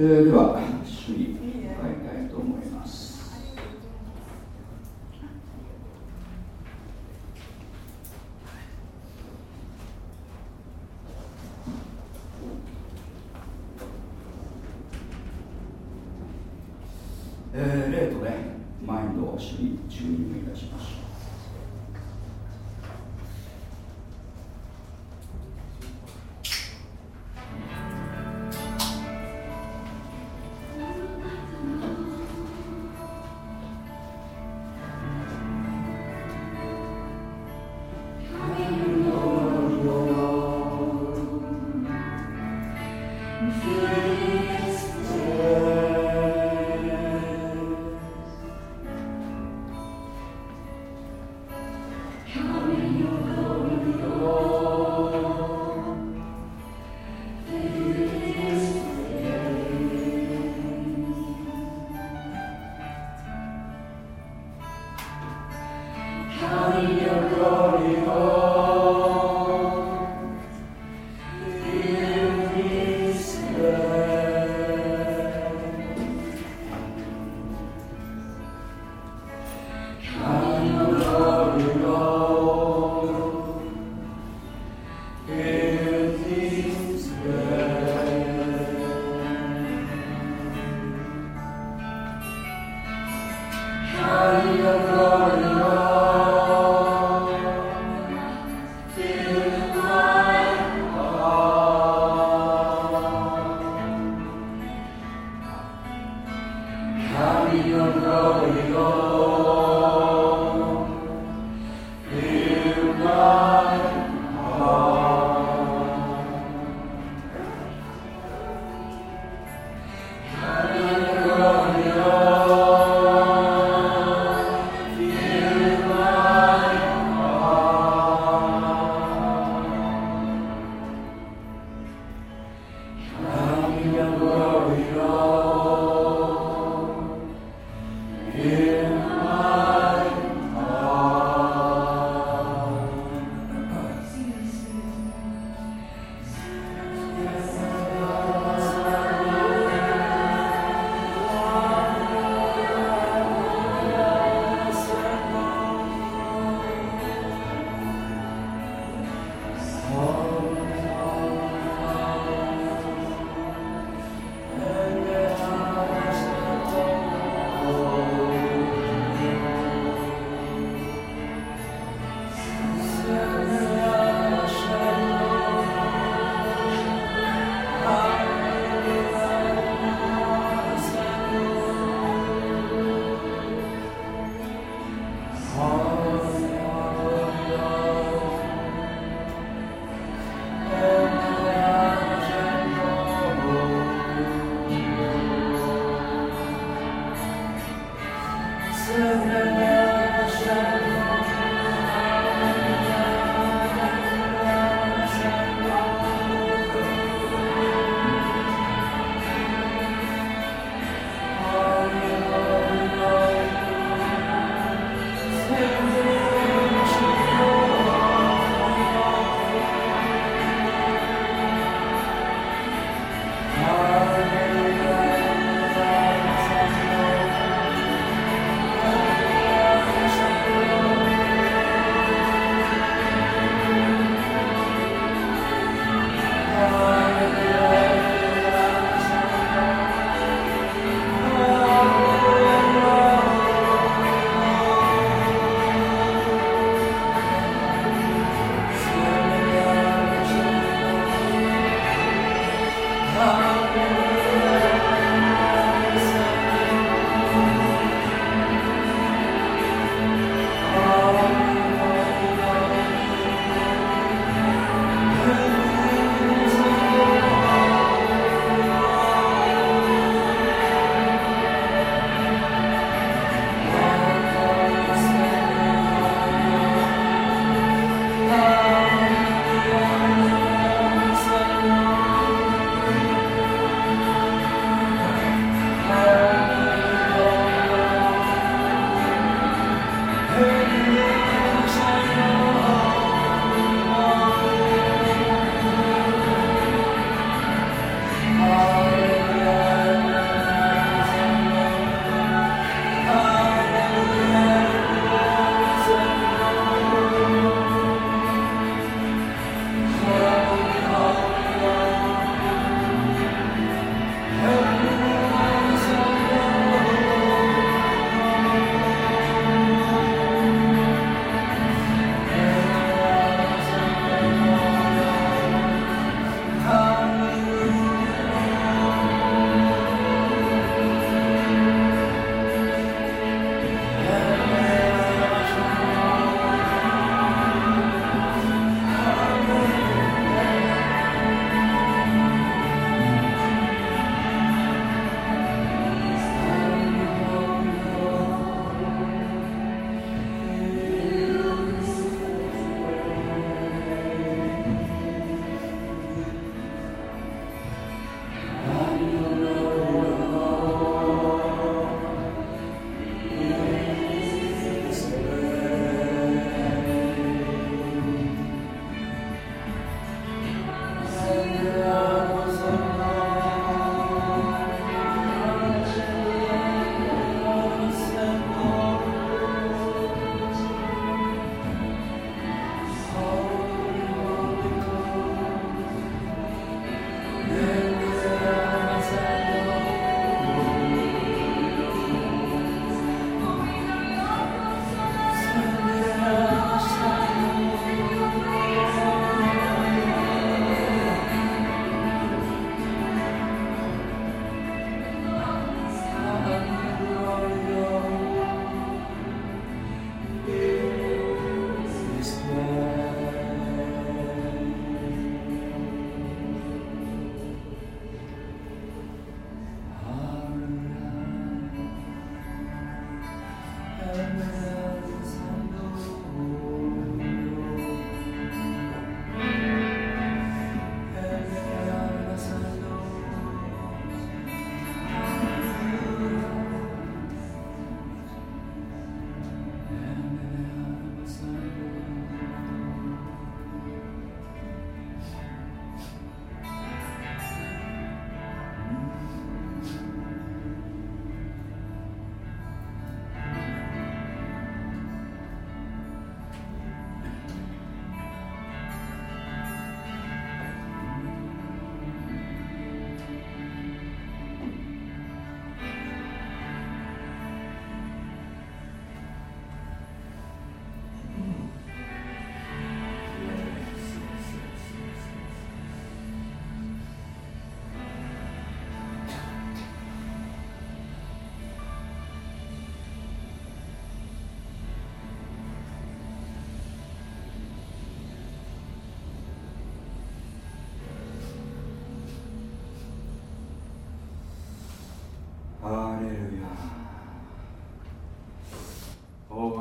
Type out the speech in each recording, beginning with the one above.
えー、では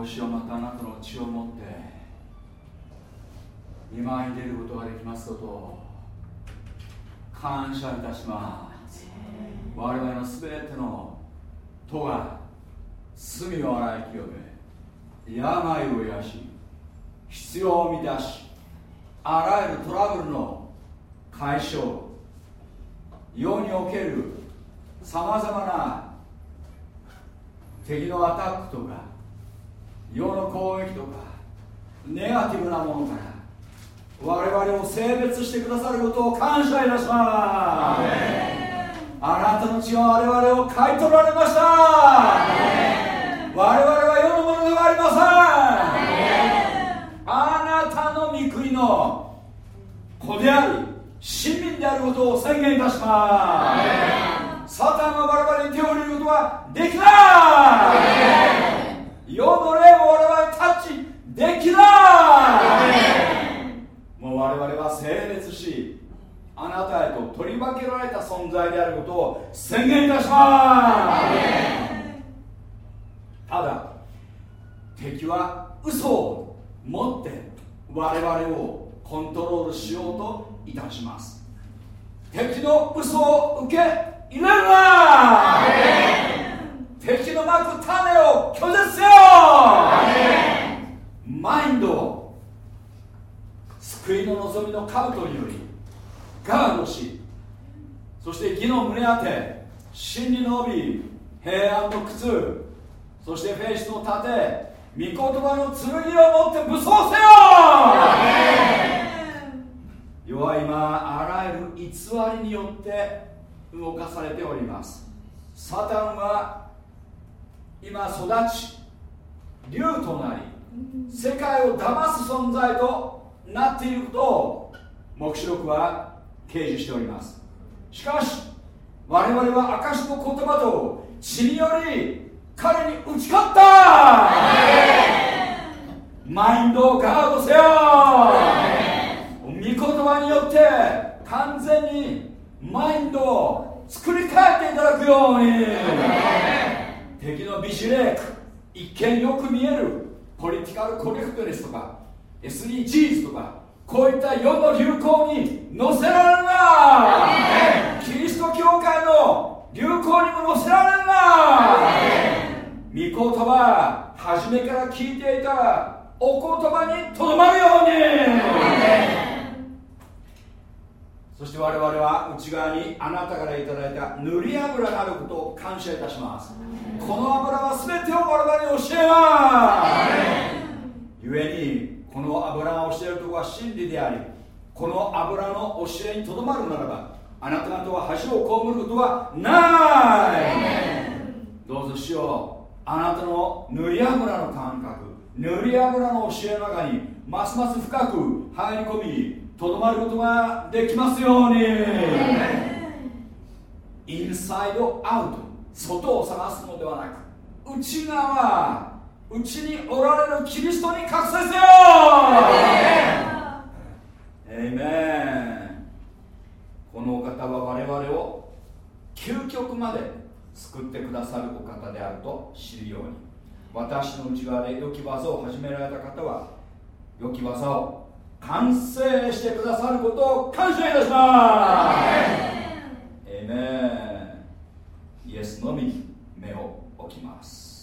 主はまたあなたの血を持って今に出ることができますことを感謝いたします。我々の全ての戸が罪を洗い清め病を癒し必要を満たしあらゆるトラブルの解消世におけるさまざまな敵のアタックとか世の攻撃とかネガティブなものから我々を性別してくださることを感謝いたしますあなたの血は我々を買い取られました我々は世のものではありませんあなたの御国の子であり市民であることを宣言いたしますサタンは我々に手を入れることはできない世の霊を我々にタッチできないもう我々は性別しあなたへと取り分けられた存在であることを宣言いたしますただ敵は嘘を持って我々をコントロールしようといたします敵の嘘を受け入れるな敵のまく種を拒絶せよマインドを救いの望みの兜によりガードしそして義の胸当て真理の帯平安の靴そしてフェイスの盾御言葉の剣を持って武装せよ世は今あらゆる偽りによって動かされておりますサタンは今育ち竜となり世界を騙す存在となっていることを黙示録は掲示しております。しかし我々は証しの言葉と血により彼に打ち勝った。マインドをガードせよ。御言葉によって完全にマインドを作り変えていただくように。敵のビジレーク一見よく見えるポリティカルコレクトネスとか SDGs とかこういった世の流行に乗せられるな。キリスト教会の流行にも乗せられるな。御言葉初めから聞いていたお言葉にとどまるように。そして我々は内側にあなたからいただいた塗り油があることを感謝いたします。この油は全てを我々に教えます。ゆえにこの油を教えるところは真理でありこの油の教えにとどまるならばあなた方は恥を被ることはない。どうぞしようあなたの塗り油の感覚塗り油の教えの中にますます深く入り込みとどまることができますように。インサイドアウト外を探すのではなく内側内におられるキリストに覚醒せよ。エイメンこのお方は我々を究極まで救ってくださるお方であると知るように。私の内側で良き技を始められた方は良き技を完成してくださることを感謝いたします。エメンイエスのみ目を置きます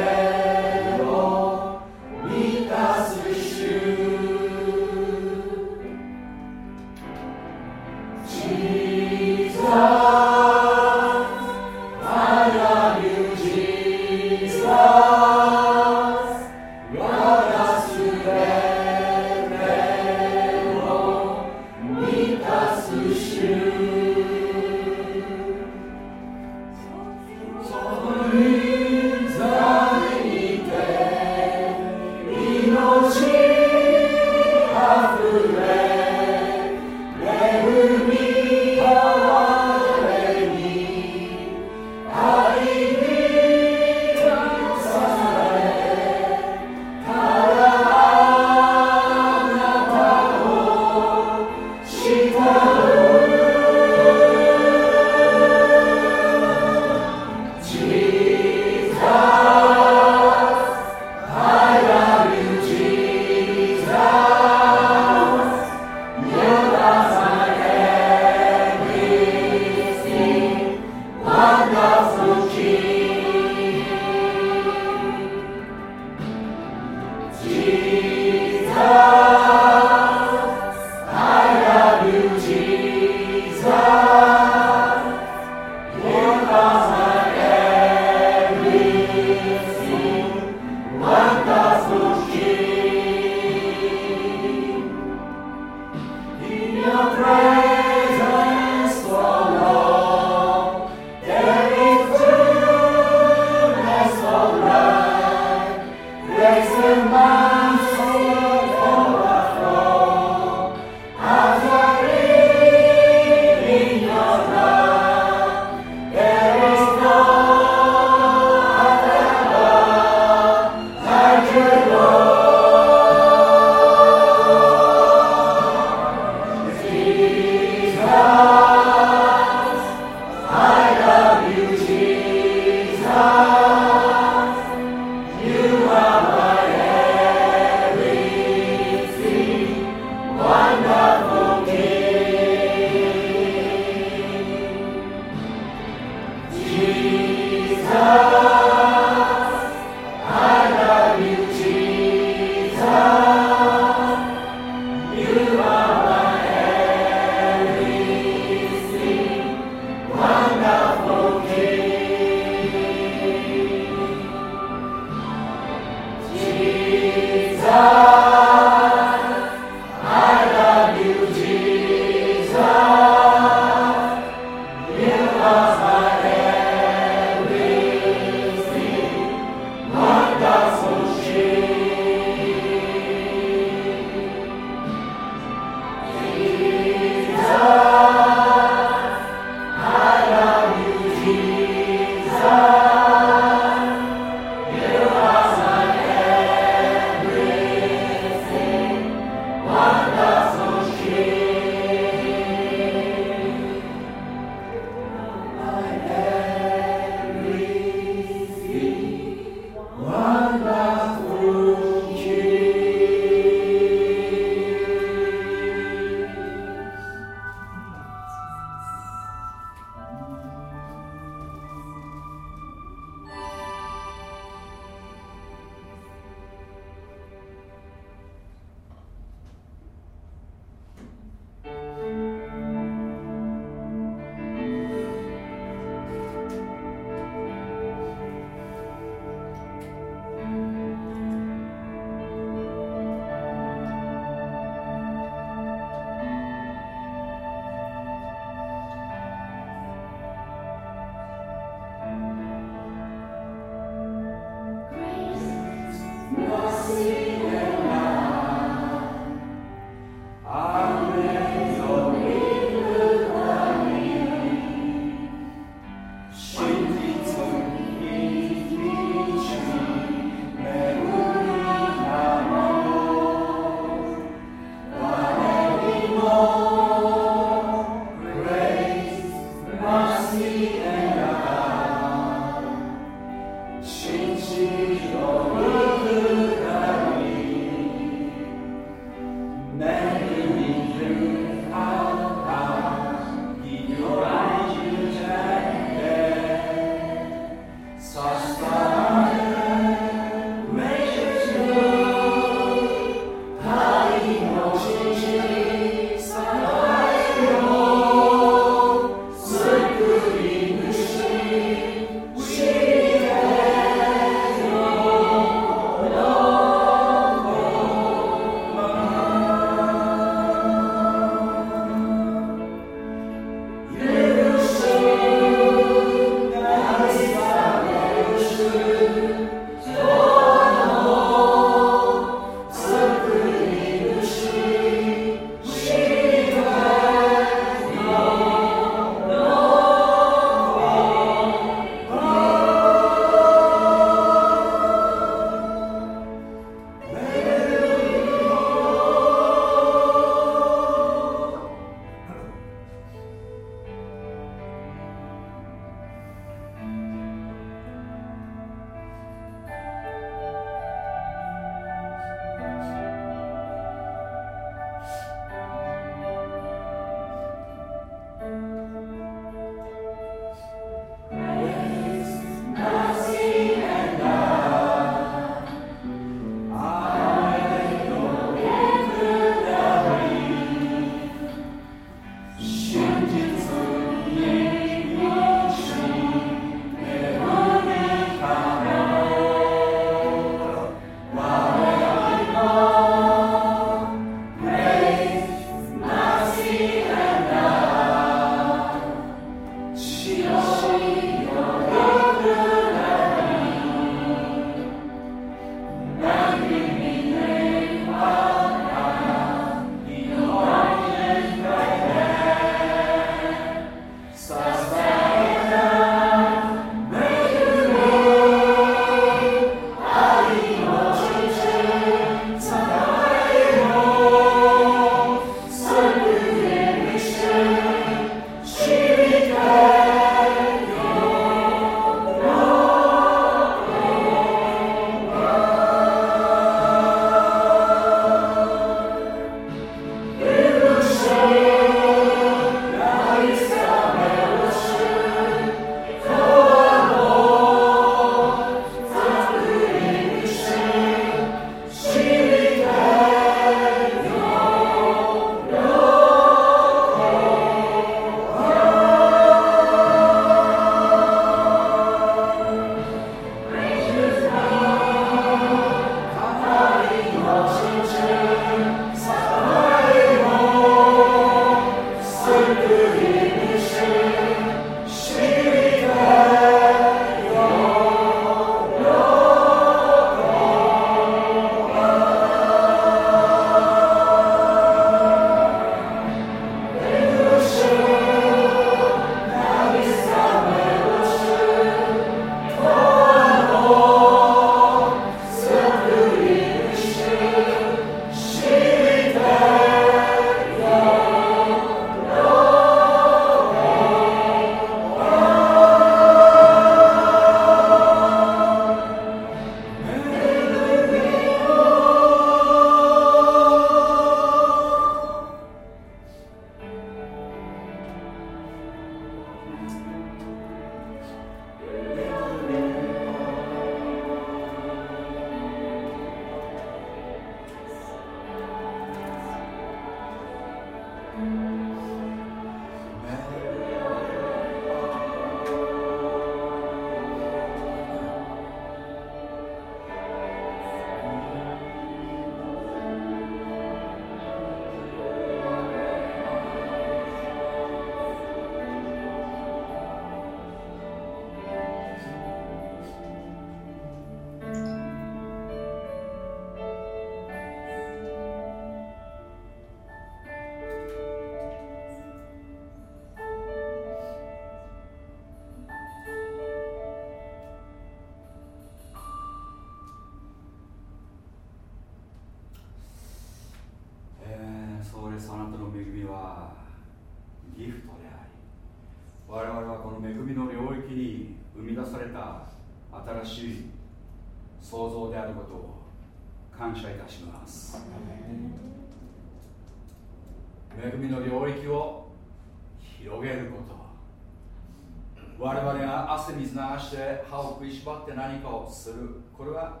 って何かをするこれは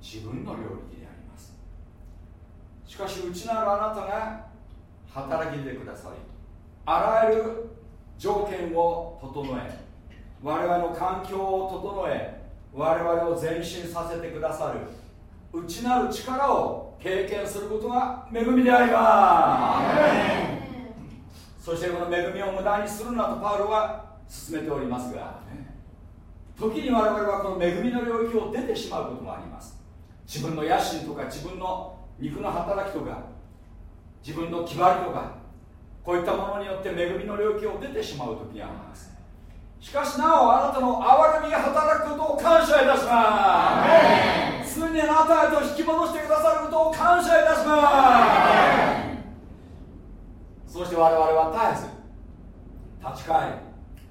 自分の領域でありますしかし内なるあなたが働きでくださりあらゆる条件を整え我々の環境を整え我々を前進させてくださる内なる力を経験することが恵みでありますそしてこの恵みを無駄にするなとパウロは進めておりますが時に我々はこの恵みの領域を出てしまうこともあります自分の野心とか自分の肉の働きとか自分の気張りとかこういったものによって恵みの領域を出てしまう時があります。しかしなおあなたの憐れみが働くことを感謝いたします。常にあなたへと引き戻してくださることを感謝いたしますそして我々は絶えず立ち返り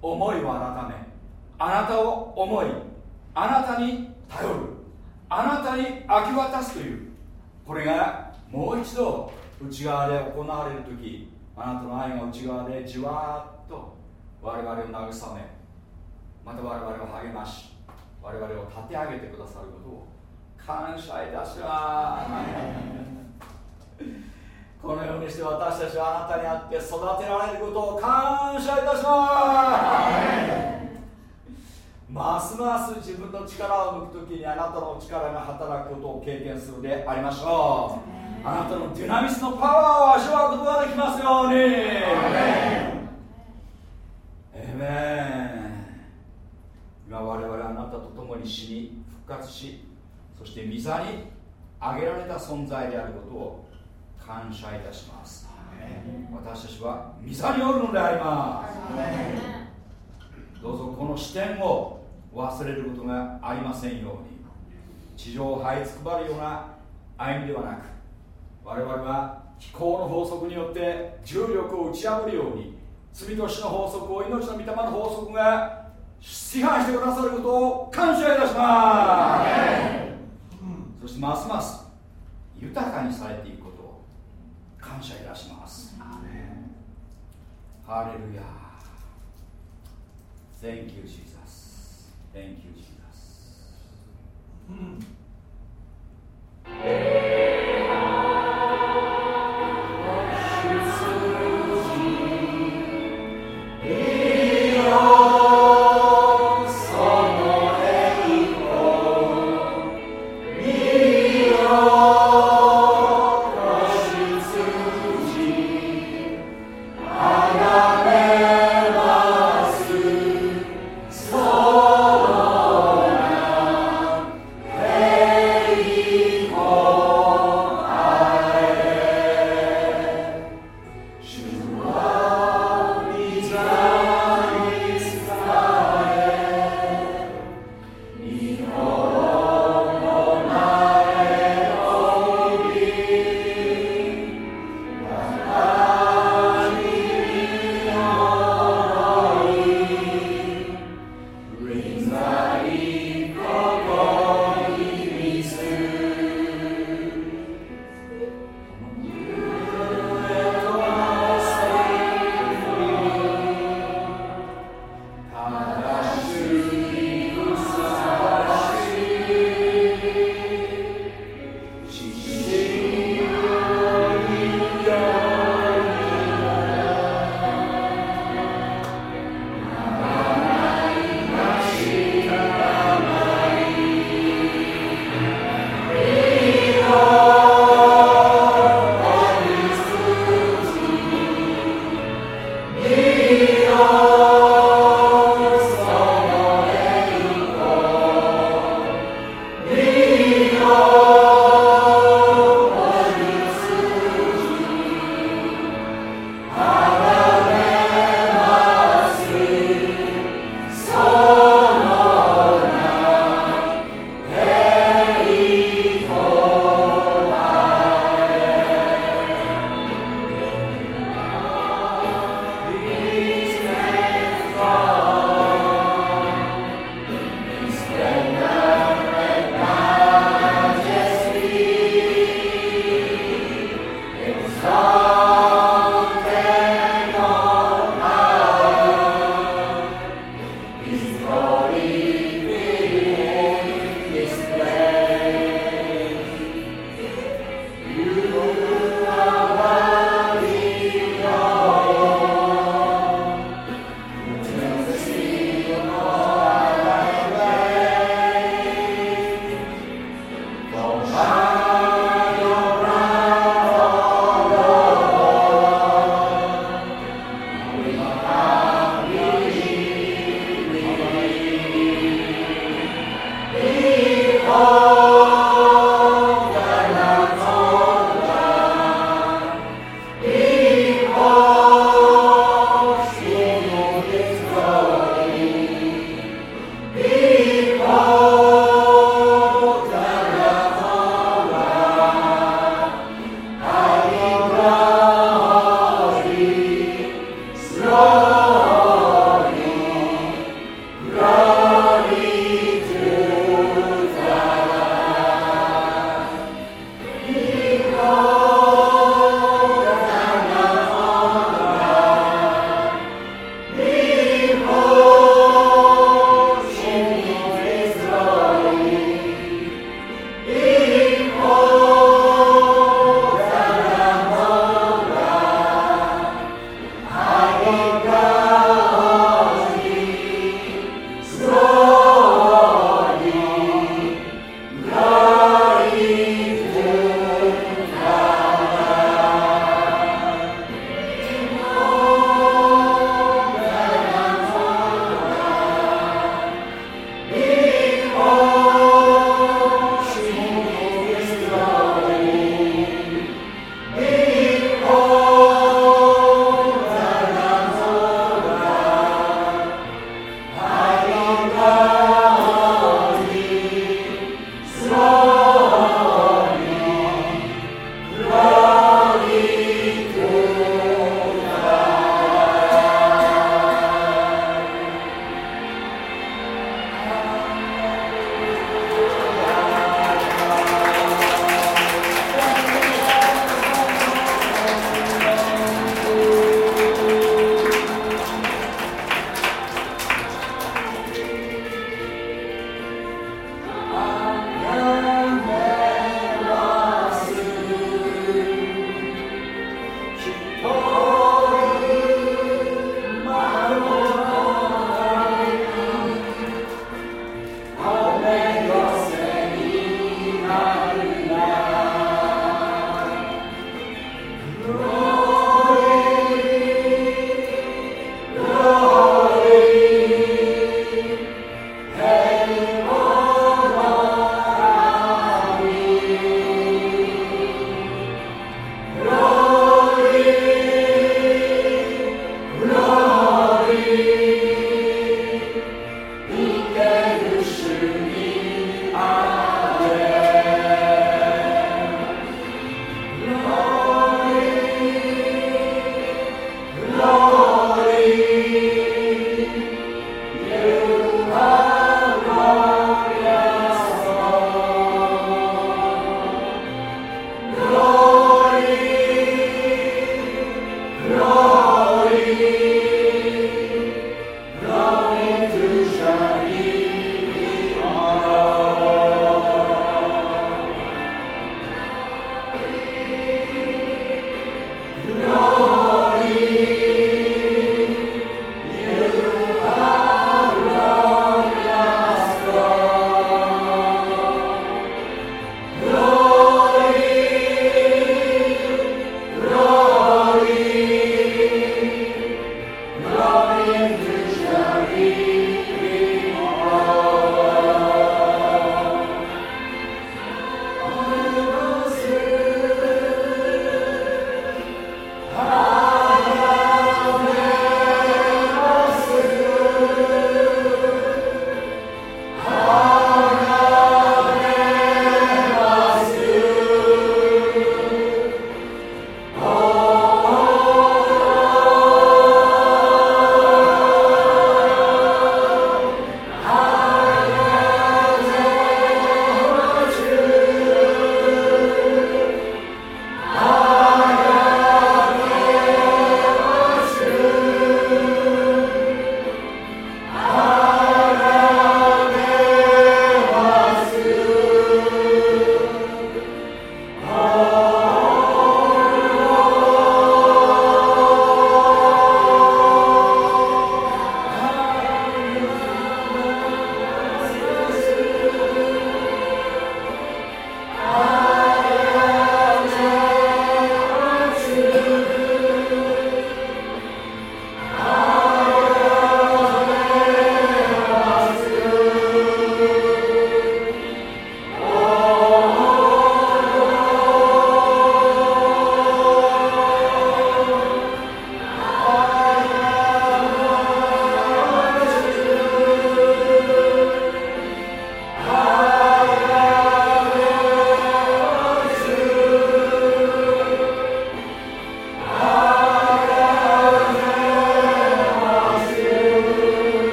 思いを改めあなたを思いあなたに頼るあなたに明け渡すというこれがもう一度内側で行われる時あなたの愛が内側でじわーっと我々を慰めまた我々を励まし我々を立て上げてくださることを感謝いたします。このようにして私たちはあなたにあって育てられることを感謝いたします。ますます自分の力を抜く時にあなたの力が働くことを経験するでありましょう。あなたのデュナミスのパワーを味わうことができますように。エメン今我々はあなたと共に死に復活しそして御座に挙げられた存在であることを感謝いたします。私たちは御座におるのであります。どうぞこの視点を忘れることがありませんように。地上を這いつくばるような歩みではなく我々は気候の法則によって重力を打ち破るように罪と死の法則を命の御霊の法則が支配してくださることを感謝いたします。そしてますます豊かにされていくことを感謝いたします。ハレルヤ Thank you Jesus Thank you Jesus、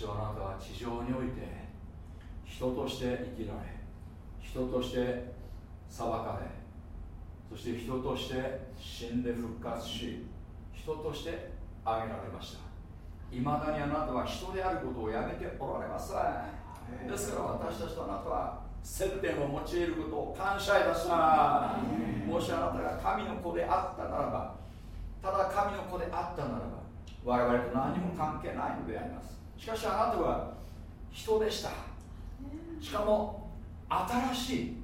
主はあなたは地上において人として生きられ人として裁かれそして人として死んで復活し人として挙げられました。いまだにあなたは人であることをやめておられません。ですから私たちとあなたは接点を用いることを感謝いたします。もしあなたが神の子であったならばただ神の子であったならば我々と何も関係ないのでありますしかしあなたは人でした。しかも新しい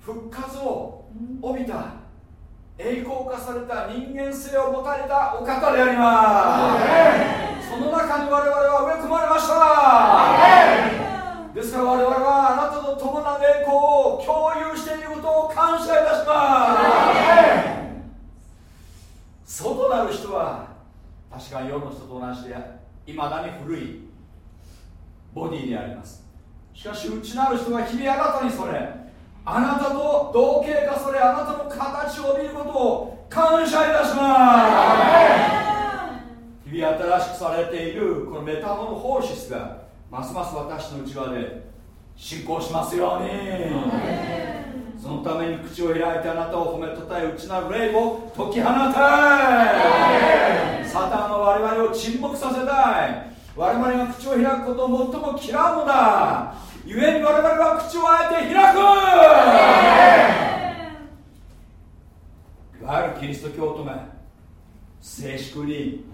復活を帯びた栄光化された人間性を持たれたお方であります。その中に我々は植え込まれました。ですから我々はあなたと共な栄光を共有していることを感謝いたします。外なる人は確かに世の人と同じでいまだに古いボディであります。しかし内なる人は日々新たにそれあなたと同型化されあなたの形を見ることを感謝いたします。日々新しくされているこのメタモノホーシスがますます私の内側で進行しますように。そのために口を開いてあなたを褒めたたえ内なる霊を解き放て。サタンの我々を沈黙させたい我々が口を開くことを最も嫌うのだ。故に我々は口をあえて開く。いわゆるキリスト教徒が静粛に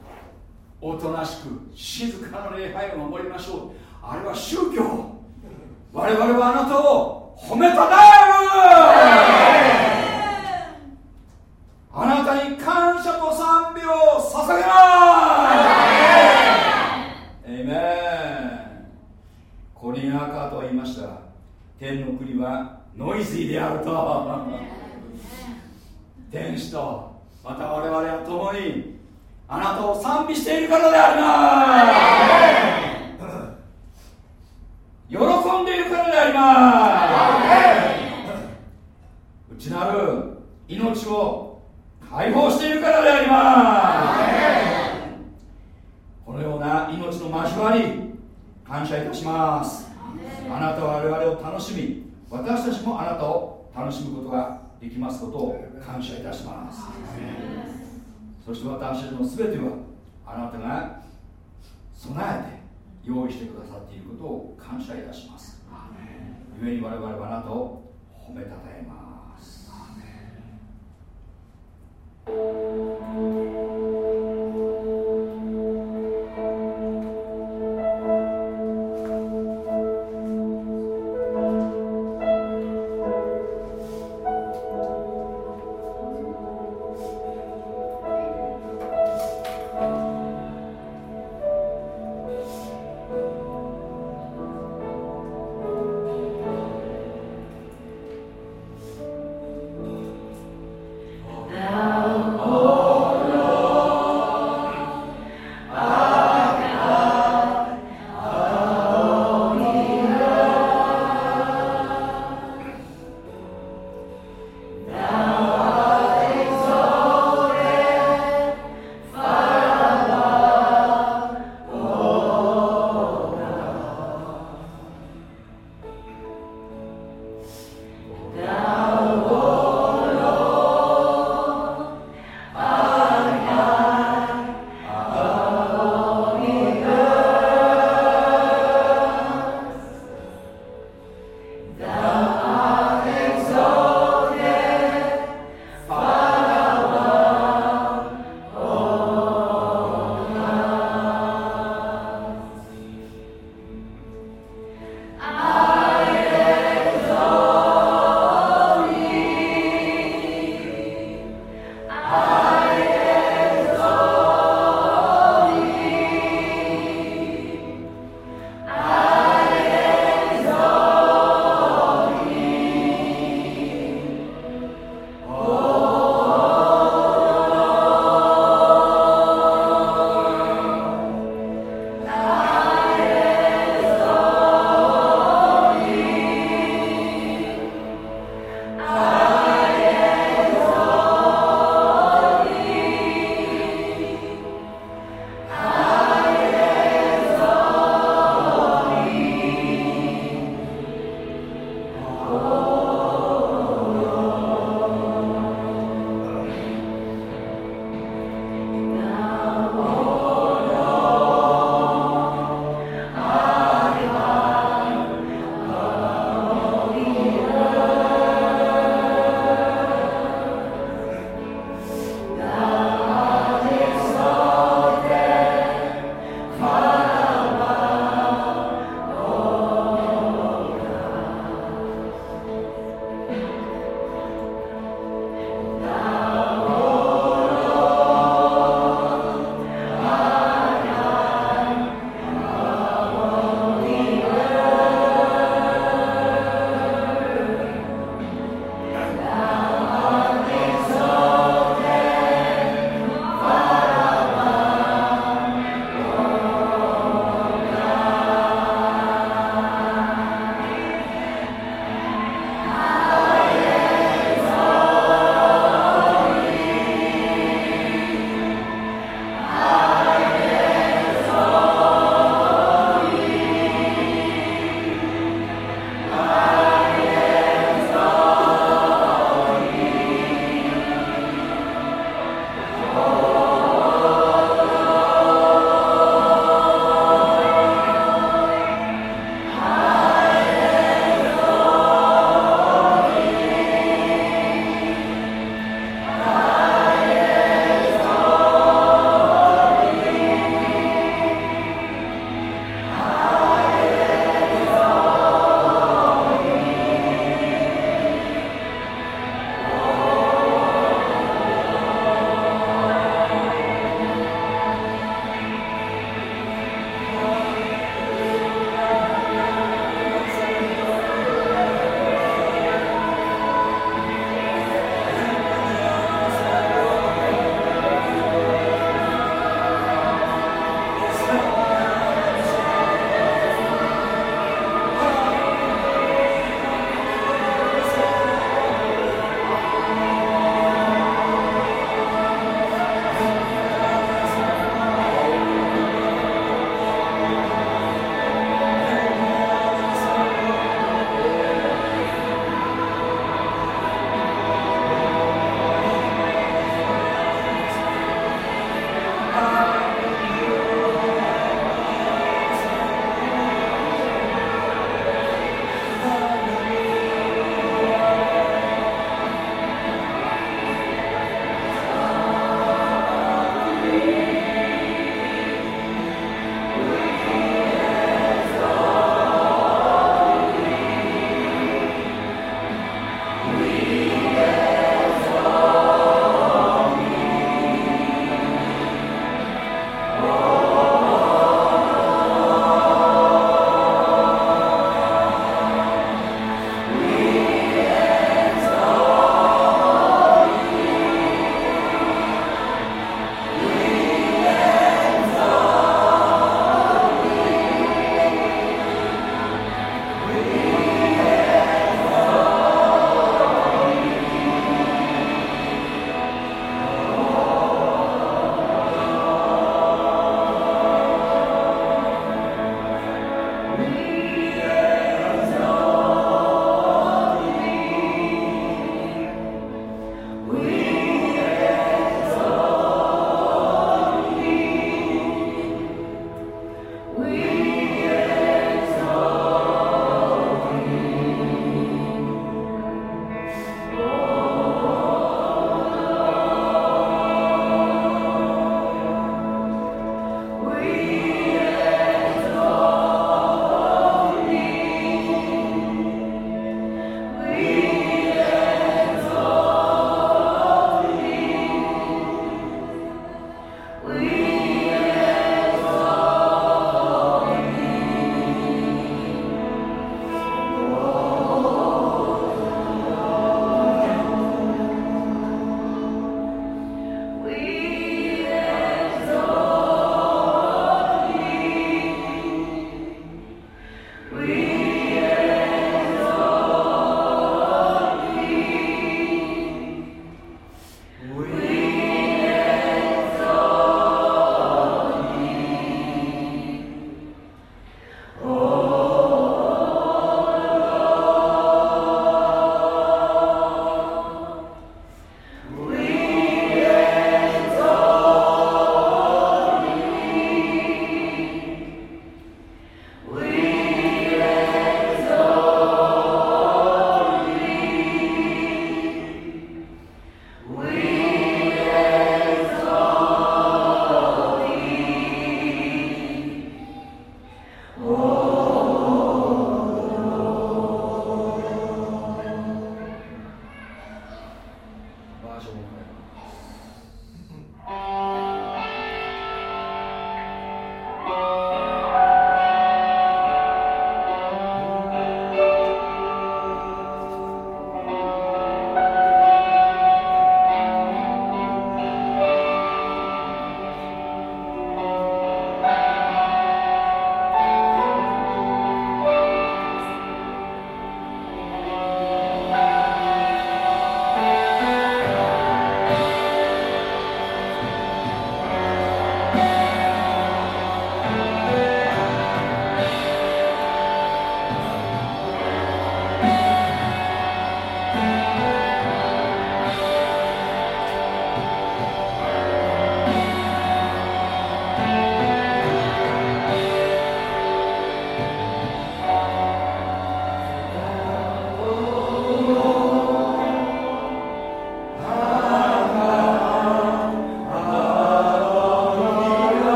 おとなしく静かな礼拝を守りましょう。あれは宗教。我々はあなたを褒めたたえる。あなたに感謝と賛美を捧げますエイメンコリン・アーカートは言いました天の国はノイズーであると。天使とまた我々は共にあなたを賛美しているからであります。喜んでいるからであります。内なる命を解放しているからであります。このような命の交わり感謝いたします。あなたは我々を楽しみ私たちもあなたを楽しむことができますことを感謝いたします。そして私たちの全てはあなたが備えて用意してくださっていることを感謝いたします。故に我々はあなたを褒めたたえます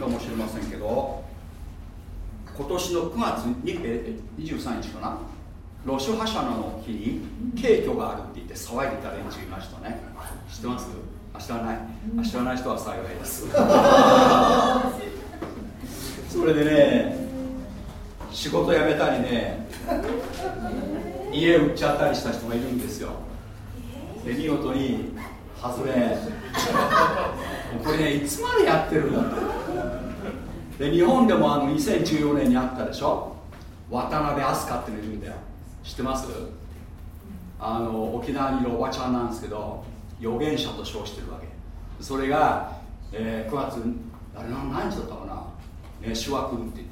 かもしれませんけど今年の9月にえ23日かな？ロシュハシャナの日に景挙があるって言って騒いでた連中いましたね。知ってます？明日はない。明日はない人は幸いです。それでね仕事辞めたりね家売っちゃったりした人がいるんですよ。で見事に外れ。これねいつまでやってるんだで日本でもあの2014年にあったでしょ？渡辺飛鳥ってのいるんだよ。知ってます？あの沖縄にいるおばちゃんなんですけど預言者と称してるわけ。それが、えー、9月あれ何日だったかな、ね、手話来るって。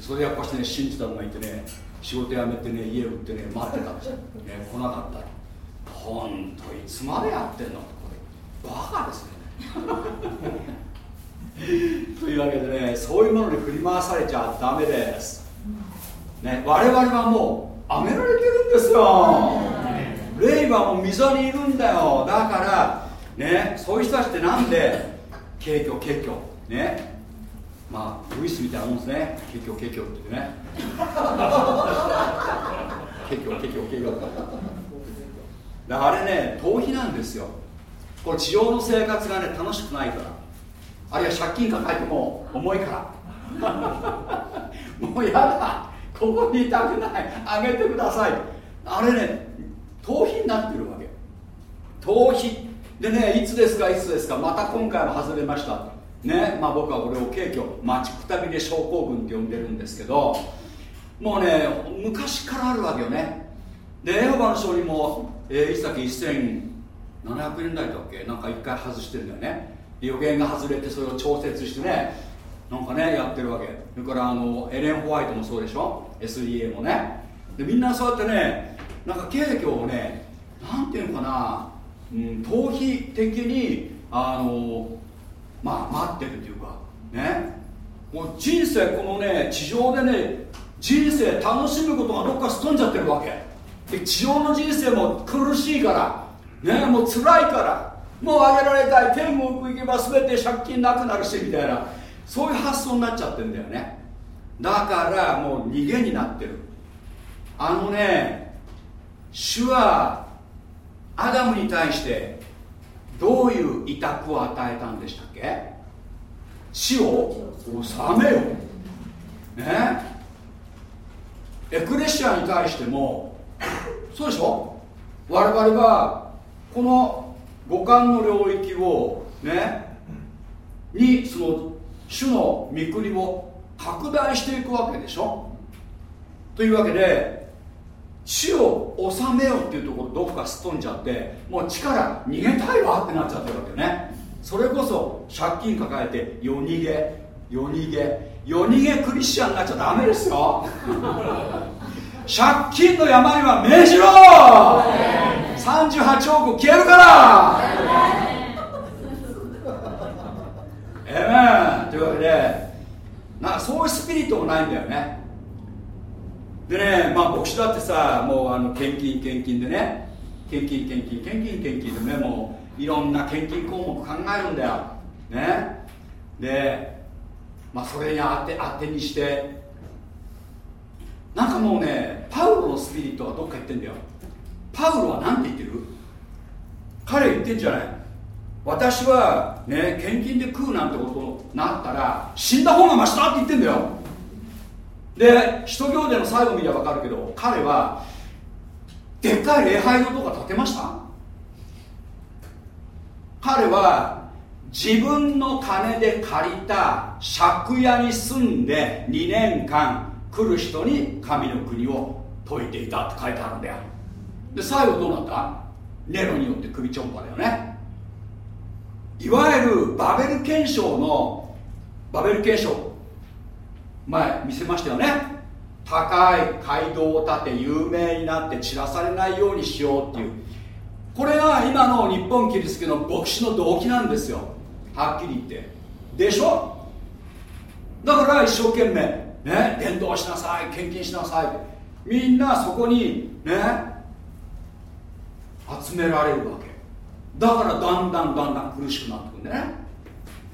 それやっぱしね信じたのがいてね仕事辞めてね家売ってね待ってたんですよ、ね、来なかった。本当いつまでやってんの？バカですね。というわけでねそういうものに振り回されちゃダメです、ね、我々はもうあげられてるんですよ。霊はもう溝にいるんだよ。だからねそういう人たちってなんで軽挙軽挙ね。まあルイスみたいなもんですね。軽挙軽挙ってね。軽挙軽挙軽挙あれね逃避なんですよ。これ地上の生活がね楽しくないから。あるいは借金抱えても重いから。もうやだ。ここにいたくない。あげてください。あれね逃避になってるわけ。逃避。でねいつですか？いつですか？また今回も外れました。ねまあ僕はこれを軽挙待ちくたびれ症候群って呼んでるんですけど。もうね昔からあるわけよね。でエホバの証人も、えー、いつだっけ？1700年代だっけ？なんか一回外してるんだよね。予言が外れてそれを調節してねなんかねやってるわけ。それからあのエレン・ホワイトもそうでしょ？SDA もね。でみんなそうやってねなんか景況をねなんていうのかな、うん、逃避的にあのまあ待ってるっていうかね。もう人生このね地上でね人生楽しむことがどっかすっ飛んじゃってるわけ。で地上の人生も苦しいからねもう辛いからもうあげられたい天国行けば全て借金なくなるしみたいな。そういう発想になっちゃってるんだよね。だからもう逃げになってる。あのね主はアダムに対してどういう委託を与えたんでしたっけ？死を治めよね？エクレシアに対してもそうでしょ？我々はこの五感の領域をねにその主の御国を拡大していくわけでしょ？というわけで死を治めようっていうところどこかすっ飛んじゃってもう力逃げたいわってなっちゃってるわけね。それこそ借金抱えて夜逃げ夜逃げ夜逃げクリスチャンになっちゃダメですよ借金の山には命じろ。38億消えるから。ええというわけでなんかそういうスピリットもないんだよね。でねまあ牧師だってさもうあの献金献金でね。献金献金献金献金でねもういろんな献金項目考えるんだよ。ね。でまあそれに当て当てにしてなんかもうねパウロのスピリットがどっか行ってんだよ。パウロは何て言ってる？彼言ってんじゃない。私はね献金で食うなんてことになったら死んだ方がマシだって言ってんだよ。で使徒行伝の最後見れば分かるけど彼はでっかい礼拝堂とか建てました。彼は自分の金で借りた借家に住んで2年間来る人に神の国を説いていたって書いてあるんだよ。で最後どうなった？ネロによって首ちょんぱだよね。いわゆるバベル憲章のバベル憲章前見せましたよね。高い街道を建て有名になって散らされないようにしようっていう。これが今の日本キリスト教の牧師の動機なんですよ。はっきり言って。でしょ？だから一生懸命ね伝道しなさい献金しなさい。みんなそこにね集められるわけ。だからだんだんだんだん苦しくなってくるんだね。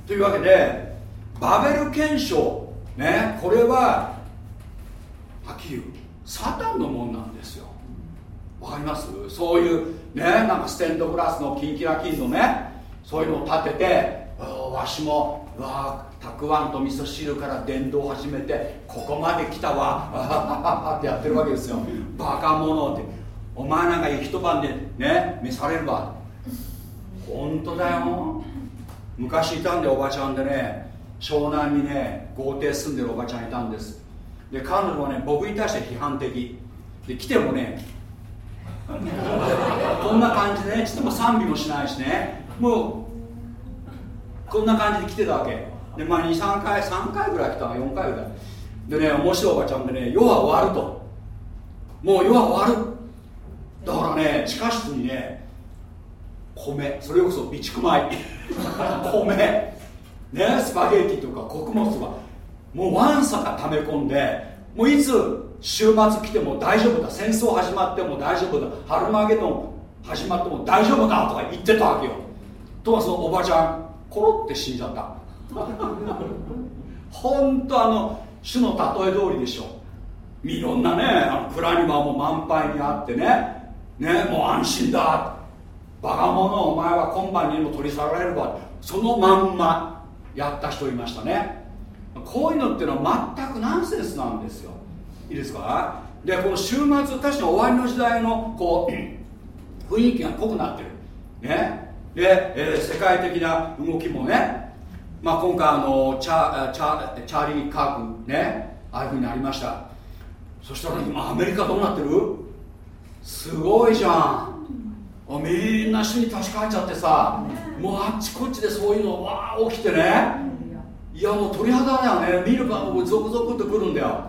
というわけでバベル憲章ねこれははっきり言うサタンのもんなんですよ。わかります？そういうねなんかステンドグラスのキンキラキンのねそういうのを立ててわしもわたくあんと味噌汁から伝道を始めてここまで来たわ。ってやってるわけですよ。バカ者って。お前なんか一晩でね召されるわ。本当だよ。昔いたんでおばちゃんでね湘南にね豪邸住んでるおばちゃんいたんです。で彼女はね僕に対して批判的。で来てもね こんな感じでねちょっとも賛美もしないしねもうこんな感じで来てたわけ。でまあ23回3回ぐらい来たの4回ぐらい。でね面白いおばちゃんでね世は終わると。もう世は終わる。だからね地下室にね米それこそ備蓄米。米。ねスパゲーティとか穀物はもうわんさか溜め込んでもういつ週末来ても大丈夫だ。戦争始まっても大丈夫だ。春マゲドン始まっても大丈夫だとか言ってたわけよ。とはそのおばちゃんコロって死んじゃった。本当あの主の例え通りでしょいろんなねあの蔵にはも満杯にあってね。ねもう安心だ。バカ者お前は今晩にも取り去られるわ。そのまんまやった人いましたね。こういうのっていうのは全くナンセンスなんですよ。いいですか？でこの週末確かに終わりの時代のこう 雰囲気が濃くなってる。ね。で、えー、世界的な動きもね、まあ、今回あのチャチャチャーリー・カークねああいうふうになりました。そしたら今アメリカどうなってる？すごいじゃん。みんな主に立ち返っちゃってさもうあっちこっちでそういうのわー起きてね。いやもう鳥肌だよね。見るかもうゾクゾクとくるんだよ。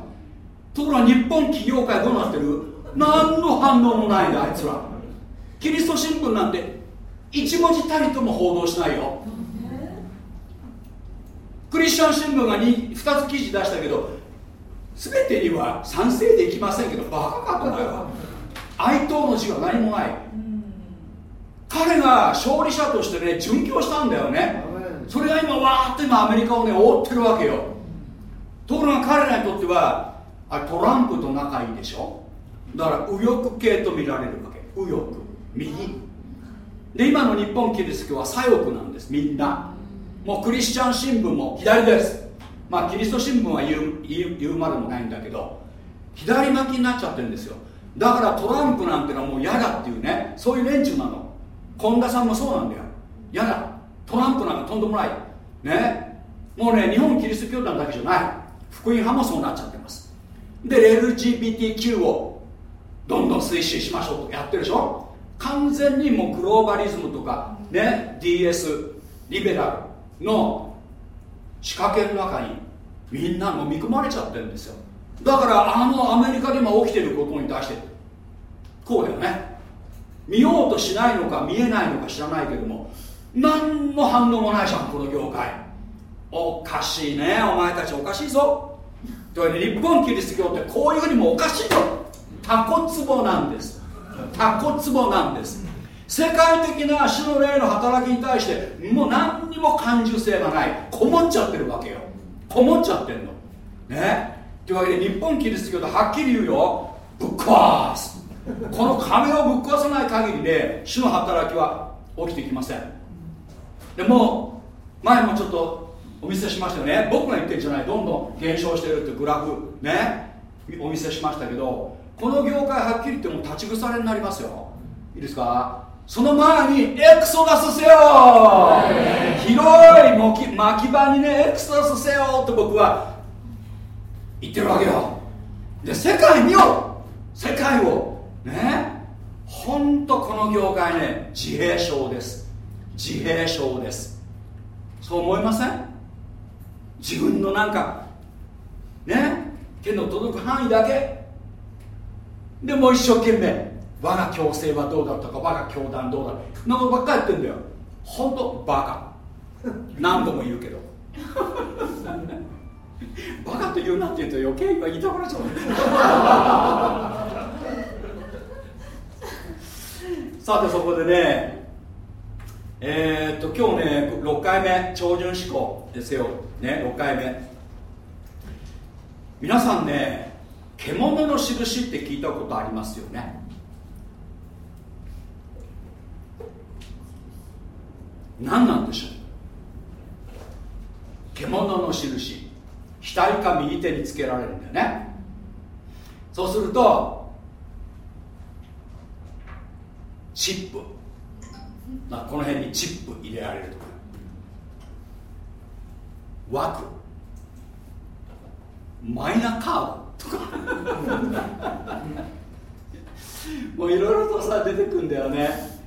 ところが日本企業界どうなってる？何の反応もないんだあいつら。キリスト新聞なんて一文字たりとも報道しないよクリスチャン新聞が 2, 2つ記事出したけど全てには賛成できませんけどバカかったんだよ哀悼の字は何もない。彼が勝利者としてね殉教したんだよね。それが今わーっと今アメリカをね覆ってるわけよ。ところが彼らにとってはあトランプと仲いいでしょ。だから右翼系と見られるわけ。右翼。右。で今の日本キリスト教は左翼なんです。みんな。もうクリスチャン新聞も左です。まあキリスト新聞は言う言う言うまでもないんだけど左巻きになっちゃってるんですよ。だからトランプなんてのはもう嫌だっていうねそういう連中なの。本田さんもそうなんだよ。嫌だ。トランプなんかとんでもない。ね。もうね日本キリスト教団だけじゃない。福音派もそうなっちゃってます。で LGBTQ をどんどん推進しましょうとやってるでしょ。完全にもうグローバリズムとかね DS リベラル。の仕掛けの中にみんな飲み込まれちゃってるんですよ。だからあのアメリカで今起きてることに対してこうだよね。見ようとしないのか見えないのか知らないけども何の反応もないじゃんこの業界。おかしいねお前たちおかしいぞ。と日本キリスト教ってこういうふうにもおかしいとタコツボなんです。タコツボなんです。世界的な主の霊の働きに対してもう何にも感受性がない。こもっちゃってるわけよ。こもっちゃってるの。ね。というわけで日本キリスト教ではっきり言うよ。ぶっ壊す。この壁をぶっ壊さない限りで主の働きは起きてきません。でも前もちょっとお見せしましたよね。僕が言ってるんじゃない。どんどん減少してるってグラフ。ね。お見せしましたけどこの業界はっきり言っても立ち腐れになりますよ。いいですか？その前にエクソダスせよ。広い巻き場にねエクソダスせよって僕は言ってるわけよ。で世界見よ世界をねほんとこの業界ね自閉症です。自閉症です。そう思いません？自分のなんかね手の届く範囲だけ。でもう一生懸命我が強制はどうだったか？我が教団どうだ？なんかばっかり言ってんだよ。本当バカ。何度も言うけど。バカと言うなって言うと余計今言いたくなっちゃう。さてそこでねえー、っと今日ね6回目超順思考ですよ。ね6回目。皆さんね獣の印って聞いたことありますよね？何なんでしょう？獣の印。左か右手につけられるんだよね。そうするとチップ。まあ、この辺にチップ入れられるとか。枠。マイナカードとか。もういろいろとさ出てくんだよね。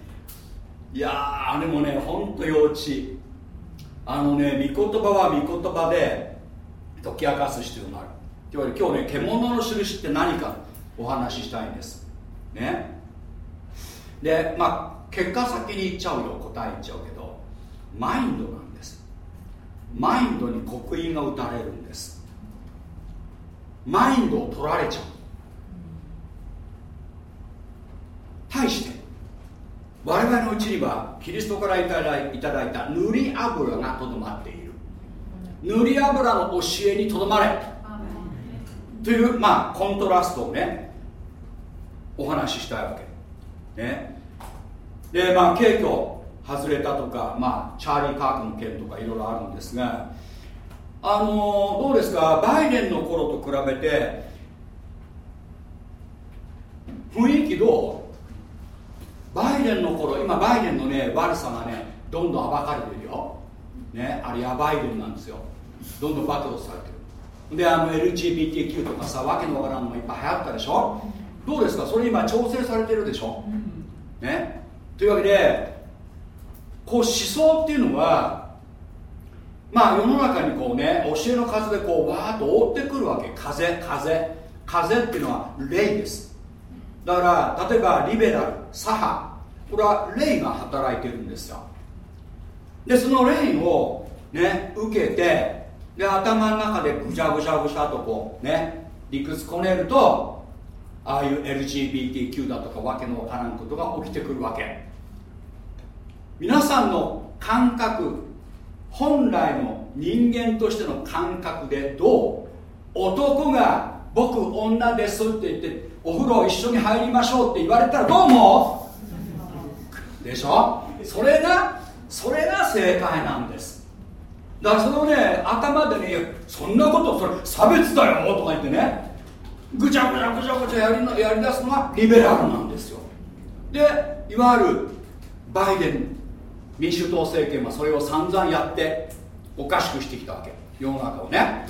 いやあれもねほんと幼稚。あのね御言葉は御言葉で解き明かす必要がある。というわけで今日ね獣の印って何かお話ししたいんです。ね。でまあ結果先に言っちゃうよ答え言っちゃうけどマインドなんです。マインドに刻印が打たれるんです。マインドを取られちゃう。対して我々のうちにはキリストからいただいた塗り油がとどまっている。塗り油の教えにとどまれ。というまあコントラストをねお話ししたいわけ。ね。でまあ軽挙外れたとかまあチャーリー・カークの件とかいろいろあるんですがあの、どうですか？バイデンの頃と比べて雰囲気どう？バイデンの頃今バイデンのね悪さがねどんどん暴かれてるよ。ねあれやバイデンなんですよ。どんどん暴露されてる。であの LGBTQ とかさわけのわからんのもいっぱい流行ったでしょ。どうですか？それ今調整されてるでしょ、ね？というわけでこう思想っていうのはまあ世の中にこうね教えの風でこうわーっと覆ってくるわけ。風風。風っていうのは霊ですだから例えばリベラル左派これは霊が働いてるんですよ。でその霊をね受けてで頭の中でぐちゃぐちゃぐちゃとこうね理屈こねるとああいう LGBTQ だとかわけのわからんことが起きてくるわけ。皆さんの感覚本来の人間としての感覚でどう？男が僕女ですって言ってお風呂一緒に入りましょうって言われたらどう思う？でしょ？それがそれが正解なんです。だからそのね頭でねそんなことそれ差別だよとか言ってねぐちゃぐちゃぐちゃぐちゃやりやりだすのがリベラルなんですよ。でいわゆるバイデン民主党政権はそれを散々やっておかしくしてきたわけ。世の中をね。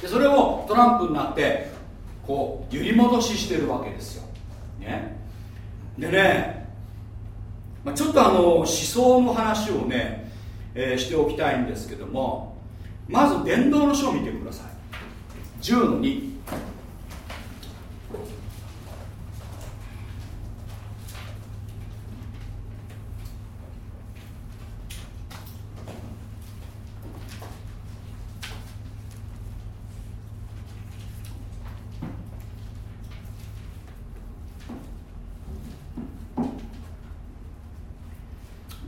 でそれをトランプになってこう揺り戻ししてるわけですよ、ね、でね、まあ、ちょっとあの思想の話をね、えー、しておきたいんですけどもまず伝道の書を見てください。10の2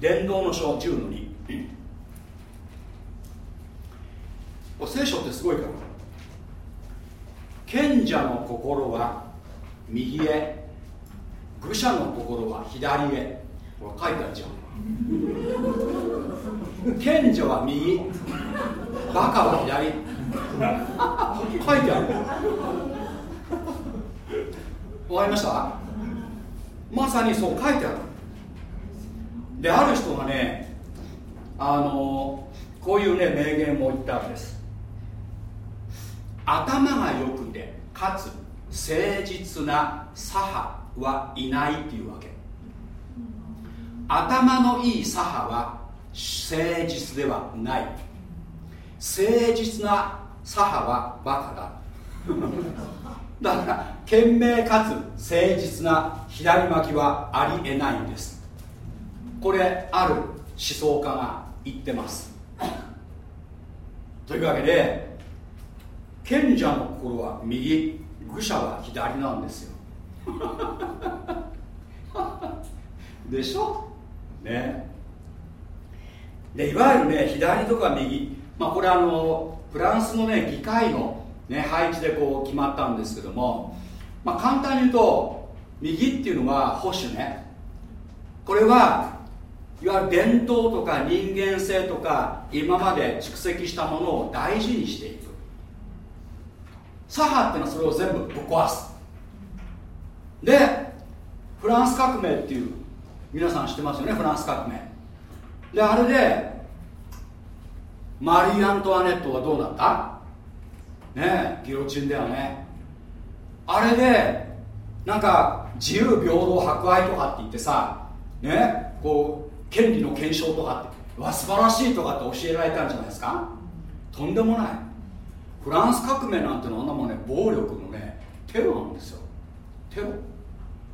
伝道の書10の2聖書ってすごいから。賢者の心は右へ愚者の心は左へ。これ書いてあるじゃん。賢者は右バカは左。書いてある。わかりました？まさにそう書いてある。である人がねあのこういうね名言も言ったんです。頭が良くてかつ誠実な左派はいないっていうわけ。頭のいい左派は誠実ではない。誠実な左派はバカだ。だから賢明かつ誠実な左巻きはありえないんです。これある思想家が言ってます。というわけで賢者の心は右愚者は左なんですよ。でしょ？ね。でいわゆるね左とか右。まあこれあのフランスのね議会の、ね、配置でこう決まったんですけども、まあ、簡単に言うと右っていうのは保守ね。これはいわゆる伝統とか人間性とか今まで蓄積したものを大事にしていく。左派っていうのはそれを全部ぶっ壊す。でフランス革命っていう皆さん知ってますよねフランス革命。であれでマリー・アントワネットはどうなった？ねえギロチンだよね。あれでなんか自由平等博愛とかって言ってさねこう権利の検証とかってわ素晴らしいとかって教えられたんじゃないですか？とんでもない。フランス革命なんてのはあんなもんね暴力のねテロなんですよ。テロ。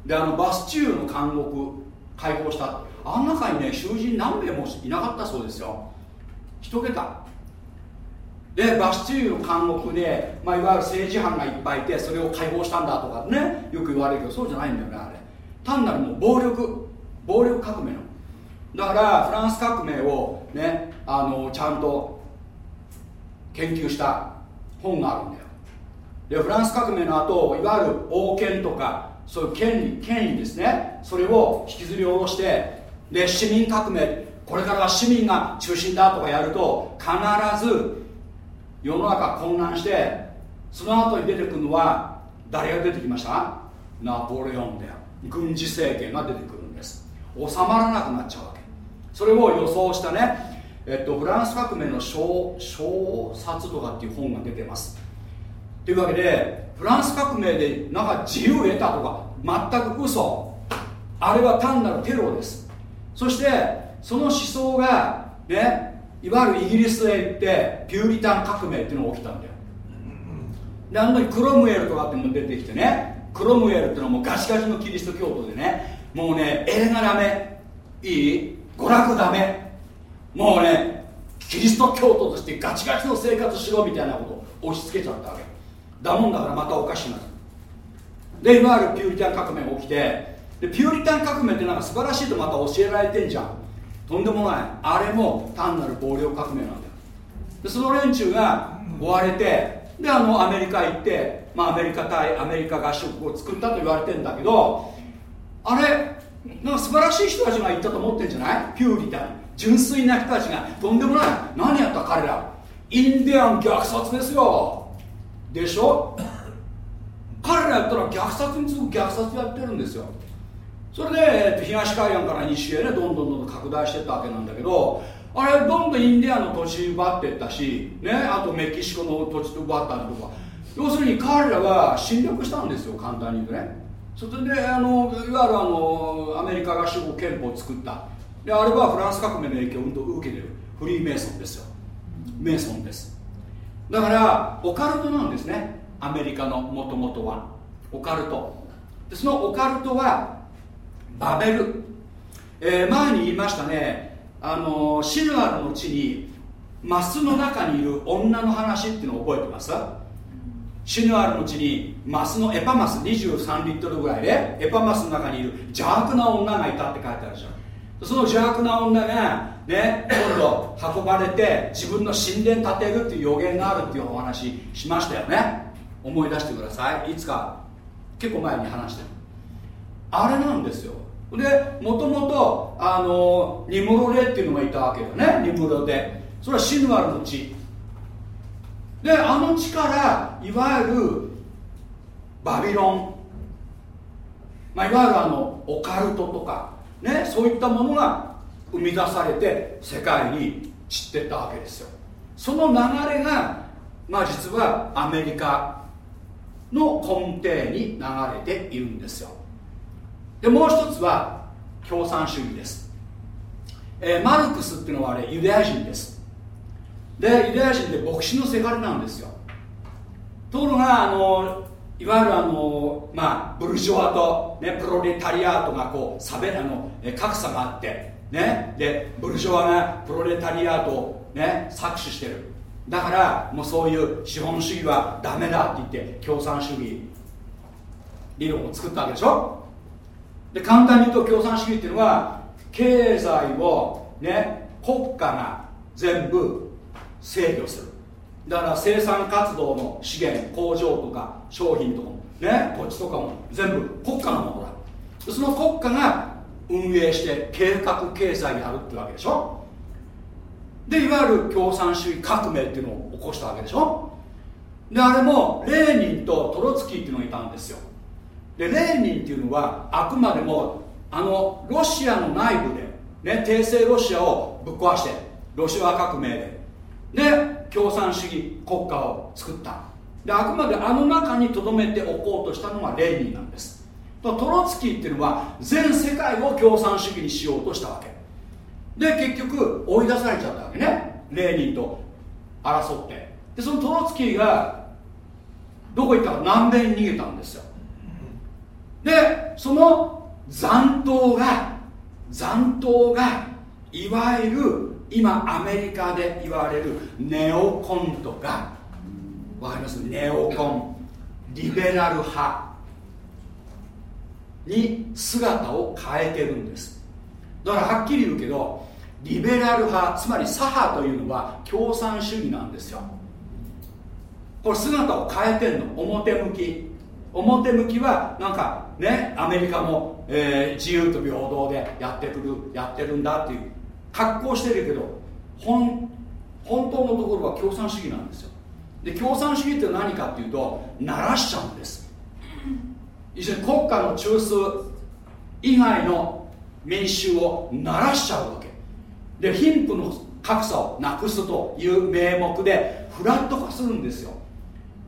であのバスチューの監獄解放したあん中にね囚人何名もいなかったそうですよ。一桁。でバスチューの監獄で、まあ、いわゆる政治犯がいっぱいいてそれを解放したんだとかねよく言われるけどそうじゃないんだよねあれ。単なるもう暴力暴力革命の。だからフランス革命をねあのちゃんと研究した本があるんだよ。でフランス革命の後いわゆる王権とかそういう権利権威ですね。それを引きずり下ろしてで市民革命。これからは市民が中心だとかやると必ず世の中混乱してその後に出てくるのは誰が出てきました？ナポレオンだよ。軍事政権が出てくるんです。収まらなくなっちゃうわけ。それを予想したね、えっと、フランス革命の小小冊とかっていう本が出てます。というわけでフランス革命でなんか自由を得たとか全く嘘。あれは単なるテロです。そしてその思想がねいわゆるイギリスへ行ってピューリタン革命っていうのが起きたんだよ。であの時クロムエルとかっても出てきてねクロムエルっていうのはもうガチガチのキリスト教徒でねもうねエレがダメ。いい？娯楽ダメ。もうねキリスト教徒としてガチガチの生活しろみたいなことを押し付けちゃったわけ。だもんだからまたおかしいなでいわゆるピューリタン革命が起きてでピューリタン革命ってなんか素晴らしいとまた教えられてんじゃん。とんでもない。あれも単なる暴力革命なんだよ。でその連中が追われてであのアメリカ行って、まあ、アメリカ対アメリカ合衆国を作ったと言われてんだけどあれなんか素晴らしい人たちが行ったと思ってんじゃない？ピューリタン純粋な人たちが。とんでもない。何やった彼ら？インディアン虐殺ですよ。でしょ？彼らやったら虐殺に次ぐ虐殺やってるんですよ。それで、えっと、東海岸から西へねどんどんどんどん拡大していったわけなんだけどあれどんどんインディアンの土地奪っていったし、ね、あとメキシコの土地奪ったりとか。要するに彼らは侵略したんですよ。簡単に言うとね。それであのいわゆるあのアメリカ合衆国憲法を作った。であれはフランス革命の影響を受けている。フリーメイソンですよ。メイソンです。だからオカルトなんですね。アメリカのもともとは。オカルト。でそのオカルトはバベル、えー、前に言いましたね。あのシヌアルの地にマスの中にいる女の話っていうのを覚えてます？シヌアルの地にマスのエパマス23リットルぐらいでエパマスの中にいる邪悪な女がいたって書いてあるじゃん。その邪悪な女がね今度運ばれて自分の神殿建てるっていう予言があるっていうお話しましたよね。思い出してください。いつか結構前に話してる。あれなんですよ。でもともとあのニムロレっていうのがいたわけよね。ニムロデそれはシヌアルの地であの地からいわゆるバビロン、まあ、いわゆるあのオカルトとかねそういったものが生み出されて世界に散ってったわけですよ。その流れがまあ実はアメリカの根底に流れているんですよ。でもう一つは共産主義です、えー、マルクスっていうのはあれユダヤ人です。でユダヤ人って牧師のせがれなんですよ。ところがあのいわゆるあの、まあ、ブルジョワと、ね、プロレタリアートがこう差別あの格差があって、ね、でブルジョワがプロレタリアートを、ね、搾取してる。だからもうそういう資本主義はダメだって言って共産主義理論を作ったわけでしょ。で簡単に言うと共産主義っていうのは経済をね国家が全部制御する。だから生産活動の資源工場とか商品とかもね土地とかも全部国家のものだ。その国家が運営して計画経済にあるってわけでしょ。でいわゆる共産主義革命っていうのを起こしたわけでしょ。であれもレーニンとトロツキーっていうのがいたんですよ。でレーニンっていうのはあくまでもあのロシアの内部で、ね、帝政ロシアをぶっ壊してロシア革命でで共産主義国家を作った。であくまであの中にとどめておこうとしたのがレーニンなんです。トロツキーっていうのは全世界を共産主義にしようとしたわけ。で結局追い出されちゃったわけね。レーニンと争って。でそのトロツキーがどこ行ったか南米に逃げたんですよ。でその残党が残党がいわゆる今アメリカで言われるネオコントがわかります？ネオコン。リベラル派。に姿を変えてるんです。だからはっきり言うけどリベラル派つまり左派というのは共産主義なんですよ。これ姿を変えてんの。表向き。表向きはなんかねアメリカも、えー、自由と平等でやってくるやってるんだっていう格好してるけど本本当のところは共産主義なんですよ。で共産主義って何かっていうと鳴らしちゃうんです。一緒に国家の中枢以外の民衆を鳴らしちゃうわけ。で貧富の格差をなくすという名目でフラット化するんですよ。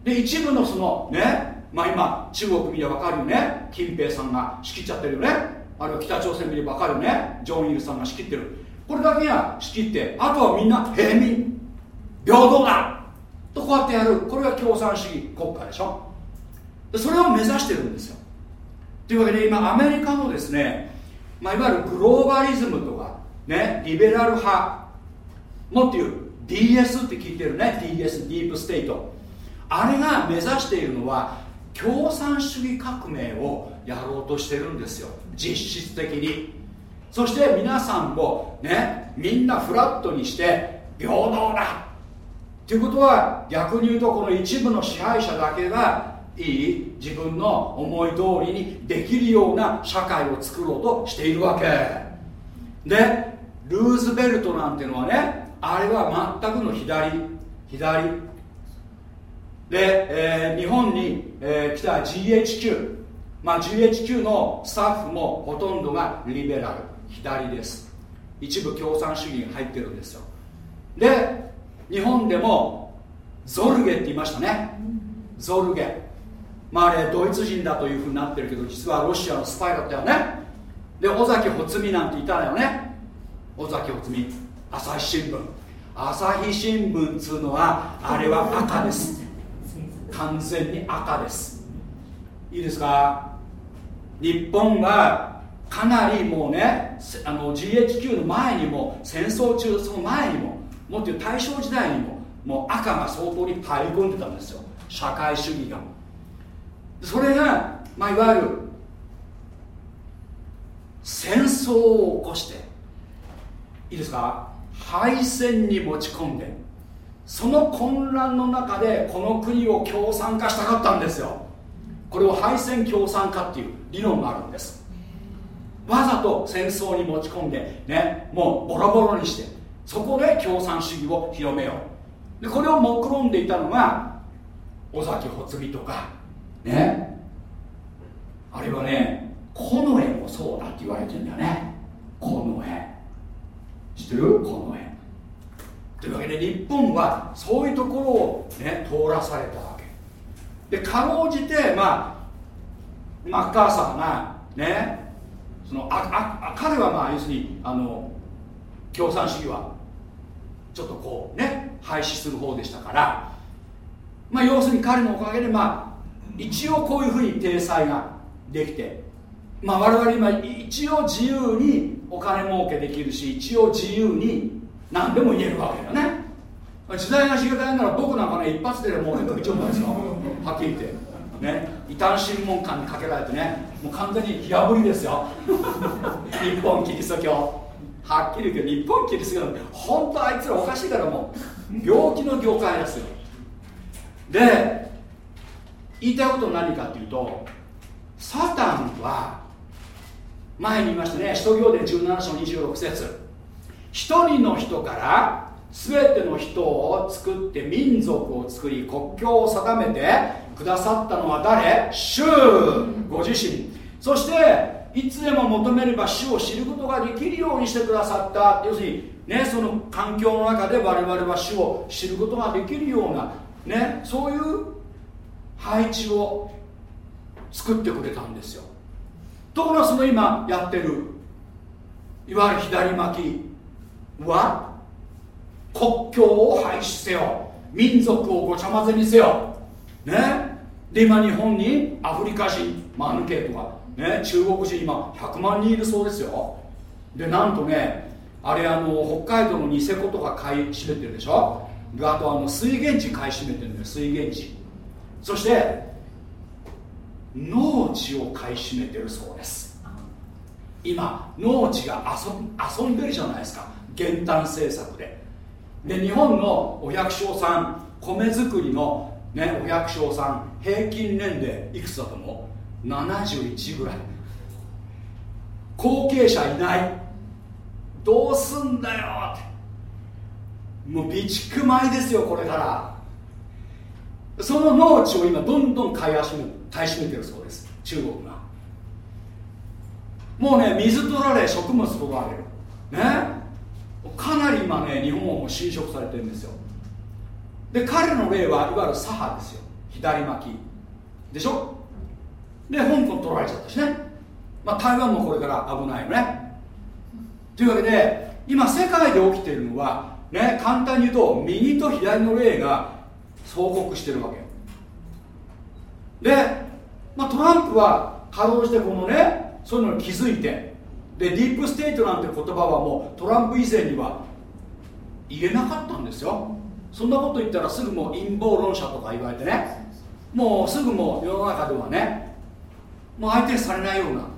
で一部のそのねまあ今中国見れば分かるよね。金平さんが仕切っちゃってるよね。あるいは北朝鮮見れば分かるよね。ジョンイルさんが仕切ってる。これだけが仕切ってあとはみんな平民平等だとこうやってやる。これが共産主義国家でしょ。でそれを目指してるんですよ。というわけで今アメリカのですね、まあ、いわゆるグローバリズムとかねリベラル派もっていう DS って聞いてるね。DS ディープステート。あれが目指しているのは共産主義革命をやろうとしてるんですよ。実質的に。そして皆さんもねみんなフラットにして平等だ。ということは逆に言うとこの一部の支配者だけがいい自分の思い通りにできるような社会を作ろうとしているわけ。でルーズベルトなんてのはねあれは全くの左。左。で、えー、日本に、えー、来た GHQ まあ GHQ のスタッフもほとんどがリベラル。左です。一部共産主義が入ってるんですよ。で日本でもゾルゲって言いましたね。ゾルゲ。まああれドイツ人だというふうになってるけど実はロシアのスパイだったよね。で尾崎穂積なんていたのよね。尾崎穂積。朝日新聞。朝日新聞っつうのはあれは赤です。完全に赤です。いいですか？日本はかなりもうねあの GHQ の前にも戦争中その前にももっと言う大正時代にももう赤が相当に入り込んでたんですよ。社会主義が。それが、まあ、いわゆる戦争を起こしていいですか？敗戦に持ち込んでその混乱の中でこの国を共産化したかったんですよ。これを敗戦共産化っていう理論があるんです。わざと戦争に持ち込んでねもうボロボロにしてそこで共産主義を広めよう。でこれを目論んでいたのが尾崎穂美とかね。あるいはね近衛もそうだって言われてるんだよね。近衛。知ってる？近衛。というわけで日本はそういうところを、ね、通らされたわけ。でかろうじて、まあ、マッカーサーがねそのああ彼はまあ要するにあの共産主義はちょっとこうね廃止する方でしたから、まあ、要するに彼のおかげでまあ一応こういうふうに体裁ができて、まあ、我々今一応自由にお金儲けできるし一応自由に何でも言えるわけだよね。時代がしがたやんなら僕なんかね一発でもうね首長なんですよ。はっきり言って。ね。異端審問官にかけられてねもう完全に火あぶりですよ。日本キリスト教。はっきり言うけど日本キリスト教本当あいつらおかしいからもう。病気の業界ですよ。で言いたいことは何かっていうとサタンは前に言いましたね。使徒行伝17章26節。一人の人から全ての人を作って民族を作り国境を定めてくださったのは誰？主。ご自身。そしていつでも求めれば主を知ることができるようにしてくださった。要するにねその環境の中で我々は主を知ることができるようなねそういう配置を作ってくれたんですよ。ところがその今やってるいわゆる左巻きは国境を廃止せよ。民族をごちゃ混ぜにせよ。ね。で今日本にアフリカ人マヌケとか、ね、中国人今100万人いるそうですよ。でなんとねあれあの北海道のニセコとか買い占めてるでしょ。あとあの水源地買い占めてるんだよ水源地。そして農地を買い占めてるそうです。今農地が遊遊んでるじゃないですか。減反政策で。で日本のお百姓さん米作りの、ね、お百姓さん平均年齢いくつだと思う？71ぐらい。後継者いない。どうすんだよって。もう備蓄米ですよこれから。その農地を今どんどん買い始め買い占めてるそうです中国が。もうね水取られ食物取られる。ね？かなり今ね日本はもう侵食されてるんですよ。で彼の例はいわゆる左派ですよ。左巻き。でしょ？で香港取られちゃったしね、まあ、台湾もこれから危ないよね。というわけで今世界で起きているのはね簡単に言うと右と左の例が相国してるわけ。で、まあ、トランプはかろうじてこのねそういうのに気づいてでディープステートなんて言葉はもうトランプ以前には言えなかったんですよ。そんなこと言ったらすぐもう陰謀論者とか言われてね。もうすぐもう世の中ではね。もう相手にされないような。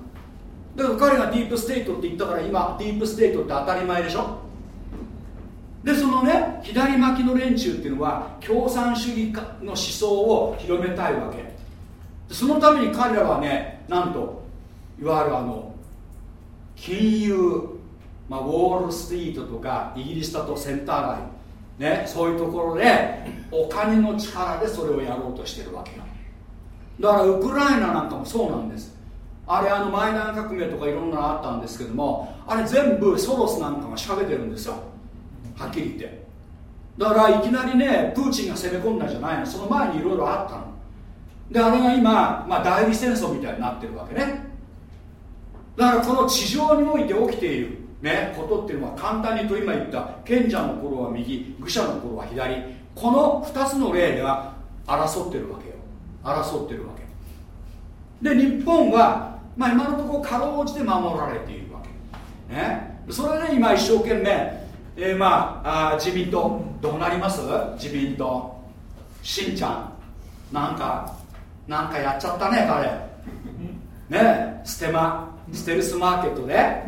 だから彼がディープステートって言ったから今ディープステートって当たり前でしょ。でそのね左巻きの連中っていうのは共産主義の思想を広めたいわけ。そのために彼らはねなんといわゆるあの金融、まあ、ウォール・ストリートとかイギリスだとセンター街、ね、そういうところでお金の力でそれをやろうとしてるわけよ。だからウクライナなんかもそうなんです。あれあのマイナー革命とかいろんなのあったんですけどもあれ全部ソロスなんかが仕掛けてるんですよ。はっきり言って。だからいきなりねプーチンが攻め込んだんじゃないの。その前にいろいろあったの。であれが今、まあ、代理戦争みたいになってるわけね。だからこの地上において起きている、ね、ことっていうのは簡単に言うと今言った賢者の頃は右愚者の頃は左。この2つの例では争ってるわけよ。争ってるわけ。で日本は、まあ、今のところかろうじて守られているわけ、ね、それで今一生懸命、えー、まああ自民党。どうなります？自民党。しんちゃん。なんかなんかやっちゃったね彼。ね。ステマステルスマーケットで。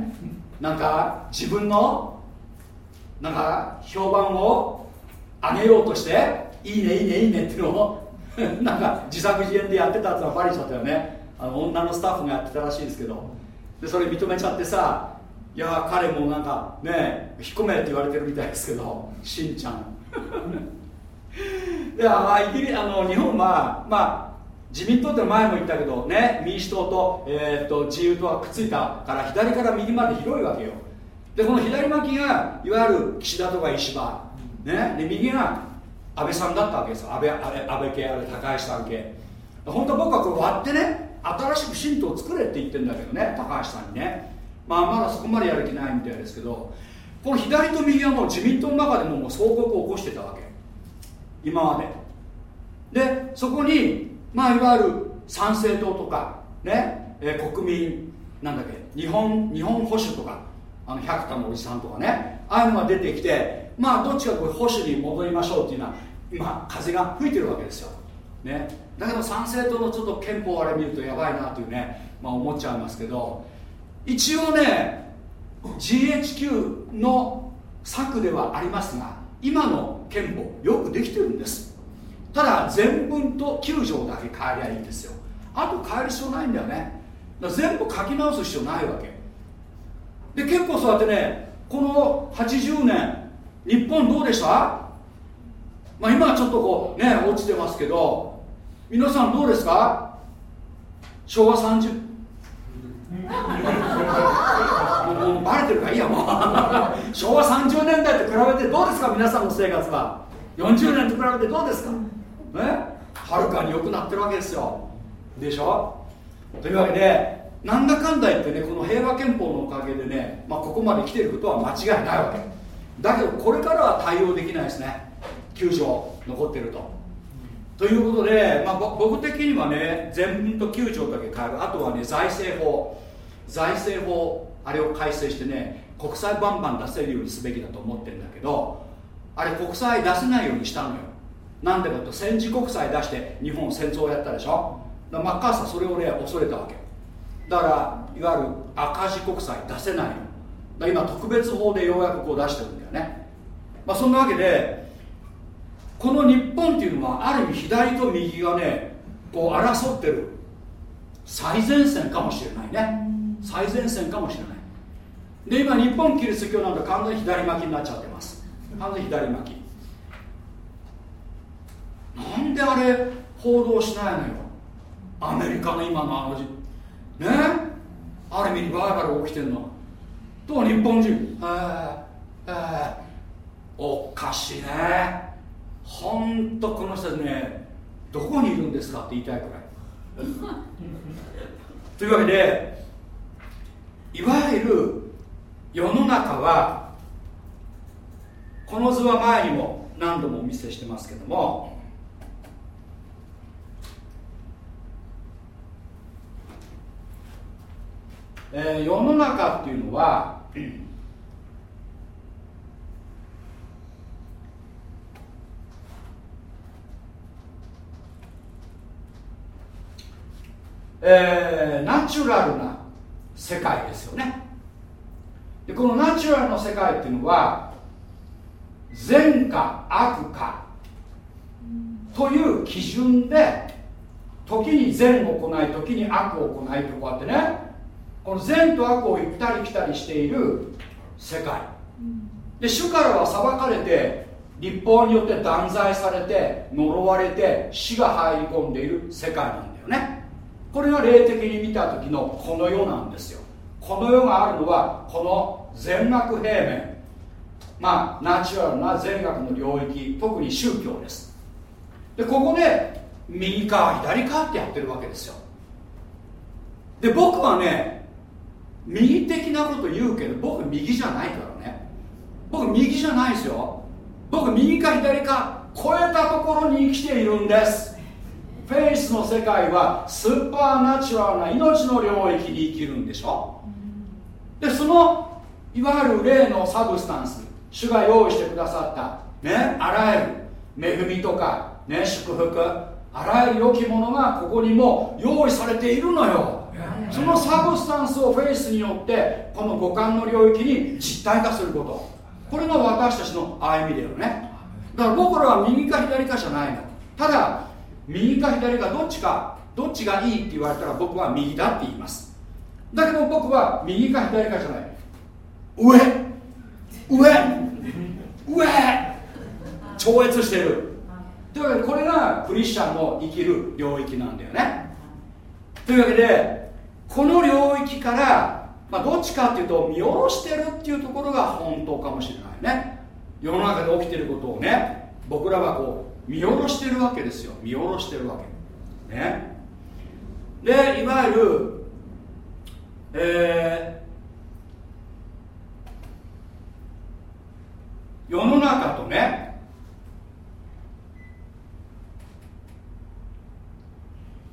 なんか自分のなんか評判を上げようとしていいねいいねいいねっていうのを なんか自作自演でやってたってのはバレちゃったよね。あの女のスタッフがやってたらしいんですけど。でそれ認めちゃってさいや彼もなんかね引っ込めって言われてるみたいですけどしんちゃん。であイギリあの日本はまあ自民党って前も言ったけどね民主党と,、えーと、自由党がくっついたから左から右まで広いわけよ。でこの左巻きがいわゆる岸田とか石破、ね、で右が安倍さんだったわけです安倍安倍系あれ高橋さん系。本当僕はこれ割ってね新しく新党を作れって言ってるんだけどね高橋さんにね。まあまだそこまでやる気ないみたいですけどこの左と右はもう自民党の中でももう総国を起こしてたわけ。今まででそこにまあいわゆる参政党とかね、えー、国民なんだっけ日本日本保守とかあの百田のおじさんとかねああいうのが出てきてまあどっちかこう保守に戻りましょうっていうのは今風が吹いてるわけですよ、ね、だけど参政党のちょっと憲法あれ見るとやばいなというね、まあ、思っちゃいますけど一応ね GHQ の策ではありますが今の憲法よくできてるんです。ただ全文と9条だけ変えりゃいいんですよ。あと変える必要ないんだよね。だ全部書き直す必要ないわけ。で結構そうやってねこの80年日本どうでした？まあ今はちょっとこうね落ちてますけど皆さんどうですか？昭和30もうバレてるからいいやもう。昭和30年代と比べてどうですか？皆さんの生活は。40年と比べてどうですか？ねはるかに良くなってるわけですよ。でしょ？というわけでなんだかんだ言ってねこの平和憲法のおかげでね、まあ、ここまで来てることは間違いないわけ。だけどこれからは対応できないですね。9条残ってると。ということで、まあ、僕的にはね全文と9条だけ変える。あとはね財政法。財政法あれを改正してね国債バンバン出せるようにすべきだと思ってるんだけどあれ国債出せないようにしたのよ。なんでかと戦時国債出して日本戦争をやったでしょ？だマッカーサーそれをね恐れたわけ。だからいわゆる赤字国債出せない。の今特別法でようやくこう出してるんだよね。まあそんなわけでこの日本っていうのはある意味左と右がねこう争ってる。最前線かもしれないね。最前線かもしれない。で今日本キリスト教なんて完全に左巻きになっちゃってます。完全に左巻き。なんであれ報道しないのよ。アメリカの今のあのね？ある意味リバイバル起きてんの。と日本人？えー、え、おかしいね。ほんとこの人ねどこにいるんですかって言いたいくらい。というわけでいわゆる世の中はこの図は前にも何度もお見せしてますけどもえー、世の中っていうのはえー、ナチュラルな世界ですよね。でこのナチュラルな世界っていうのは善か悪かという基準で時に善を行い時に悪を行いとこうやってねこの善と悪を行ったり来たりしている世界。で主からは裁かれて立法によって断罪されて呪われて死が入り込んでいる世界なんだよね。これが霊的に見た時のこの世なんですよ。この世があるのはこの全額平面。まあナチュラルな善悪の領域特に宗教です。でここで右か左かってやってるわけですよ。で僕はね右的なこと言うけど僕右じゃないからね。僕右じゃないですよ。僕右か左か超えたところに生きているんです。 faith の世界は supernatural な命の領域に生きるんでしょ。でそのいわゆる霊の substance 主が用意してくださったねあらゆる恵みとかね祝福あらゆる良きものがここにも用意されているのよ。そのサブスタンスをフェイスによってこの五感の領域に実体化すること。これが私たちの歩みだよね。だから僕らは右か左かじゃないのただ右か左かどっちかどっちがいいって言われたら僕は右だって言います。だけど僕は右か左かじゃない。上。上。上。超越してる。というわけでこれがクリスチャンの生きる領域なんだよね。というわけでこの領域から、まあ、どっちかっていうと見下ろしてるっていうところが本当かもしれないね。世の中で起きてることをね僕らはこう見下ろしてるわけですよ。見下ろしてるわけ。ね。でいわゆるえー、世の中とね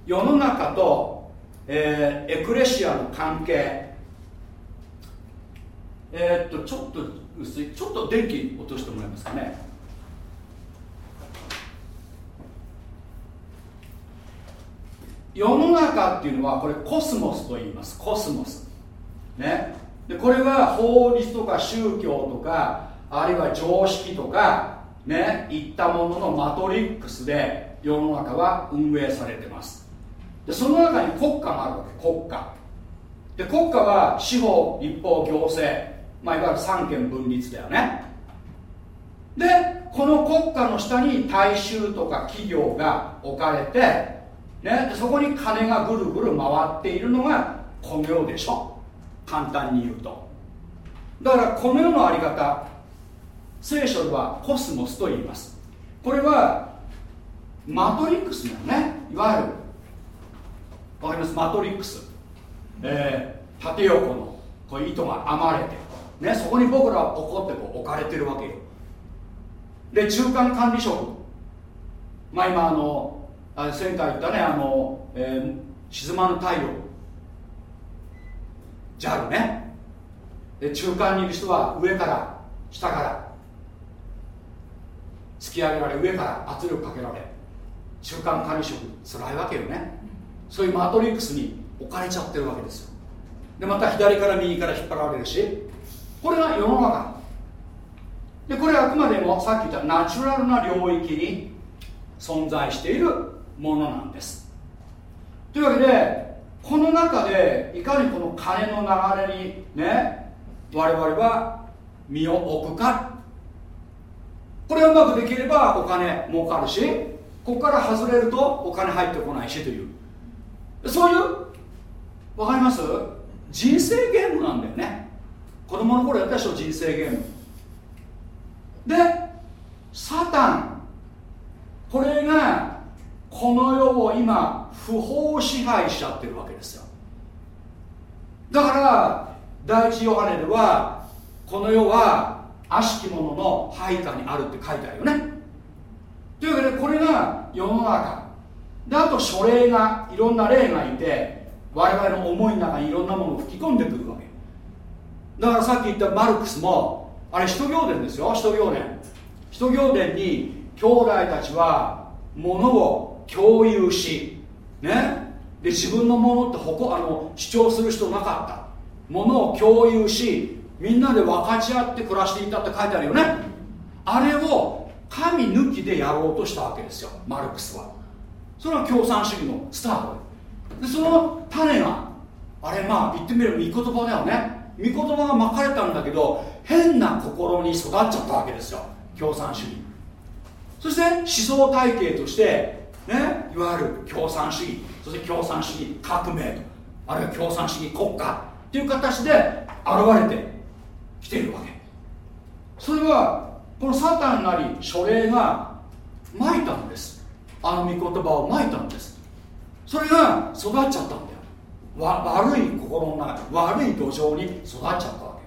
世の中と、えー、エクレシアの関係。えー、っとちょっと薄いちょっと電気落としてもらえますかね。世の中っていうのはこれコスモスと言います。コスモス。ね。でこれは法律とか宗教とかあるいは常識とかねいったもののマトリックスで世の中は運営されてます。でその中に国家があるわけ国家。で国家は司法立法行政。まあいわゆる三権分立だよね。でこの国家の下に大衆とか企業が置かれてね、そこに金がぐるぐる回っているのがこの世でしょ。簡単に言うと。だからこの世のあり方聖書ではコスモスと言います。これはマトリックスだよね。いわゆるわかります？マトリックス、え。ー、縦横のこう糸が編まれて、ね、そこに僕らはポコってこう置かれてるわけよ。で中間管理職。まあ今あのあ前回言ったねあの、えー、沈まぬ太陽。JAL ね。で中間にいる人は上から下から。突き上げられ上から圧力かけられ中間管理職。辛いわけよね。そういうマトリックスに置かれちゃってるわけですよ。でまた左から右から引っ張られるしこれが世の中。でこれはあくまでもさっき言ったナチュラルな領域に存在しているものなんです。というわけでこの中でいかにこの金の流れにね我々は身を置くか。これがうまくできればお金儲かるしここから外れるとお金入ってこないしという。そういう？わかります？人生ゲームなんだよね。子供の頃やったでしょ人生ゲーム。でサタン。これがこの世を今不法支配しちゃってるわけですよ。だから第一ヨハネではこの世は悪しき者の配下にあるって書いてあるよね。というわけでこれが世の中。であと書類がいろんな霊がいて我々の思いの中にいろんなものを吹き込んでくるわけ。だからさっき言ったマルクスもあれ使徒行伝ですよ使徒行伝。使徒行伝に兄弟たちは物を共有し、ね、で自分のものってほこあの主張する人なかった。ものを共有しみんなで分かち合って暮らしていたって書いてあるよね。あれを神抜きでやろうとしたわけですよマルクスは。それは共産主義のスタートでその種があれまあ言ってみれば御言葉だよね。御言葉がまかれたんだけど変な心に育っちゃったわけですよ。共産主義。そして思想体系としてね、いわゆる共産主義。そして共産主義革命と。あるいは共産主義国家。っていう形で現れてきているわけ。それはこのサタンなり書類がまいたんです。あの御言葉をまいたんです。それが育っちゃったんだよ。わ悪い心の中悪い土壌に育っちゃったわ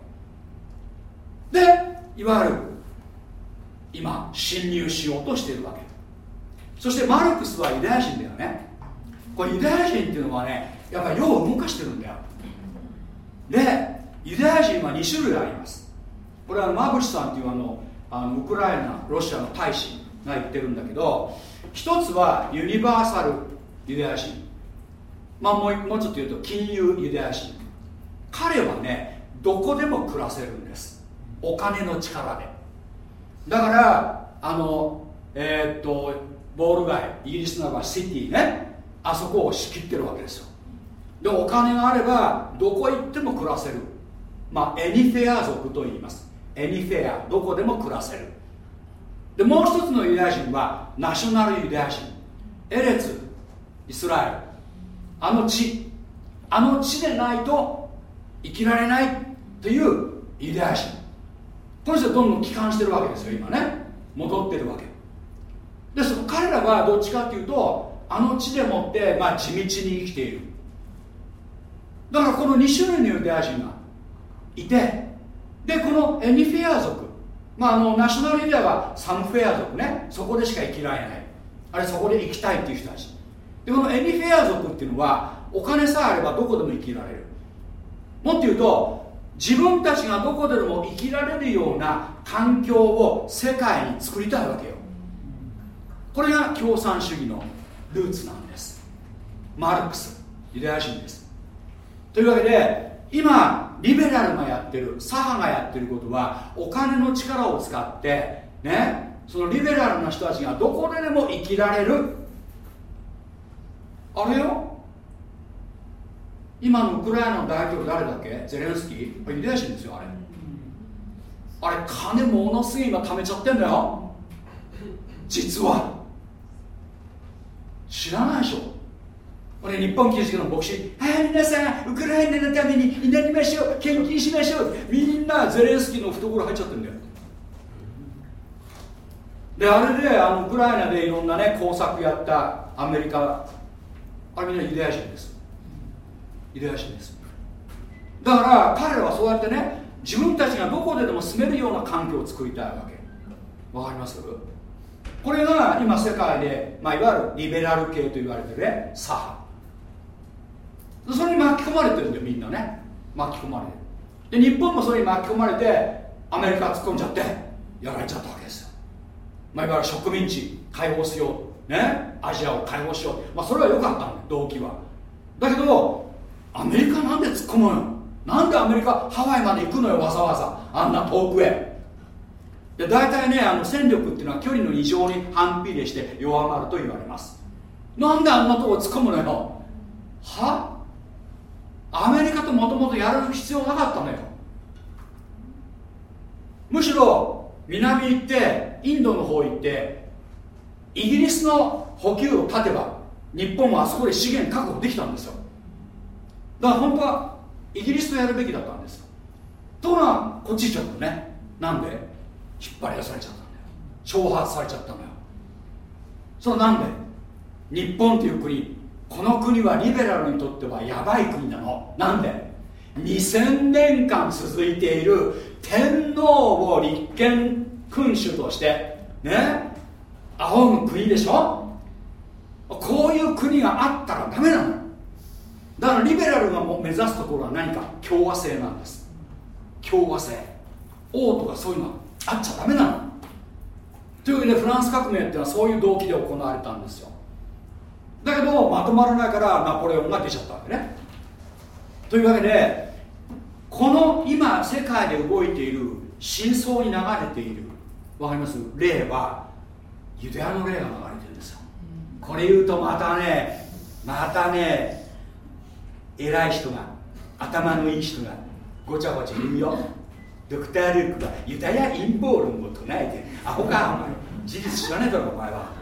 けでいわゆる今侵入しようとしているわけそしてマルクスはユダヤ人だよね。これユダヤ人っていうのはねやっぱり世を動かしてるんだよ。でユダヤ人は2種類あります。これはマブシさんっていうあのあのウクライナロシアの大使が言ってるんだけど一つはユニバーサルユダヤ人。まあもうもうちょっと言うと金融ユダヤ人。彼はねどこでも暮らせるんです。お金の力で。だからあのえー、っとボール街イギリスならばシティねあそこを仕切ってるわけですよ。でお金があればどこ行っても暮らせる。まあエニフェア族と言います。エニフェアどこでも暮らせる。でもう一つのユダヤ人はナショナルユダヤ人。エレツイスラエル。あの地。あの地でないと生きられないというユダヤ人。この人はどんどん帰還してるわけですよ今ね。戻ってるわけ。でその彼らはどっちかっていうとあの地でもって、まあ、地道に生きている。だからこの2種類のユダヤ人がいてでこのエニフェア族、まあ、あのナショナルユダヤはサムフェア族ね。そこでしか生きられない。あれそこで生きたいっていう人たち。でこのエニフェア族っていうのはお金さえあればどこでも生きられる。もっと言うと自分たちがどこでも生きられるような環境を世界に作りたいわけよ。これが共産主義のルーツなんです。マルクス。ユダヤ人です。というわけで今リベラルがやってる左派がやってることはお金の力を使ってねそのリベラルな人たちがどこででも生きられる。あれよ？今のウクライナの大統領誰だっけ？ゼレンスキー？ユダヤ人ですよあれ。あれ金ものすごい今貯めちゃってんだよ。実は。知らないでしょ？これ日本キリストの牧師。はい皆さんウクライナのために祈りましょう。献金しましょう。みんなゼレンスキーの懐入っちゃってるんだよ。であれであのウクライナでいろんなね工作やったアメリカ。あれみんなユダヤ人です。ユダヤ人です。だから彼らはそうやってね自分たちがどこででも住めるような環境を作りたいわけ。わかります？これが今世界で、まあ、いわゆるリベラル系と言われてるね左派。それに巻き込まれてるんだよみんなね。巻き込まれて。で日本もそれに巻き込まれてアメリカ突っ込んじゃってやられちゃったわけですよ、まあ、いわゆる植民地解放しよう。ね？アジアを解放しよう、まあ、それは良かったんだ動機は。だけどアメリカなんで突っ込むのよ？なんでアメリカハワイまで行くのよわざわざ？あんな遠くへ。で大体ねあの戦力っていうのは距離の異常に反比例して弱まると言われます。なんであんなとこ突っ込むのよ？は？アメリカともともとやる必要なかったのよ。むしろ南行ってインドの方行ってイギリスの補給を断てば日本はあそこで資源確保できたんですよ。だから本当はイギリスとやるべきだったんですところがこっち行っちゃったね。なんで？引っ張り出されちゃったんだよ。挑発されちゃったのよ。それなんで？日本という国この国はリベラルにとってはやばい国なの。なんで？2000年間続いている天皇を立憲君主として。ね？仰ぐ国でしょ？こういう国があったらダメなの。だからリベラルが目指すところは何か？共和制なんです。共和制。王とかそういうのはあっちゃダメなの。というわけでフランス革命っていうのはそういう動機で行われたんですよ。だけどまとまらないからナポレオンが出ちゃったわけね。というわけでこの今世界で動いている真相に流れているわかります？例はユダヤの例が流れてるんですよ。これ言うとまたねまたね偉い人が頭のいい人がごちゃごちゃ言うよ。ドクター・ルークがユダヤ陰謀論を唱えてアホかお前。事実知らねえだろお前は。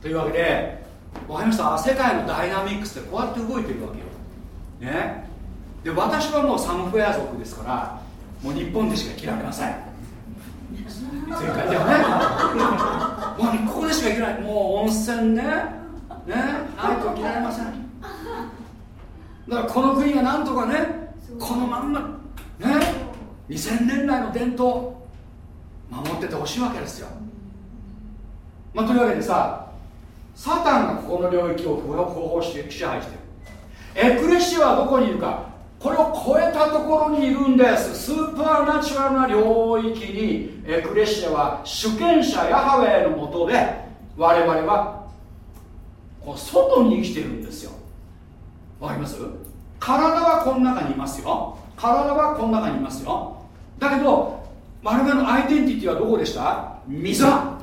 というわけで分かりました。世界のダイナミックスってこうやって動いてるわけよ。ね。で私はもうサムフェア族ですからもう日本でしか生きられません。正解だよね。もうここでしか生きられない。もう温泉ね。ね。ないと生きられません。だからこの国がなんとかねこのまんまね。2000年来の伝統守っててほしいわけですよ、まあ、というわけでさサタンがここの領域を不法して支配してる。エクレシアはどこにいるか。これを超えたところにいるんです。スーパーナチュラルな領域にエクレシアは主権者ヤハウェのもとで我々はこう外に生きてるんですよ。わかります？体はこの中にいますよ。体はこの中にいますよ。だけど我々のアイデンティティはどこでした？御座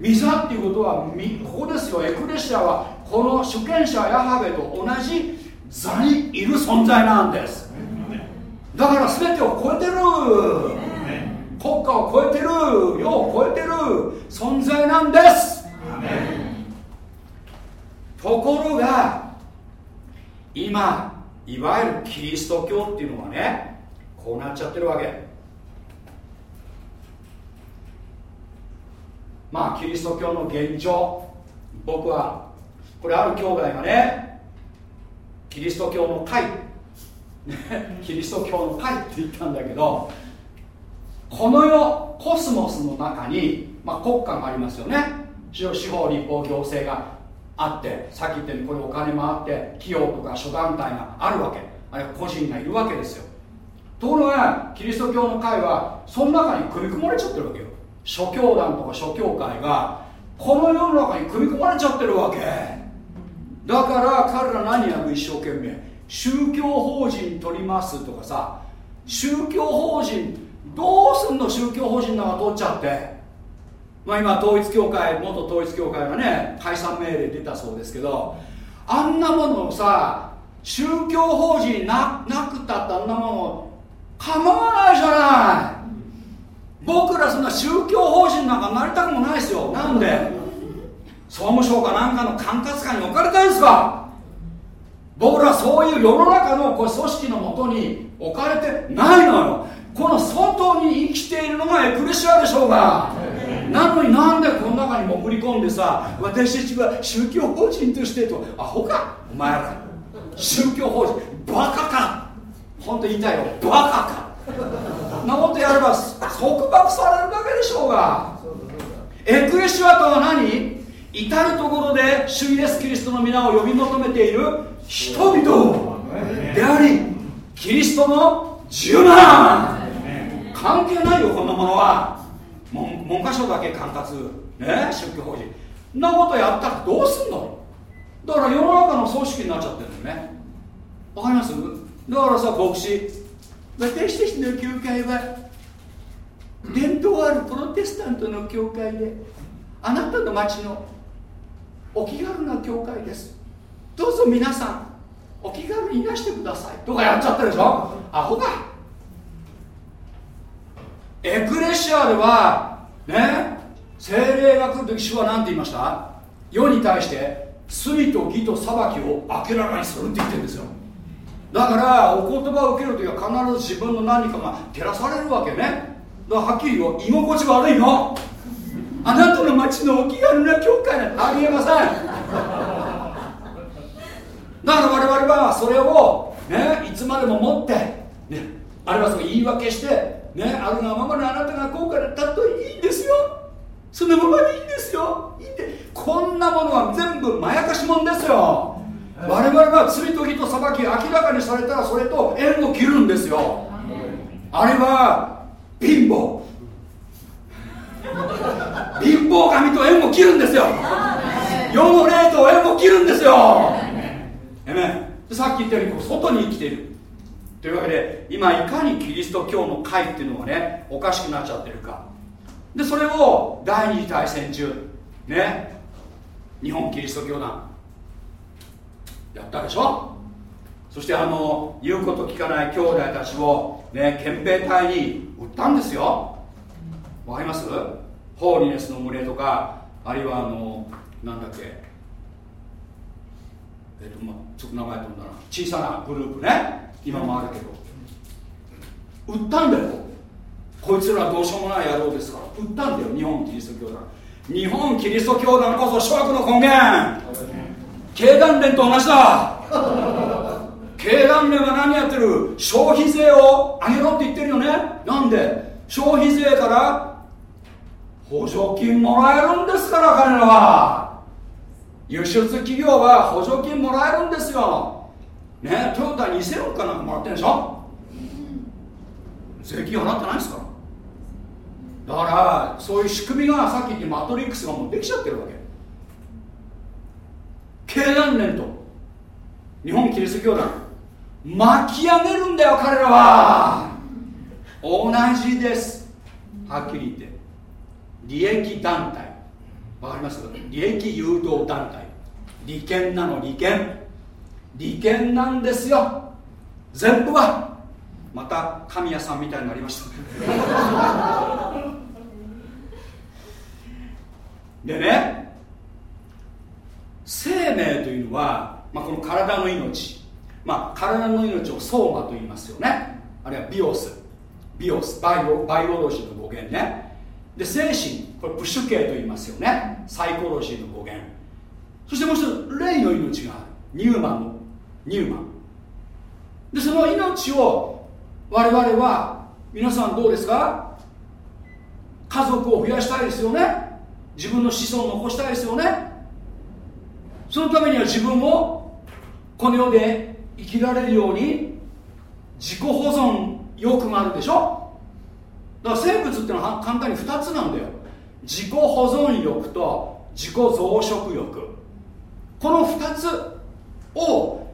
御座っていうことはここですよ。エクレシアはこの主権者ヤハベと同じ座にいる存在なんです。だから全てを超えてる。国家を超えてる。世を超えてる。存在なんです。ところが今いわゆるキリスト教っていうのはねこうなっちゃってるわけ。まあキリスト教の現状。僕はこれある兄弟がねキリスト教の会。キリスト教の会って言ったんだけどこの世コスモスの中に、まあ、国家がありますよね。司法立法行政があってさっき言ったようにこれお金もあって企業とか諸団体があるわけ。あるいは個人がいるわけですよ。ところがキリスト教の会はその中に組み込まれちゃってるわけよ。諸教団とか諸教会がこの世の中に組み込まれちゃってるわけ。だから彼ら何やる一生懸命。宗教法人取りますとかさ。宗教法人どうすんの宗教法人なんか取っちゃって。まあ今統一教会元統一教会がね解散命令出たそうですけど。あんなものをさ宗教法人ななくたってあんなもの構わないじゃない。僕らそんな宗教法人なんかなりたくもないですよ。なんで？総務省かなんかの管轄下に置かれたいんですか？僕らそういう世の中のこう組織のもとに置かれてないのよ。この外に生きているのがエクレシアでしょうが。なのになんでこの中に潜り込んでさ私たちは宗教法人としてとアホかお前ら。宗教法人バカか。本当言いたいよバカか。なことやれば束縛されるだけでしょうが。エクレシアとは何？至る所で主イエスキリストの皆を呼び求めている人々でありキリストの柔軟関係ないよこんなものは。文科省だけ管轄ね？宗教法人。んなことやったらどうすんの？だから世の中の組織になっちゃってるんだよね。わかります？だからさ牧師私たちの教会は伝統あるプロテスタントの教会であなたの町のお気軽な教会です。どうぞ皆さんお気軽にいらしてください。とかやっちゃったでしょ？アホかエクレシアではね精霊が来る時主は何て言いました？世に対して罪と義と裁きを明らかにするって言ってるんですよ。だからお言葉を受ける時は必ず自分の何かが照らされるわけね。だからはっきり言う居心地悪いの。あなたの町のお気軽な教会なんてありえません。だから我々はそれをねいつまでも持って、ね、あるいはその言い訳してねあるがままのあなたが高価だったといいんですよ。そのままでいいんですよ。いいってこんなものは全部まやかしもんですよ。我々は罪と義と裁き明らかにされたらそれと縁を切るんですよ。あれは貧乏。貧乏神と縁を切るんですよ。世の霊と縁を切るんですよ。えめさっき言ったように外に生きている。というわけで今いかにキリスト教の会っていうのがねおかしくなっちゃってるか。でそれを第二次大戦中ね日本キリスト教団やったでしょ？そしてあの言うこと聞かない兄弟たちをね憲兵隊に売ったんですよ。わかります？ホーリネスの群れとかあるいはあのなんだっけ？えっ、とまちょっと名前飛んだな。小さなグループね。今もあるけど。売ったんだよ。こいつらどうしようもない野郎ですから。売ったんだよ。日本キリスト教団。日本キリスト教団こそ諸悪の根源。経団連と同じだ。経団連は何やってる？消費税を上げろって言ってるよね。なんで？消費税から補助金もらえるんですから彼らは。輸出企業は補助金もらえるんですよ。ねトヨタ2000億かなんかもらってるでしょ？税金払ってないですか？らだからそういう仕組みがさっき言ったマトリックスがもうできちゃってるわけ。経団連と日本キリスト教団巻き上げるんだよ彼らは。同じです。はっきり言って。利益団体。わかります？利益誘導団体。利権なの利権。利権なんですよ。全部は。また神谷さんみたいになりました。でね生命というのは、まあ、この体の命、まあ、体の命をソーマと言いますよね。あるいはビオス。ビオス。バイオバイオロジーの語源ね。で精神。これプッシュ系と言いますよね。サイコロジーの語源。そしてもう一つ霊の命がある。ニューマンの。ニューマン。でその命を我々は皆さんどうですか？家族を増やしたいですよね。自分の子孫を残したいですよね。そのためには自分をこの世で生きられるように自己保存欲があるでしょ？だから生物っていうのは簡単に2つなんだよ。自己保存欲と自己増殖欲。この2つを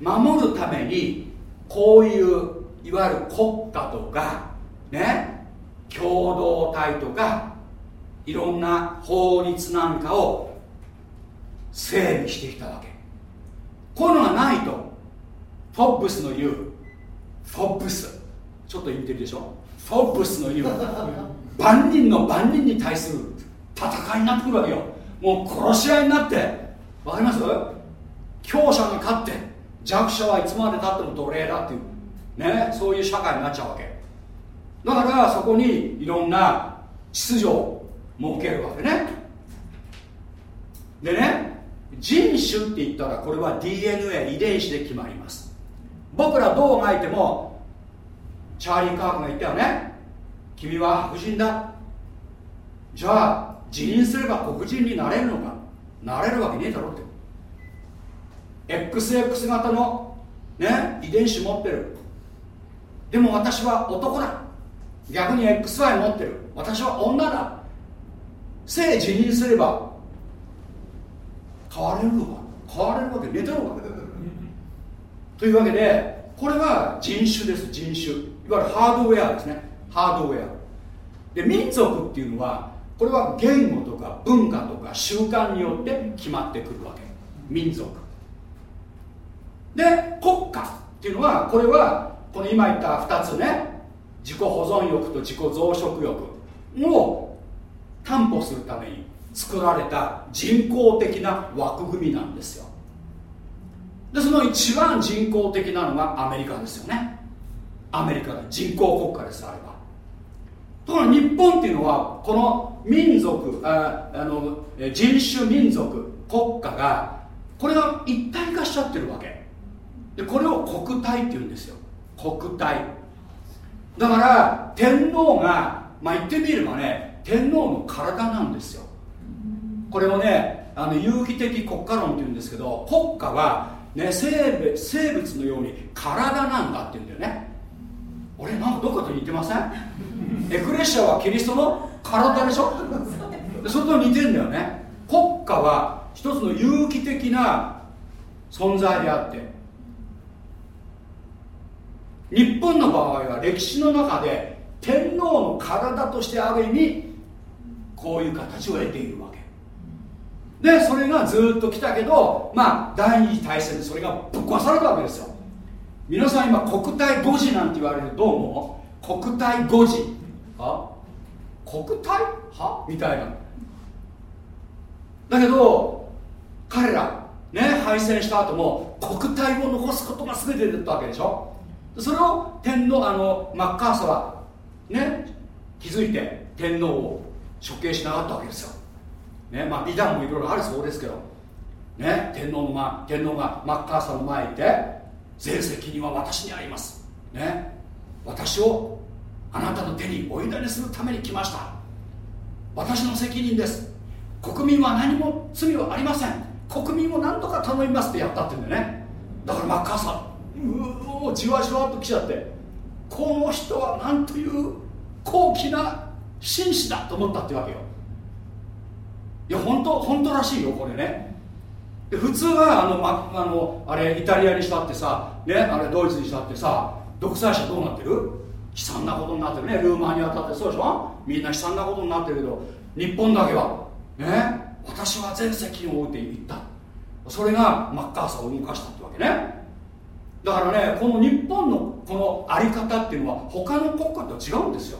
守るためにこういういわゆる国家とかね共同体とかいろんな法律なんかを整備してきたわけ。こういうのがないとフォップスの言うフォップス。ちょっと言ってるでしょ？フォップスの言う 万人の万人に対する戦いになってくるわけよ。もう殺し合いになって。わかります？強者が勝って弱者はいつまでたっても奴隷だっていうねそういう社会になっちゃうわけ。だからそこにいろんな秩序を設けるわけね。でね人種って言ったらこれは DNA 遺伝子で決まります。僕らどうあいてもチャーリー・カークが言ったよね。君は白人だ。じゃあ辞任すれば黒人になれるのか。なれるわけねえだろって。XX 型のね遺伝子持ってる。でも私は男だ。逆に XY 持ってる。私は女だ。性辞任すれば変われるのか変われるわけ寝てるわけというわけでこれは人種です。人種。いわゆるハードウェアですね。ハードウェア。で民族っていうのはこれは言語とか文化とか習慣によって決まってくるわけ。民族。で国家っていうのはこれはこの今言った2つね。自己保存欲と自己増殖欲を担保するために作られた人工的な枠組みなんですよ。でその一番人工的なのがアメリカですよね。アメリカで人工国家ですあればところが日本っていうのはこの民族ああの人種民族国家がこれが一体化しちゃってるわけ。でこれを国体っていうんですよ。国体。だから天皇がまあ言ってみればね天皇の体なんですよ。これをねあの有機的国家論っていうんですけど国家は、ね、生生物のように体なんだって言うんだよね。俺なんかどっかと似てません？エクレシアはキリストの？体でしょ？それと似てんだよね。国家は一つの有機的な存在であって日本の場合は歴史の中で天皇の体としてある意味こういう形を得ているわでそれがずっと来たけどまあ第二次大戦でそれがぶっ壊されたわけですよ。皆さん今国体誤字なんて言われるどう思う？国体誤字。は？国体？は？みたいな。だけど彼らね敗戦した後も国体を残すことが全てだったわけでしょ？それを天皇あのマッカーサーはね気づいて天皇を処刑しなかったわけですよ、ねまあ、美談もいろいろあるそうですけど、ね、天皇の、ま、天皇がマッカーサーの前にいて全責任は私にあります、ね、私をあなたの手にお委ねするために来ました。私の責任です。国民は何も罪はありません。国民を何とか頼みますってやったって言うんだよね。だからマッカーサーうおじわじわっときちゃってこの人は何という高貴な紳士だと思ったってわけよ。いや本当本当らしいよこれね。で普通はあの、ま、あのあれイタリアにしたってさ、ね、あれドイツにしたってさ独裁者どうなってる？悲惨なことになってるね。ルーマニアだってそうでしょ？みんな悲惨なことになってるけど日本だけはね私は全責任を負うて言った。それがマッカーサーを動かしたってわけね。だからねこの日本のこの在り方っていうのは他の国家とは違うんですよ。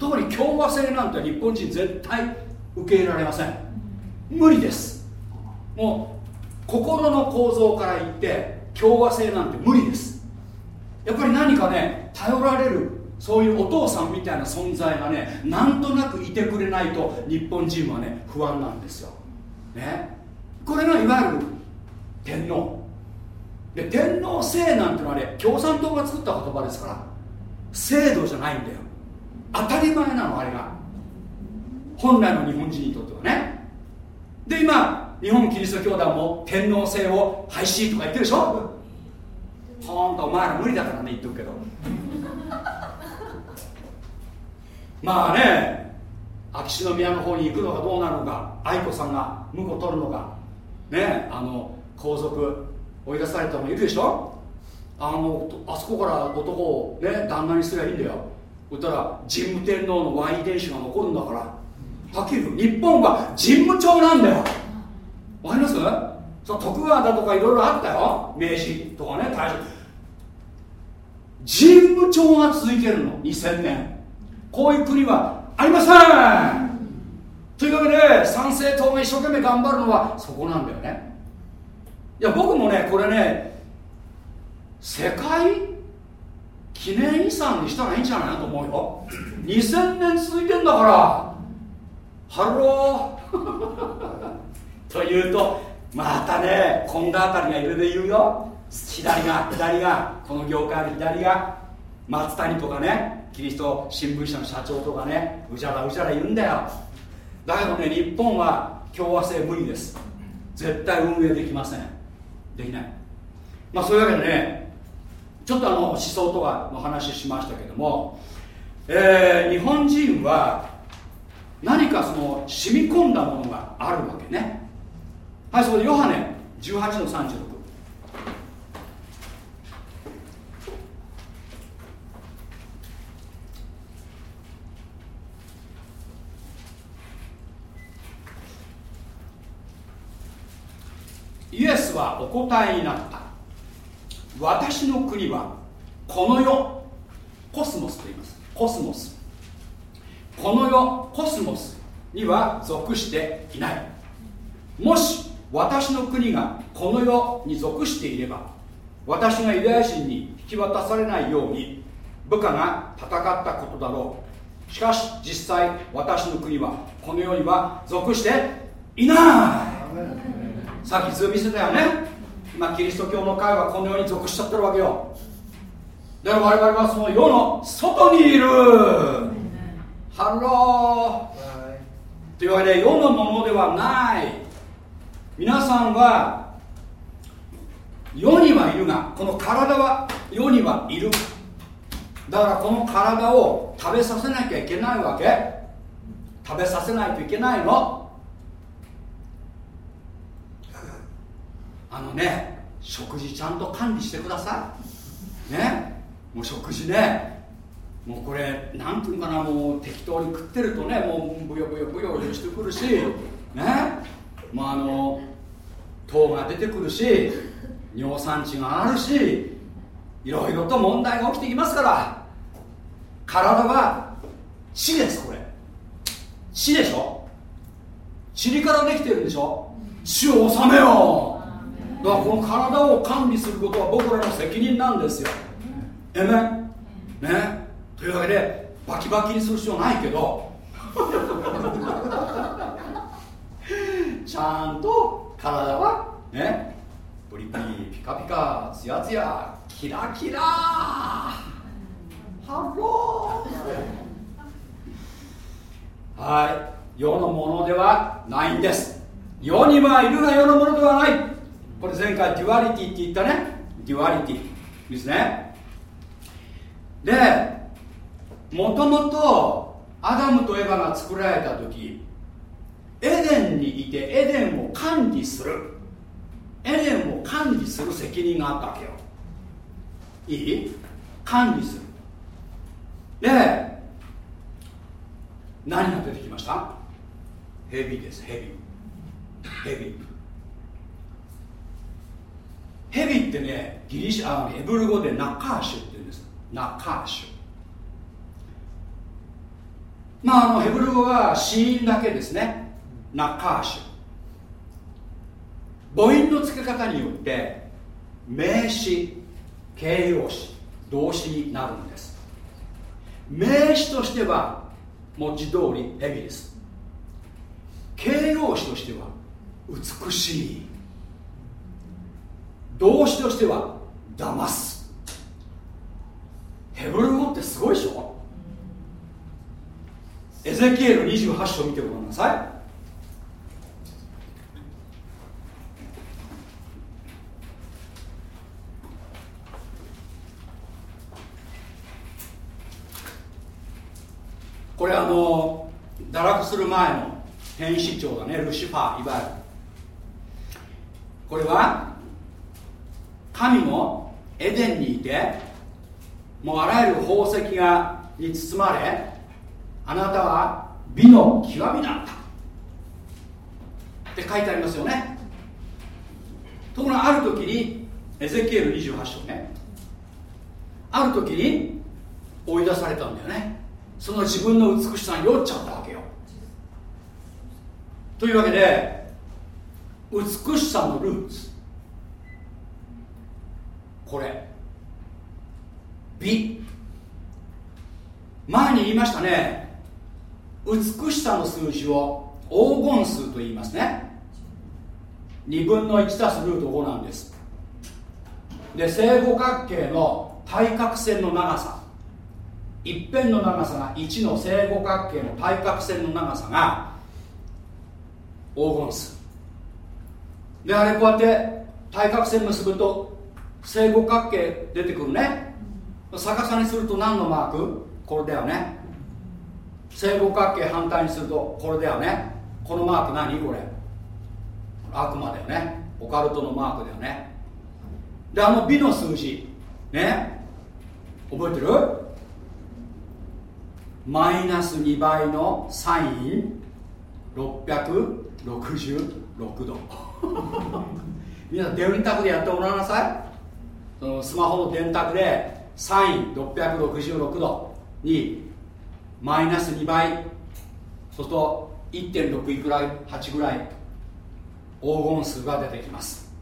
特に共和制なんて日本人絶対受け入れられません。無理です。もう心の構造から言って共和制なんて無理です。やっぱり何かね頼られるそういうお父さんみたいな存在がねなんとなくいてくれないと日本人はね不安なんですよ、ね、これがいわゆる天皇。で天皇制なんてのはね共産党が作った言葉ですから制度じゃないんだよ。当たり前なのあれが。本来の日本人にとってはね。で今日本キリスト教団も天皇制を廃止とか言ってるでしょ？ほんとお前ら無理だからね言っとくけど。まあね秋篠宮の方に行くのかどうなのか愛子さんが婿取るのかねあの皇族追い出されたのもいるでしょ？あのあそこから男をね旦那にすりゃいいんだよ。そしたら神武天皇の Y 遺伝子が残るんだから。はっきり言う日本は神武朝なんだよ。わかります？そ徳川だとかいろいろあったよ。明治とかね大正神武朝が続いてるの2000年。こういう国はありません。というわけで参政党が一生懸命頑張るのはそこなんだよね。いや僕もねこれね世界記念遺産にしたらいいんじゃないと思うよ。2000年続いてんだから。 Hello。というとまたね今度あたりがいろいろ言うよ。左が左がこの業界の左が松谷とかねキリスト新聞社の社長とかねうじゃらうじゃら言うんだよ。だけどね日本は共和制無理です。絶対運営できません。できない。まあそういうわけでねちょっとあの思想とかの話しましたけども、えー、日本人は何かその染み込んだものがあるわけね。はいそこでヨハネ18の36イエスはお答えになった。私の国はこの世コスモスと言います。コスモス。この世コスモスには属していない。もし私の国がこの世に属していれば私がユダヤ人に引き渡されないように部下が戦ったことだろう。しかし実際私の国はこの世には属していない。さっき図見せたよね。今キリスト教の会はこのように属しちゃってるわけよ。だから我々はその世の外にいる。ハローというわけで世のものではない。皆さんは世にはいるがこの体は世にはいる。だからこの体を食べさせなきゃいけないわけ。食べさせないといけないの。あのね食事ちゃんと管理してください。ね。もう食事ね。もうこれなんていうかなもう適当に食ってるとねもうブヨブヨブヨブヨしてくるしね。もうあの糖が出てくるし尿酸値があるしいろいろと問題が起きてきますから体は血ですこれ。血でしょ？塵からできてるんでしょ？血を治めよう。だからこの体を管理することは僕らの責任なんですよ。えめ？ね？というわけでバキバキにする必要ないけど。ちゃんと体はねプリプリピカピカツヤツヤキラキラ。ハロー。はい。世のものではないんです。世にはいるが世のものではない。これ前回 duality って言ったね。 duality ですね。でもともとアダムとエヴァが作られた時エデンにいてエデンを管理する。エデンを管理する責任があったわけよ。いい？管理する。で何が出てきました？ヘビですヘビヘビヘビってねギリシャあヘブル語でナカーシュって言うんです。ナカーシュ。まああのヘブル語は死因だけですね。ナカーシュ。母音の付け方によって名詞形容詞動詞になるんです。名詞としては文字通りヘビです。形容詞としては美しい。動詞としては騙す。ヘブル語ってすごいでしょ？エゼキエル28章見てごらんなさい。これあの堕落する前の天使長だねルシファーいわゆる。これは神もエデンにいてもうあらゆる宝石がに包まれあなたは美の極みなんだって書いてありますよね。ところがある時にエゼキエル28章ね。ある時に追い出されたんだよね。その自分の美しさに酔っちゃったわけよ。というわけで美しさのルーツ。これ。美。前に言いましたね。美しさの数字を黄金数と言いますね。2分の1たすルート5なんです。で正五角形の対角線の長さ。一辺の長さが1の正五角形の対角線の長さが黄金数。であれこうやって対角線結ぶと正五角形出てくるね。逆さにすると何のマーク？これだよね。正五角形反対にするとこれだよね。このマーク何？これ。悪魔だよね。オカルトのマークだよね。であの美の数字。ね？覚えてる？マイナス2倍のサイン。666度。みんな電卓でやってごらんなさい。そのスマホの電卓でサイン666度にマイナス2倍。そうすると1.6いくらい8ぐらい黄金数が出てきます。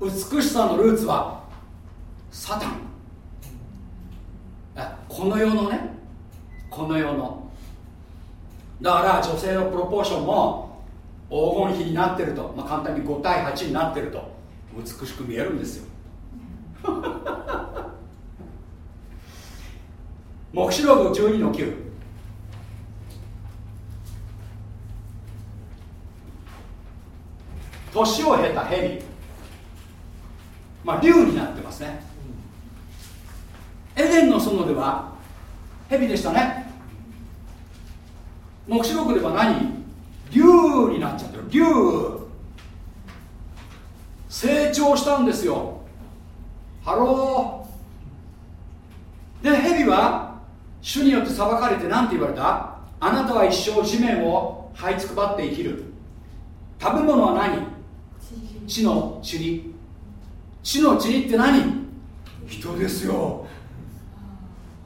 美しさのルーツはサタン。この世のね。この世の。だから女性のプロポーションも黄金比になってると、まあ、簡単に5対8になってると。美しく見えるんですよ。黙示録12の9年を経た蛇まあ竜になってますね。エデンの園では蛇でしたね。黙示録では何竜になっちゃってる。竜。成長したんですよ。 Hello。で蛇は主によって裁かれて何て言われた？あなたは一生地面を這いつくばって生きる。食べ物は何？地の塵。地の塵って何？人ですよ。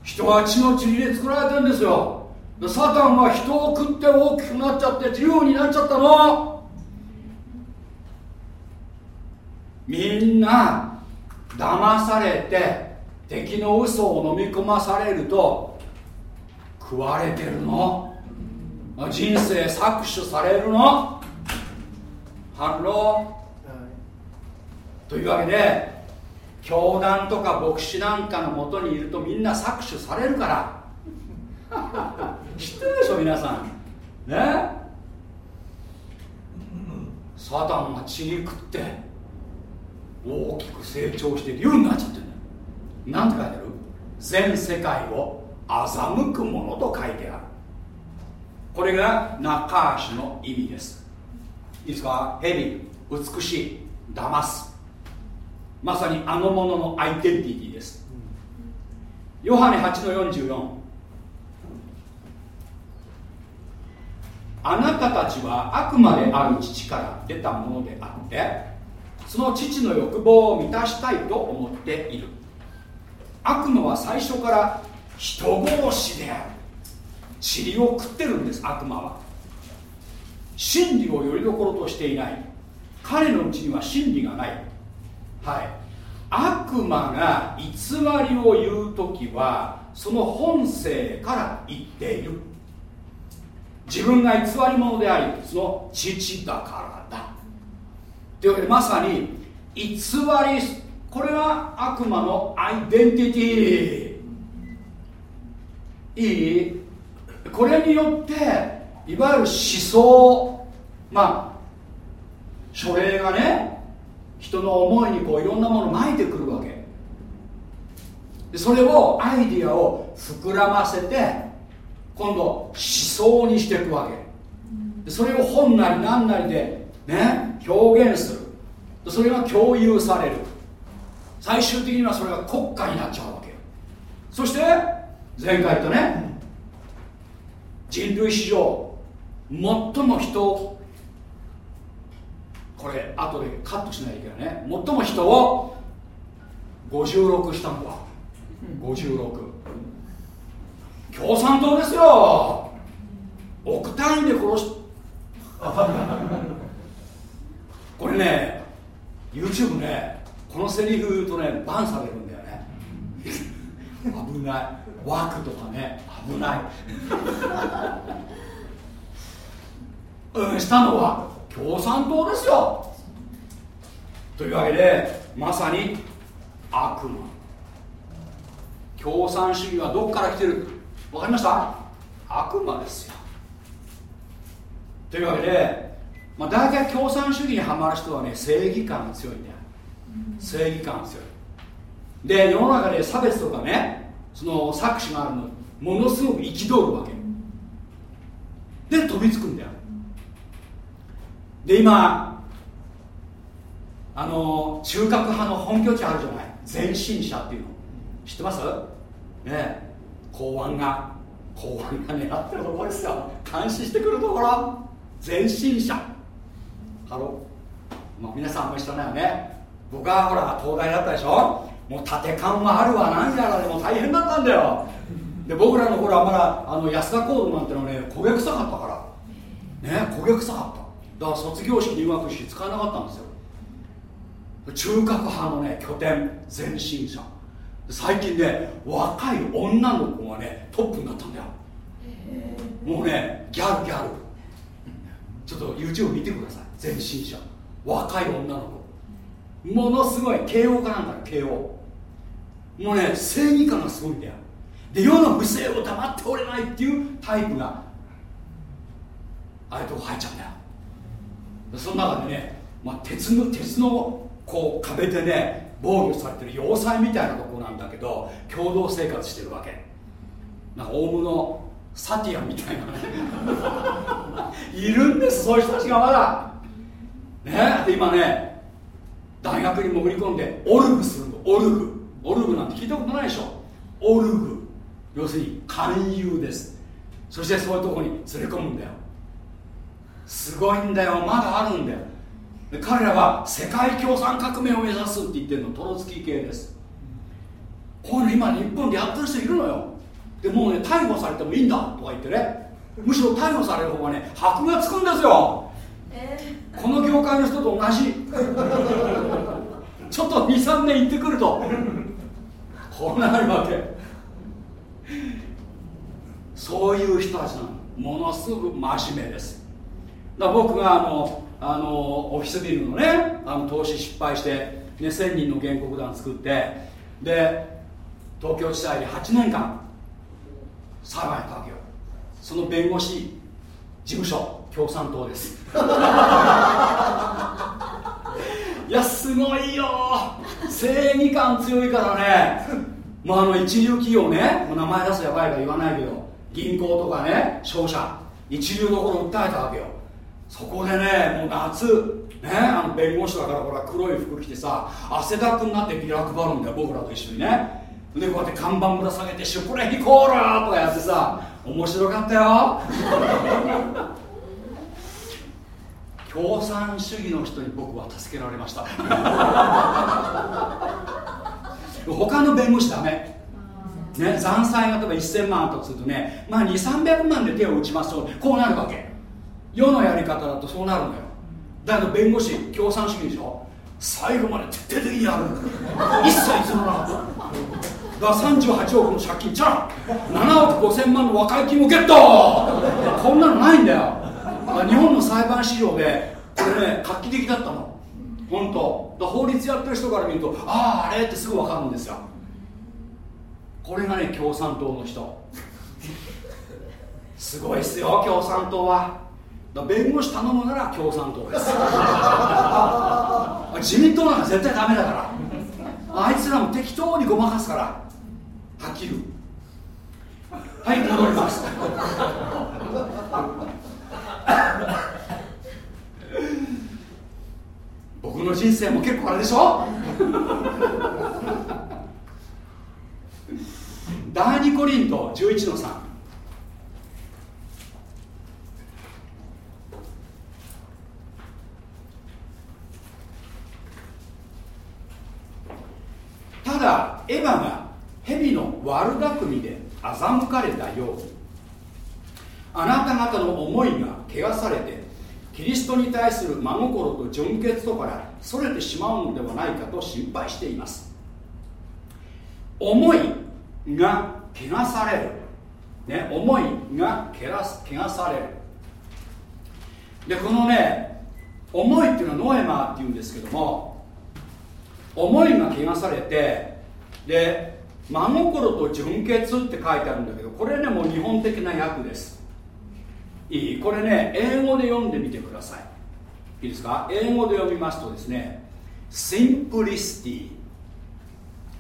人は地の塵で作られてるんですよ。サタンは人を食って大きくなっちゃって自由になっちゃったの。みんな騙されて敵の嘘を飲み込まされると食われてるの。人生搾取されるの。 Hello。というわけで教団とか牧師なんかのもとにいるとみんな搾取されるから。知ってるでしょ皆さん。ね？サタンが塵食って大きく成長して竜になっちゃってる。なんて書いてある？全世界を欺くものと書いてある。これがナカーシュの意味です。いいですか？蛇美しい騙す。まさにあのもののアイデンティティです。ヨハネ8の44あなたたちはあくまである父から出たものであってその父の欲望を満たしたいと思っている。悪魔は最初から人殺しである。塵を食ってるんです悪魔は。真理をよりどころとしていない。彼のうちには真理がない。はい。悪魔が偽りを言う時はその本性から言っている。自分が偽り者でありその父だからだ。というわけでまさに偽りこれが悪魔のアイデンティティ。いい？これによっていわゆる思想。まあ書類がね人の思いにこういろんなものを巻いてくるわけ。でそれをアイディアを膨らませて今度思想にしていくわけ。でそれを本なり何なりでね表現する。でそれが共有される。最終的にはそれが国家になっちゃうわけ。そして前回言ったね人類史上最も人をこれ後でカットしないといけないね。最も人を56したのは。56共産党ですよ。億単位で殺し。これね YouTube ねこのセリフ言うとねバンされるんだよね。危ない。枠とかね危ない。うんしたのは共産党ですよ。というわけでまさに悪魔。共産主義はどこから来てる？わかりました？悪魔ですよ。というわけで、まあ、大体共産主義にはまる人はね正義感が強いんだよ。正義感が強い。で世の中で差別とかねその搾取があるのものすごく憤るわけ。で飛びつくんだよ。で今あの中核派の本拠地あるじゃない。前進社っていうの。知ってます？ね公安が公安が狙ってるところですよ。監視してくるところ。前進社。ハロー。まあ、皆さんあんまり知らないよね。僕はほら東大だったでしょ？もう立て看はあるわ何やらでも大変だったんだよ。で僕らの頃はまだあの安田講堂なんてのね焦げ臭かったから。ね焦げ臭かった。だから卒業式入学式使えなかったんですよ。中核派のね拠点前進者。最近ね若い女の子がねトップになったんだよ。もうねギャルギャル。ちょっと YouTube 見てください。前進者。若い女の子。ものすごい慶応かなんか慶応。もうね正義感がすごいんだよ。で世の不正を黙っておれないっていうタイプがああいうとこ入っちゃうんだよ。その中でね、まあ、鉄の鉄のこう壁でね防御されてる要塞みたいなとこなんだけど共同生活してるわけ。なんかオウムのサティアみたいな。ねいるんですそういう人たちがまだ。ねで今ね大学に潜り込んでオルグするの。オルグオルグなんて聞いたことないでしょ。オルグ要するに勧誘です。そしてそういうとこに連れ込むんだよ。すごいんだよまだあるんだよ。で彼らは世界共産革命を目指すって言ってるのトロツキー系です。こういうの今日本でやってる人いるのよ。でもうね逮捕されてもいいんだとか言ってね。むしろ逮捕される方がね箔がつくんですよ、えー、この業界の人と同じ。ちょっと23年行ってくるとこうなるわけ。そういう人たちなの。ものすごく真面目ですだ僕があのあのオフィスビルのねあの投資失敗して、ね、1000人の原告団作ってで東京地裁で8年間裁判やったわけよその弁護士事務所共産党です。いやすごいよ。正義感強いからね。まああの一流企業ね名前出すやばいから言わないけど銀行とかね商社一流どころ訴えたわけよ。そこでねもう夏ねあの弁護士だからほら黒い服着てさ汗だくになってビラ配るんだよ僕らと一緒にね。でこうやって看板ぶら下げて「シュプレヒコーラ!」とかやってさ面白かったよ。共産主義の人に僕は助けられました。他の弁護士ダメ。ね、残債が例えば1000万とするとね、まあ、2300万で手を打ちますとこうなるわけ。世のやり方だとそうなるのよ。だけど弁護士共産主義でしょ。最後まで徹底的にやる。一切譲らな。かっただから38億の借金じゃん7億5000万の和解金をゲット。こんなのないんだよ。日本の裁判史上でこれね画期的だったの。本当。法律やってる人から見るとあああれってすぐ分かるんですよ。これがね共産党の人。すごいっすよ共産党は。弁護士頼むなら共産党です。自民党なんか絶対ダメだから。あいつらも適当にごまかすから。はっきりはい戻ります。僕の人生も結構あれでしょ？第2コリント11の3ただエヴァが蛇の悪巧みで欺かれたよう。にあなた方の思いが汚されてキリストに対する真心と純潔とからそれてしまうのではないかと心配しています。思いが汚される、ね、思いが汚される。でこのね思いっていうのはノエマーっていうんですけども思いが汚されてで真心と純潔って書いてあるんだけどこれねもう日本的な訳です。いい？これね英語で読んでみてください。いいですか？英語で読みますとですね simplicity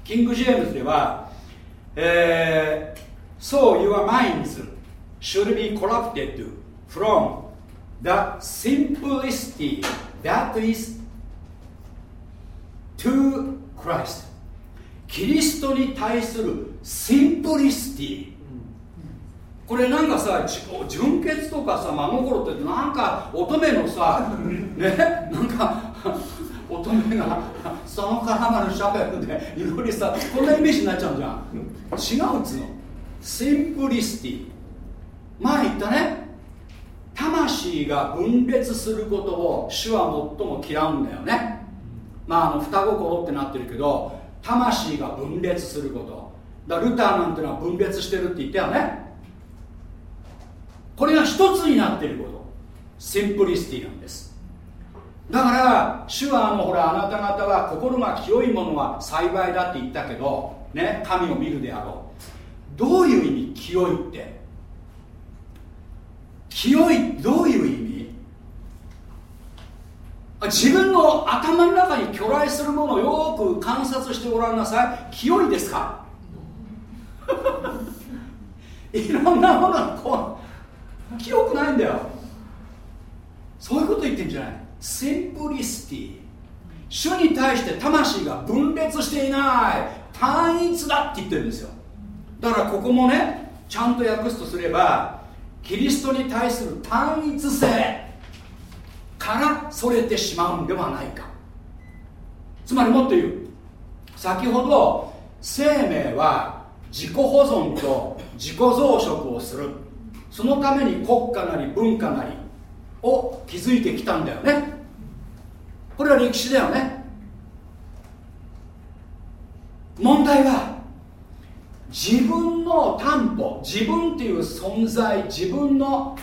キング・ジェームズでは、えー、So your minds should be corrupted from the simplicity that is to Christ キリストに対する simplicity。これなんかさ純潔とかさ真心ってなんか乙女のさねなんか乙女がその絡まるシャベルでいろいろさこんなイメージになっちゃうじゃん。違うっつうの。 Simplicity。前言ったね。魂が分裂することを主は最も嫌うんだよね。まああの双心ってなってるけど魂が分裂すること。だルターなんてのは分裂してるって言ったよね。これが一つになっていること。シンプリシティなんです。だから主はあのほらあなた方は心が清いものは幸いだって言ったけどね神を見るであろう。どういう意味清いって？清いどういう意味？自分の頭の中に巨来するものをよく観察してごらんなさい。清いですか？いろんなものがこう清くないんだよ。そういうこと言ってんじゃない。シンプリシティ主に対して魂が分裂していない。単一だって言ってるんですよ。だからここもねちゃんと訳すとすればキリストに対する単一性。からそれてしまうんではないか。つまりもっと言う先ほど生命は自己保存と自己増殖をする。そのために国家なり文化なりを築いてきたんだよね。これは歴史だよね。問題は自分の担保自分っていう存在自分の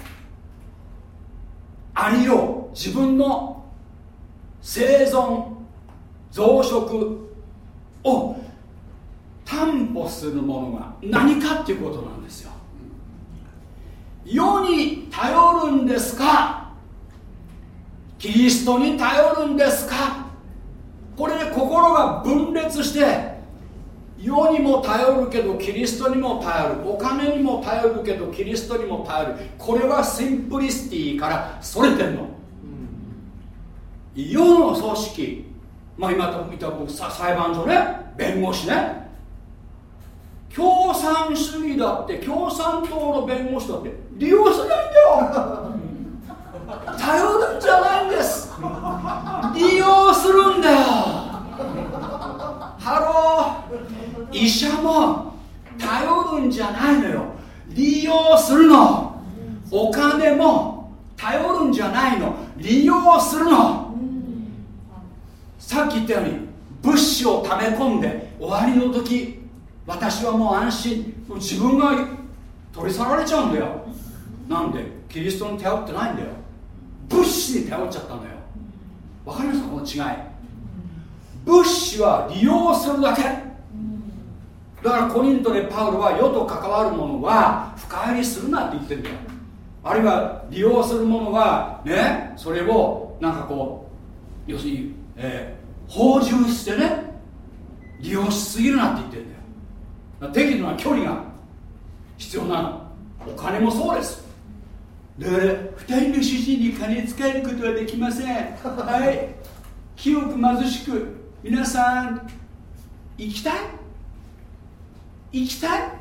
ありよう。自分の生存増殖を担保するものが何かっていうことなんですよ。世に頼るんですか？キリストに頼るんですか？これで心が分裂して世にも頼るけどキリストにも頼る。お金にも頼るけどキリストにも頼る。これはシンプリシティからそれてんの、世の組織まあ今と見た僕裁判所ね。弁護士ね。共産主義だって共産党の弁護士だって利用しないんだよ。頼るんじゃないんです。利用するんだよ。ハロー。医者も頼るんじゃないのよ。利用するの。お金も頼るんじゃないの。利用するの。さっき言ったように物資を溜め込んで終わりの時私はもう安心。自分が取り去られちゃうんだよ。なんでキリストに頼ってないんだよ。物資に頼っちゃったのよ。わかりますかこの違い。物資は利用するだけ。だからコリントでパウロは世と関わるものは深入りするなって言ってるんだよ。あるいは利用するものはねそれをなんかこう要するに、えー、放充してね利用しすぎるなって言ってるんだよ。適度な距離が必要なの。お金もそうです。だから2人の主人に金使えることはできません。はい。清く貧しく皆さん行きたい？行きたい？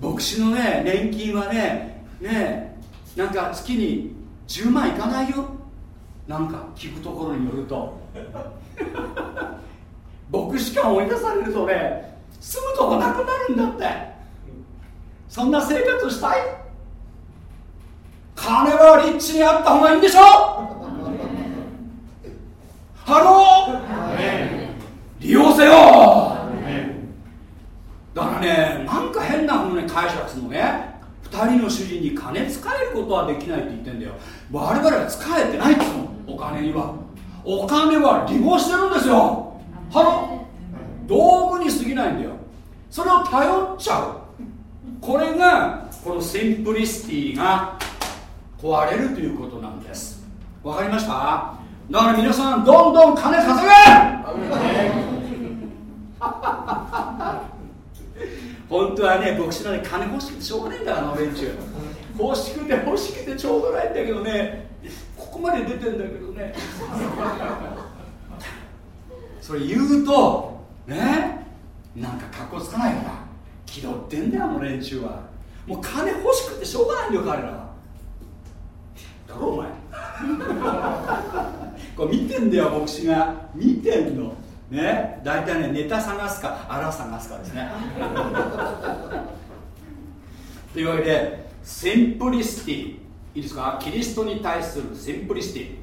牧師のね年金はねねなんか月に10万いかないよ。なんか聞くところによると牧師館追い出されるとね住むとこなくなるんだって。そんな生活したい？金はリッチにあった方がいいんでしょ？ハロー？利用せよ！だからねなんか変なふうに解釈するのね。2人の主人に兼ね仕えることはできないって言ってんだよ。我々は使えてないっつうの。お金にはお金は利用してるんですよ。ハロ道具に過ぎないんだよ。それを頼っちゃう。これがこのシンプリシティが壊れるということなんです。わかりました？だから皆さんどんどん金稼げ。本当はね牧師のね金欲しくてしょうがないんだあの連中欲しくて欲しくてちょうどないんだけどね。ここまで出てんだけどね。それ言うとねなんかかっこつかないから気取ってんだよあの連中は。もう金欲しくてしょうがないんだよ彼らは。だろお前。これ見てんだよ牧師が。見てんの。ね大体ねネタ探すか荒探すかですね。というわけで simplicity いいですか？キリストに対する simplicity。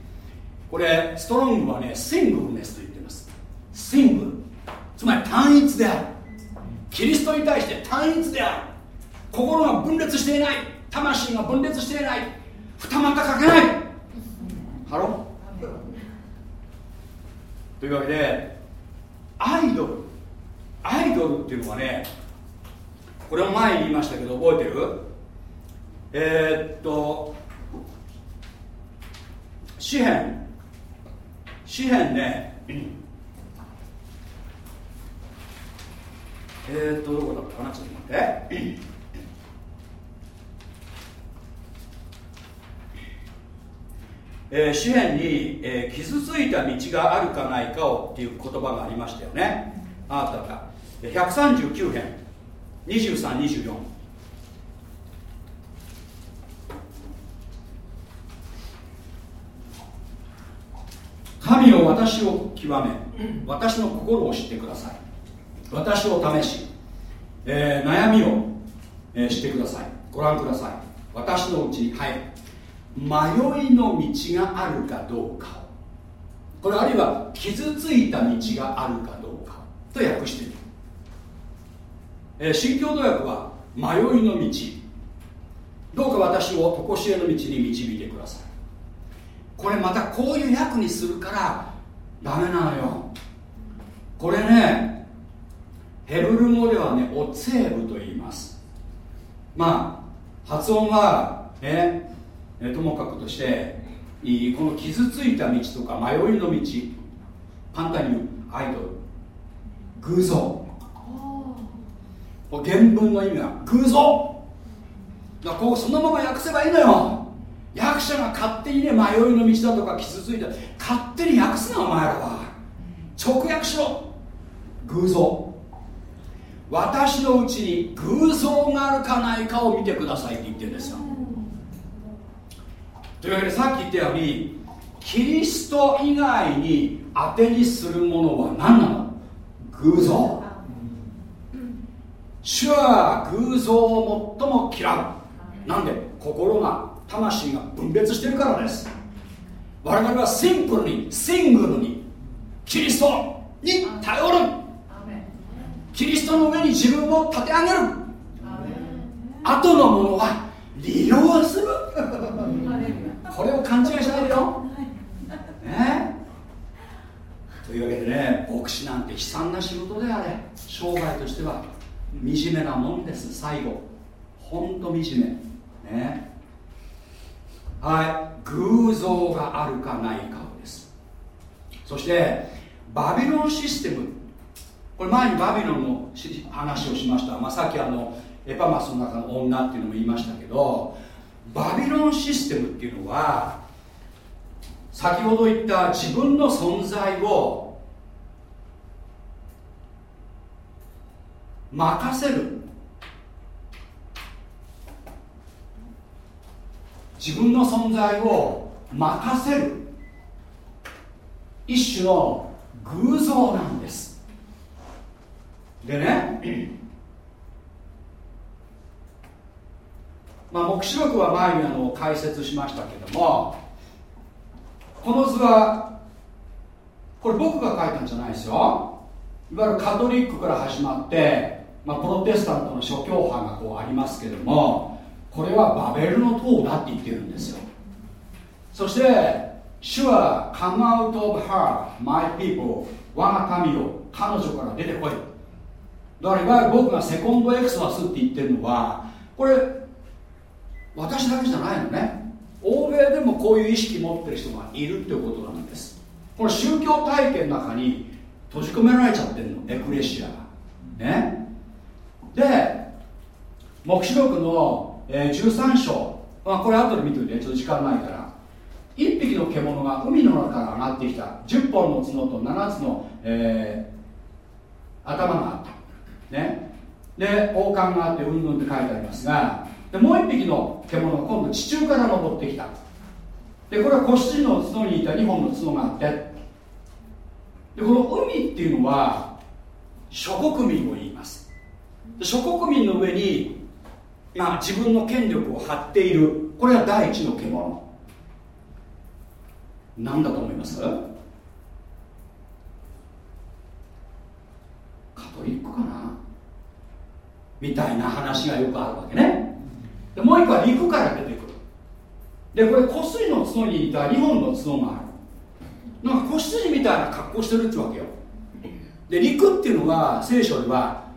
これストロングはね singleness と言ってます。シングル。つまり単一である。キリストに対して単一である。心が分裂していない。魂が分裂していない。二股かけない。ハローというわけでアイドル。アイドルっていうのはねこれも前に言いましたけど覚えてる？えー、っと詩篇。詩篇ね。えー、っとどこだったかな？ちょっと待って。えー、詩篇に、えー、傷ついた道があるかないかをっていう言葉がありましたよね。あなたが139編。2324神を私を極め私の心を知ってください。私を試し、えー、悩みを、えー、知ってください。ご覧ください。私のうちにはい迷いの道があるかどうかこれあるいは傷ついた道があるかどうかと訳している、えー、新共同訳は迷いの道。どうか私を常しえの道に導いてください。これまたこういう訳にするからダメなのよ。これねヘブル語ではねオツェーブと言います。まあ発音はねえともかくとしてこの傷ついた道とか迷いの道簡単に言うアイドル偶像原文の意味は偶像。だからこうそのまま訳せばいいのよ役者が勝手にね迷いの道だとか傷ついた。勝手に訳すなお前らは。直訳しろ偶像。私のうちに偶像があるかないかを見てくださいって言ってるんですよ。というわけでさっき言ったようにキリスト以外に当てにするものは何なの？偶像。主は偶像を最も嫌う。なんで？心が魂が分別してるからです。我々はシンプルにシングルにキリストに頼る。キリストの上に自分を立て上げる。後のものは利用する。これを勘違いしないでよ、ね、というわけでね牧師なんて悲惨な仕事であれ商売としては惨めなもんです。最後ほんと惨め。ねはい。偶像があるかないかです。そしてバビロンシステム。これ前にバビロンの話をしました、まあ、さっきあのエパマスの中の女っていうのも言いましたけどバビロンシステムっていうのは先ほど言った自分の存在を任せる自分の存在を任せる。一種の偶像なんです。でね まあ黙示録は前にあの解説しましたけどもこの図はこれ僕が書いたんじゃないですよ。いわゆるカトリックから始まって、まあ、プロテスタントの諸教派がこうありますけどもこれはバベルの塔だって言ってるんですよ。そして主は Come out of her, my people 我が神よ彼女から出てこい。だからいわゆる僕がセコンドエクソダスって言ってるのはこれ私だけじゃないのね。欧米でもこういう意識持ってる人がいるってことなんです。この宗教体験の中に閉じ込められちゃってるのエクレシアが。ね。で黙示録の、えー、13章、まあ、これ後で見ておいてちょっと時間ないから。1匹の獣が海の中から上がってきた。10本の角と7つの、えー、頭があった。ね。で王冠があってうんぬんって書いてありますがでもう1匹の獣が今度地中から登ってきた。でこれは子羊の角にいた2本の角があって。でこの海っていうのは諸国民を言います。諸国民の上に、まあ、自分の権力を張っている。これが第一の獣。何だと思います？カトリックかな？みたいな話がよくあるわけね。でもう一個は陸から出てくる。でこれ子羊の角にいた2本の角がある。なんか子羊みたいな格好してるってわけよ。で陸っていうのは聖書では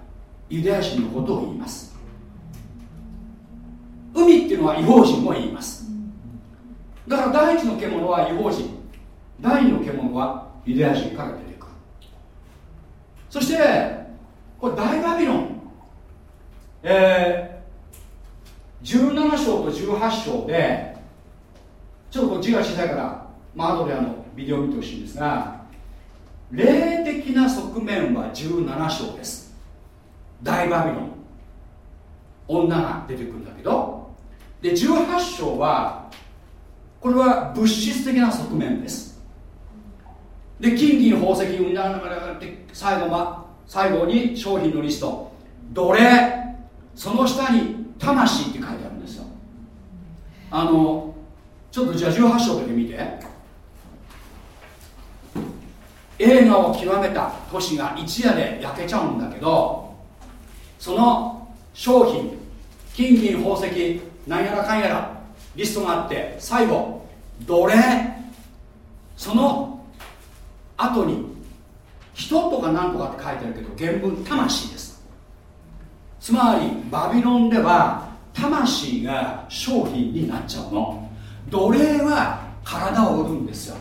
ユダヤ人のことを言います。海っていうのは違法人も言います。だから第一の獣は違法人。第二の獣はユダヤ人から出てくる。そしてこれ大バビロン。えー17章と18章でちょっとこっちが小さいから、まあ後であのビデオ見てほしいんですが霊的な側面は17章です。大バビロン。女が出てくるんだけどで18章はこれは物質的な側面です。で金銀宝石うんだって最後は最後に商品のリスト。奴隷。その下に魂って書いてあるんですよ。あのちょっとじゃあ18章だけ見て。映画を極めた都市が一夜で焼けちゃうんだけどその商品金銀宝石なんやらかんやらリストがあって最後奴隷。その後に人とか何とかって書いてあるけど原文魂です。つまりバビロンでは魂が商品になっちゃうの。奴隷は体を売るんですよ。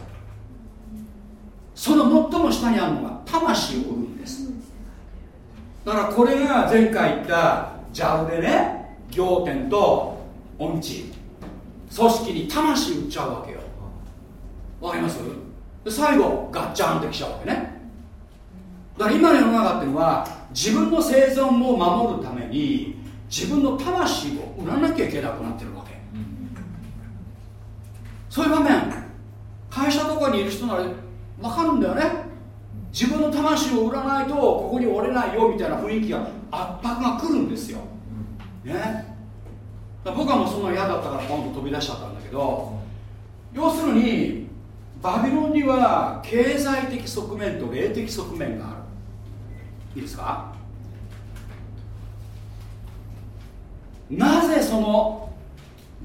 その最も下にあるのが魂を売るんです。だからこれが前回言ったジャウでね仰天と音痴組織に魂売っちゃうわけよ。わかります？で最後ガッチャンってきちゃうわけね。だから今の世の中っていうのは自分の生存を守るために自分の魂を売らなきゃいけなくなってるわけ、そういう場面会社とかにいる人なら分かるんだよね。自分の魂を売らないとここに折れないよみたいな雰囲気が圧迫が来るんですよ、ね、僕はもうそんな嫌だったからポンと飛び出しちゃったんだけど要するにバビロンには経済的側面と霊的側面がある。いいですか？なぜその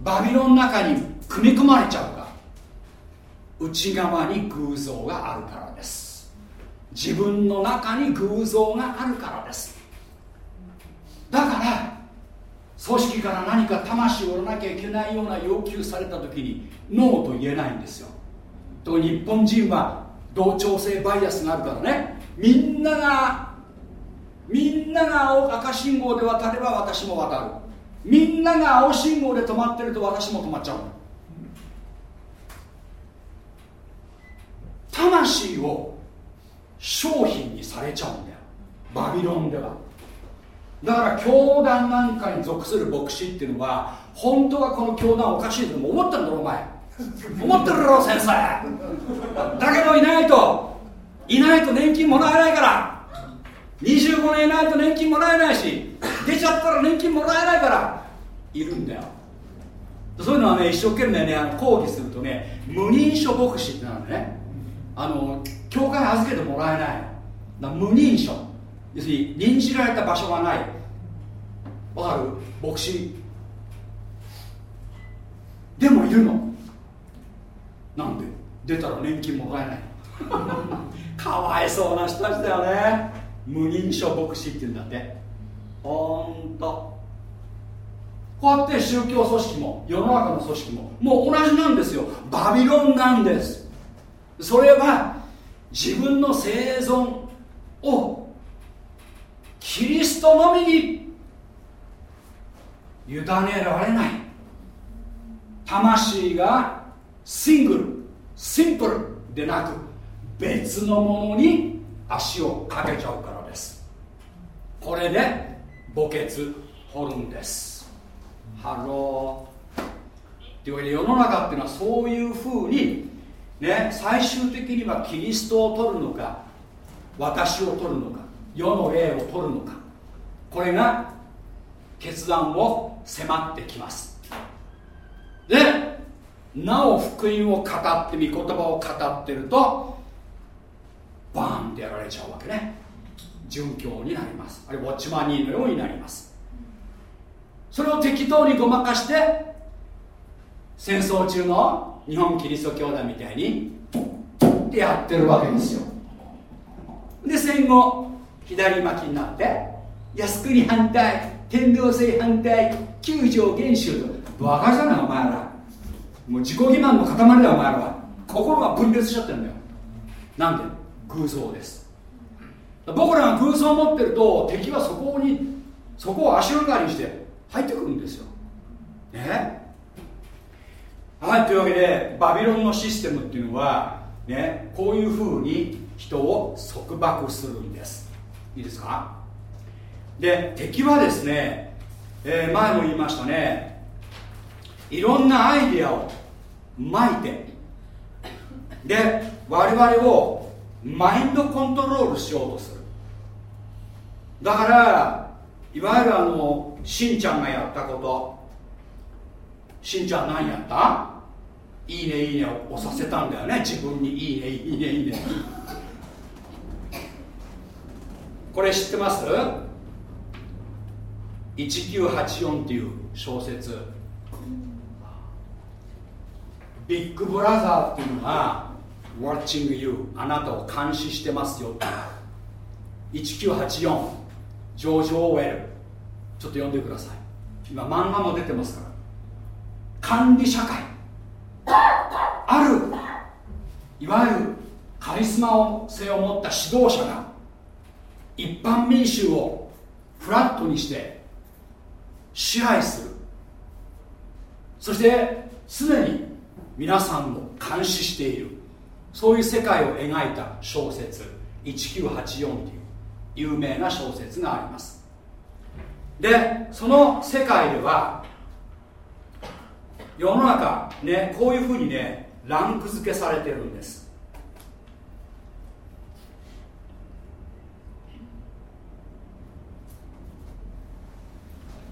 バビロンの中に組み込まれちゃうか？内側に偶像があるからです。自分の中に偶像があるからです。だから組織から何か魂を売らなきゃいけないような要求された時にノーと言えないんですよ。と日本人は同調性バイアスがあるからね。みんながみんなが赤信号で渡れば私も渡る。みんなが青信号で止まってると私も止まっちゃう。魂を商品にされちゃうんだよ。バビロンでは。だから教団なんかに属する牧師っていうのは本当はこの教団おかしいと思ってるんだろお前。思ってるだろ先生。だけどいないといないと年金もらえないから。25年いないと年金もらえないし出ちゃったら年金もらえないから。いるんだよ。そういうのはね一生懸命ねあの講義するとね無認証牧師ってなるね。あの教会預けてもらえない。無認証。要するに認じられた場所がない。わかる？牧師。でもいるの。なんで？出たら年金もらえない。かわいそうな人たちだよね。無認証牧師って言うんだって。ほんと。こうやって宗教組織も世の中の組織ももう同じなんですよ。バビロンなんです。それは自分の生存をキリストのみに委ねられない。魂がシングルシンプルでなく別のものに足をかけちゃうからです。これで墓穴掘るんです。ハロー。というわけで世の中っていうのはそういうふうにね最終的にはキリストを取るのか私を取るのか世の霊を取るのかこれが決断を迫ってきます。でなお福音を語って御言葉を語ってるとバーンってやられちゃうわけね。殉教になります。あるいはウォッチマニーのようになります。それを適当にごまかして戦争中の日本キリスト教団みたいにってやってるわけですよ。で戦後左巻きになって靖国反対。天道制反対九条元首とバカじゃないお前ら。もう自己欺瞞の塊だお前らは。心が分裂しちゃってるんだよ。なんで？偶像です。僕らが偶像を持ってると敵はそこにそこを足がかりにして入ってくるんですよ。ね？はいというわけでバビロンのシステムっていうのはね？こういうふうに人を束縛するんです。いいですか？で敵はですね、えー、前も言いましたね。いろんなアイディアをまいてで我々をマインドコントロールしようとする。だからいわゆるあのしんちゃんがやったこと。しんちゃん何やった？いいねいいねを押させたんだよね。自分に。いいねいいねいいね。これ知ってます？1984っていう小説。ビッグブラザーっていうのが Watching You あなたを監視してますよ1984ジョージ・オーウェル。ちょっと読んでください。今漫画も出てますから。管理社会。あるいわゆるカリスマ性を持った指導者が一般民衆をフラットにして支配する。そして常に皆さんを監視している。そういう世界を描いた小説1984という有名な小説があります。でその世界では世の中ねこういうふうにねランク付けされてるんです。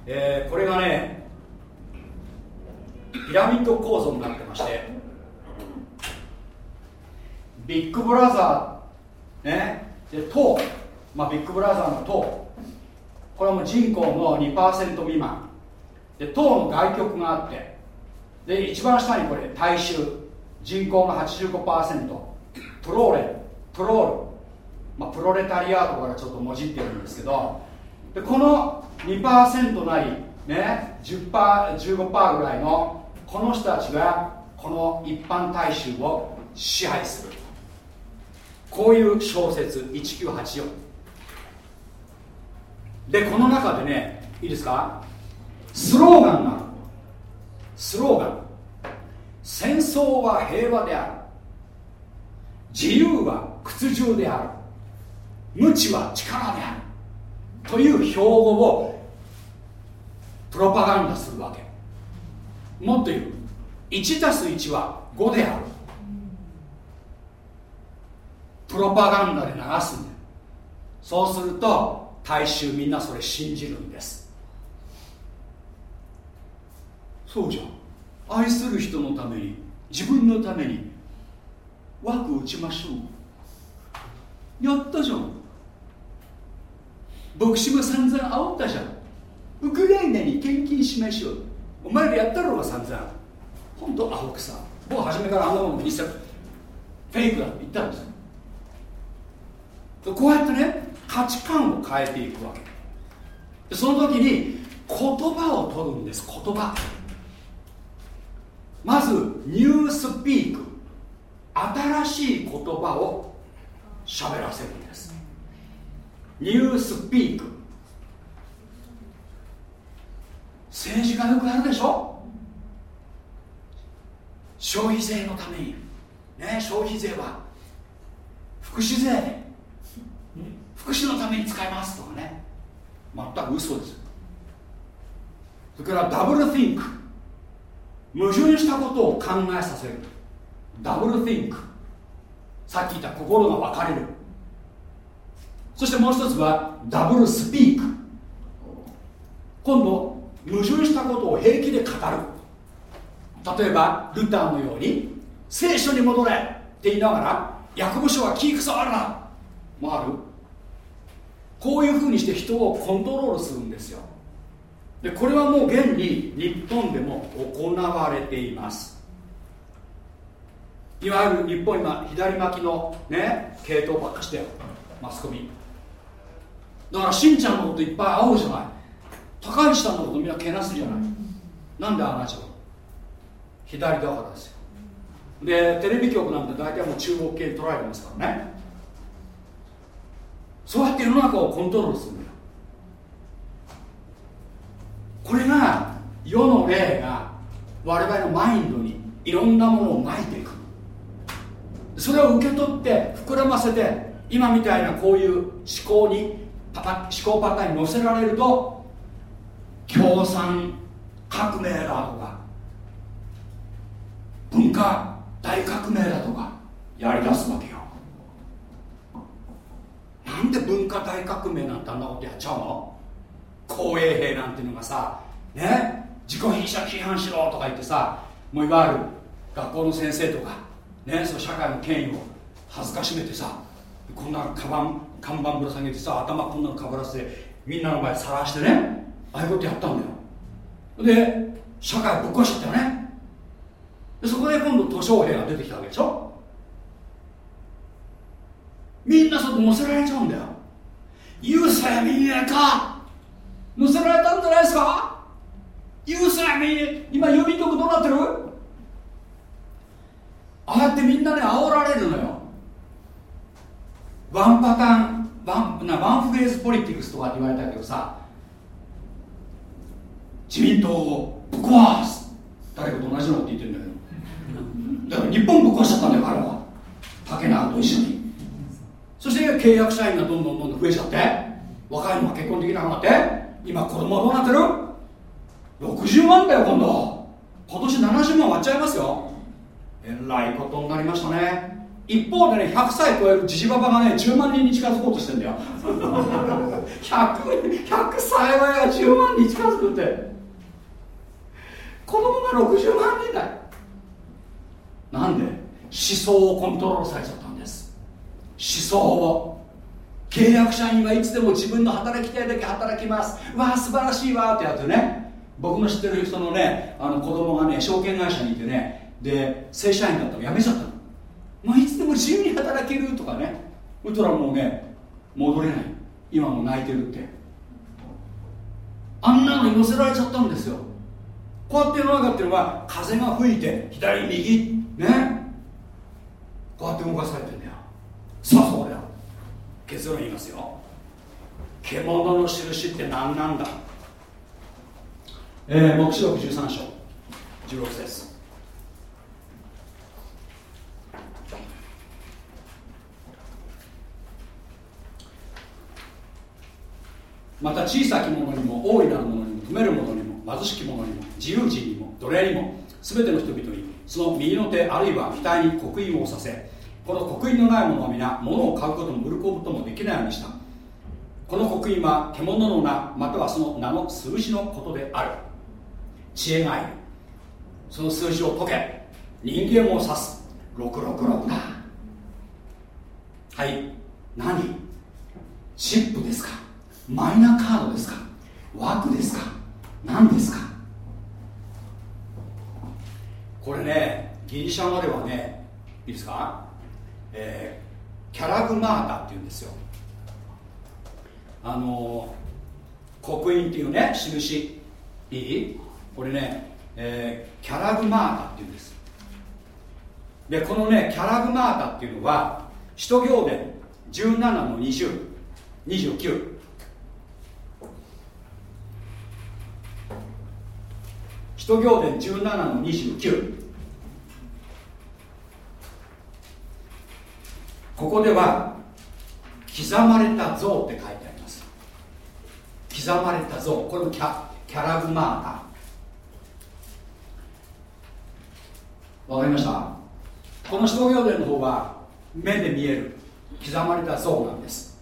えー、これがねピラミッド構造になってましてビッグブラザーねで党、まあ、ビッグブラザーの党これはもう人口の2%未満。で党の外局があってで一番下にこれ大衆。人口の85%プローレ。プロール、まあ、プロレタリアートからちょっともじってるんですけどでこの2%なり、ね、10%、15%ぐらいのこの人たちがこの一般大衆を支配する。こういう小説1984でこの中でねいいですか？スローガンがスローガン。戦争は平和である。自由は屈辱である。無知は力である。という標語をプロパガンダするわけ。もっと言う。1たす1は5である。プロパガンダで流すんだ。よそうすると大衆みんなそれ信じるんです。そうじゃん。愛する人のために自分のために枠打ちましょう。やったじゃん。牧師も散々煽ったじゃん。ウクライナに献金しましょう。お前らやったろうが散々。本当アホくさ僕初めからあんなもの一切。フェイクだって言ったんですこうやってね価値観を変えていくわけ。その時に言葉を取るんです。言葉。まずニュースピーク。新しい言葉を喋らせるんですニュースピーク。政治家よくあるでしょ？消費税のために。ね消費税は。福祉税。福祉のために使いますとかね。全く嘘です。それからダブルティンク矛盾したことを考えさせる。ダブルティンクさっき言った心が分かれる。そしてもう一つはダブルスピーク。今度矛盾したことを平気で語る。例えばルターのように聖書に戻れって言いながら役部書はキークソあるなもある。こういうふうにして人をコントロールするんですよ。でこれはもう現に日本でも行われています。いわゆる日本今左巻きのね系統ばっかしてマスコミ。だからしんちゃんのこといっぱい会うじゃない。高市さんのことみんなけなすじゃない。なんでああなっちゃう左だからですよ。でテレビ局なんて大体もう中国系に捉えてますからね。そうやって世の中をコントロールするんだよ。これが世の霊が我々のマインドにいろんなものをまいていく。それを受け取って膨らませて今みたいなこういう思考に思考パターンに乗せられると共産革命だとか文化大革命だとかやりだすわけよ。なんで文化大革命なんてあんなことやっちゃうの？公衛兵なんていうのがさね？自己被者批判しろとか言ってさもういわゆる学校の先生とかね？その社会の権威を恥ずかしめてさこんなカバン看板ぶら下げてさ頭こんなのかぶらせてみんなの前さらしてねああいうことやったんだよ。で社会ぶっ壊しちゃったよね。でそこで今度図書兵が出てきたわけでしょ。みんなそこ乗せられちゃうんだよ。ユースや民営か乗せられたんじゃないですか？ユースや民営。今郵便局どうなってる？ああやってみんなね煽られるのよ。ワンパターンワンなワンフレーズポリティクスとかって言われたけどさ自民党をぶっ壊す。誰かと同じのって言ってるんだけどだから日本ぶっ壊しちゃったんだよ彼は。竹中と一緒に。そして契約社員がどんどんどんどん増えちゃって若いのが結婚できなくなって今子供はどうなってる？60万だよ今度。今年70万割っちゃいますよ。えらいことになりましたね。一方でね100歳超えるジジババがね10万人に近づこうとしてんだよ。100, 100歳はや10万人近づくって。子供が60万人だよ。なんで？思想をコントロールされちゃったんです。思想を。契約社員はいつでも自分の働きたいだけ働きます。わあ素晴らしいわってやつね。僕の知ってる人のねあの子供がね証券会社にいてね。で正社員だったら辞めちゃったまあ、いつでも自由に働けるとかね。ウトラもうね戻れない。今も泣いてるって。あんなのに乗せられちゃったんですよ。こうやって世の中っていうのは風が吹いて左右ね。こうやって動かされてんだよ。さあそうだよ。結論言いますよ。獣の印って何なんだ。えー、黙示録13章。16節また小さき者にも大いなる者にも富める者にも貧しき者にも自由人にも奴隷にも全ての人々にその右の手あるいは額に刻印をさせこの刻印のない者は皆物を買うことも売ることもできないようにした。この刻印は獣の名またはその名の数字のことである。知恵がいる。その数字を解け人間を指す。666だ。はい。何？チップですか。マイナカードですか？枠ですか？何ですか？これねギリシャ語ではねいいですか、えー、キャラグマータっていうんですよ。あの刻印っていうね印。いい？これね、えー、キャラグマータっていうんです。でこのねキャラグマータっていうのは使徒行伝17の2029使徒行伝17の29ここでは刻まれた像って書いてあります。刻まれた像。これもキャキャラグマータわかりました？この使徒行伝の方は目で見える刻まれた像なんです。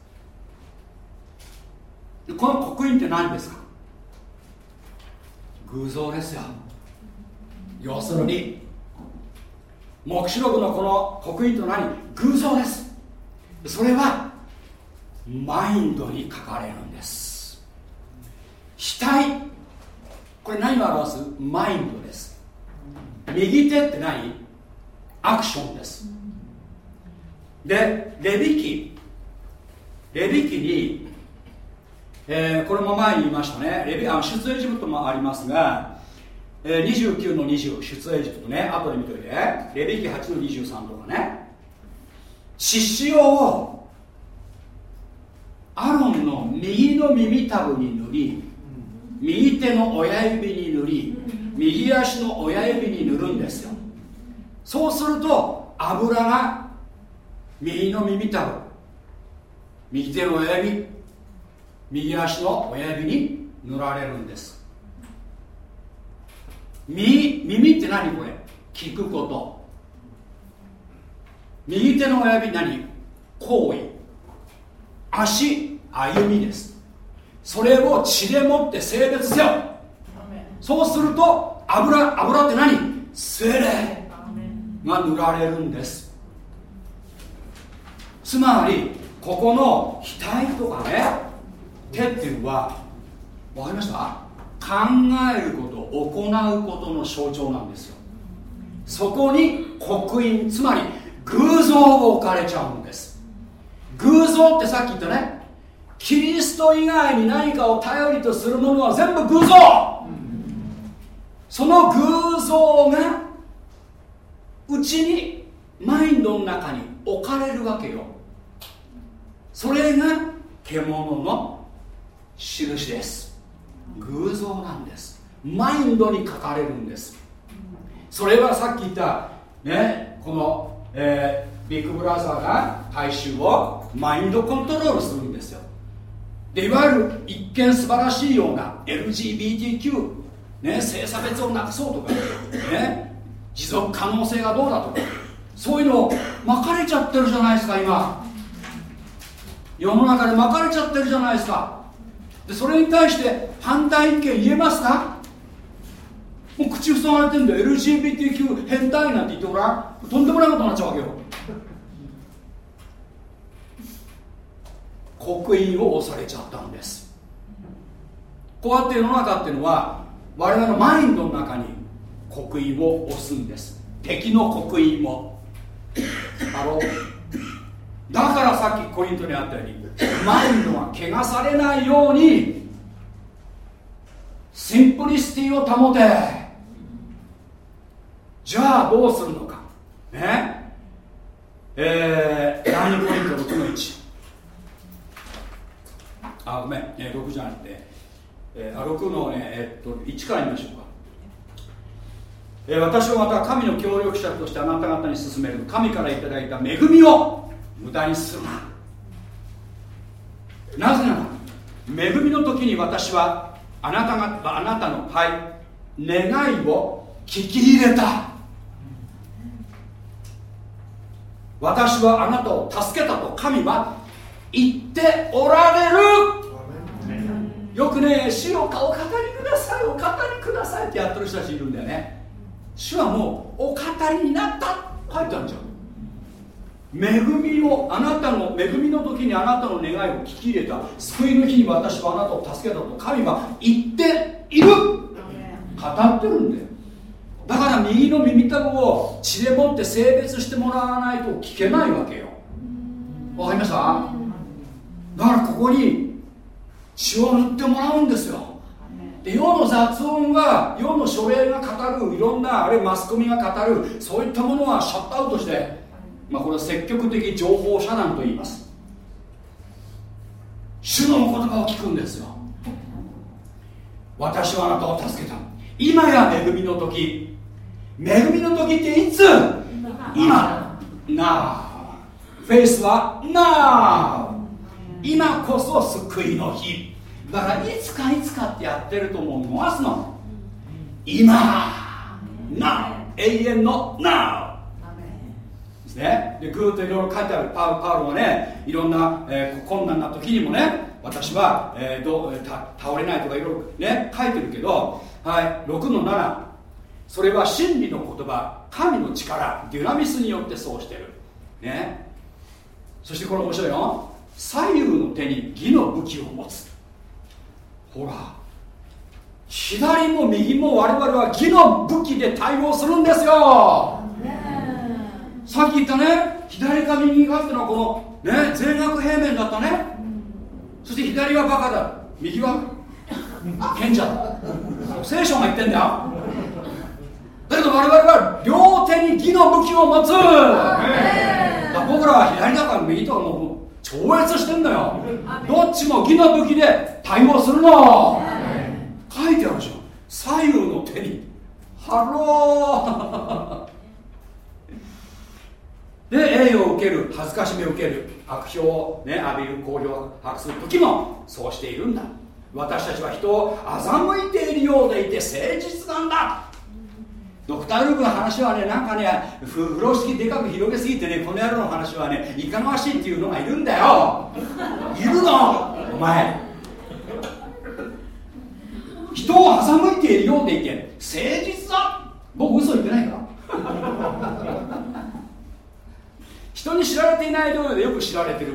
この刻印って何ですか？偶像ですよ。要するに黙示録のこの刻印と何偶像です。それはマインドに書かれるんです。額これ何を表す？マインドです。右手って何？アクションです。でレビキレビキにえー、これも前に言いましたね。レビあ出エジプトもありますが、えー、29の20出エジプトね。後で見といて。レビキ8の23とかね。獅子をアロンの右の耳たぶに塗り右手の親指に塗り右足の親指に塗るんですよ。そうすると油が右の耳たぶ右手の親指右足の親指に塗られるんです。耳耳って何これ？聞くこと。右手の親指何？行為。足歩みです。それを血でもって性別せよ。そうすると油油って何？精霊が塗られるんです。つまりここの額とかね手っていうのは分かりました？考えること行うことの象徴なんですよ。そこに刻印つまり偶像を置かれちゃうんです。偶像ってさっき言ったね。キリスト以外に何かを頼りとするものは全部偶像。その偶像がうちにマインドの中に置かれるわけよ。それが獣の印です。偶像なんです。マインドに書かれるんです。それはさっき言ったねこの、えー、ビッグブラザーが大衆をマインドコントロールするんですよ。でいわゆる一見素晴らしいような LGBTQ、ね、性差別をなくそうとか、ね、持続可能性がどうだとかそういうの巻かれちゃってるじゃないですか今。世の中で巻かれちゃってるじゃないですか。でそれに対して反対意見言えますか？もう口塞がれてるんだよ。LGBTQ 変態なんて言ってごらん。とんでもないことになっちゃうわけよ。刻印を押されちゃったんです。こうやって世の中っていうのは我々のマインドの中に刻印を押すんです。敵の刻印も。あのだからさっきコリントにあったようにマインドが汚されないようにシンプリシティを保て。じゃあどうするのか。ね。えー、第2ポイント6の1あごめん、えー、6じゃなくて、えー、あ6のね、えー、っと1から見ましょうか、えー、私はまた神の協力者としてあなた方に進める。神からいただいた恵みを無駄にするな。なぜなら恵みの時に私はあなたがあなたのはい願いを聞き入れた。私はあなたを助けたと神は言っておられる。よくね主をお語りくださいお語りくださいってやってる人たちいるんだよね。主はもうお語りになった。書いてあるじゃん恵みをあなたの恵みの時にあなたの願いを聞き入れた。救いの日に私はあなたを助けたと神は言っている。語ってるんだよ。だから右の耳たぶを血でもって性別してもらわないと聞けないわけよ。わかりました？だからここに血を塗ってもらうんですよ。で世の雑音は世の書類が語るいろんなあれマスコミが語るそういったものはシャットアウトしてまあ、これは積極的情報遮断と言います。主の言葉を聞くんですよ。私はあなたを助けた。今や恵みの時。恵みの時っていつ？今。Now フェイスは Now 今こそ救いの日。だからいつかいつかってやってると思う逃すの。今。Now 永遠の Now ね。でぐーっといろいろ書いてあるパウパウロがねいろんな、えー、困難な時にもね私は、えー、どた倒れないとかいろいろね書いてるけど、はい、6の7それは真理の言葉神の力デュナミスによってそうしてる。ね。そしてこれ面白いよ。左右の手に義の武器を持つ。ほら。左も右も我々は義の武器で対応するんですよ。さっき言ったね左か右かってのはこのね全額平面だったね、そして左はバカだ。右は賢者だ。聖書が言ってんだよ。だけど我々は両手に義の武器を持つ、だ僕らは左だから右とかもう超越してんだよ。どっちも義の武器で対応するの。書いてあるでしょ。左右の手に。ハローで栄誉を受ける恥ずかしめを受ける悪評を、ね、浴びる好評を発する時もそうしているんだ。私たちは人を欺いているようでいて誠実なんだ。ドクター・ルークの話はねなんかね風呂敷でかく広げすぎてねこの野郎の話はねいかがわしいっていうのがいるんだよ。いるの。お前。人を欺いているようでいて誠実だ。僕嘘言ってないから。人に知られていない領域でよく知られてる。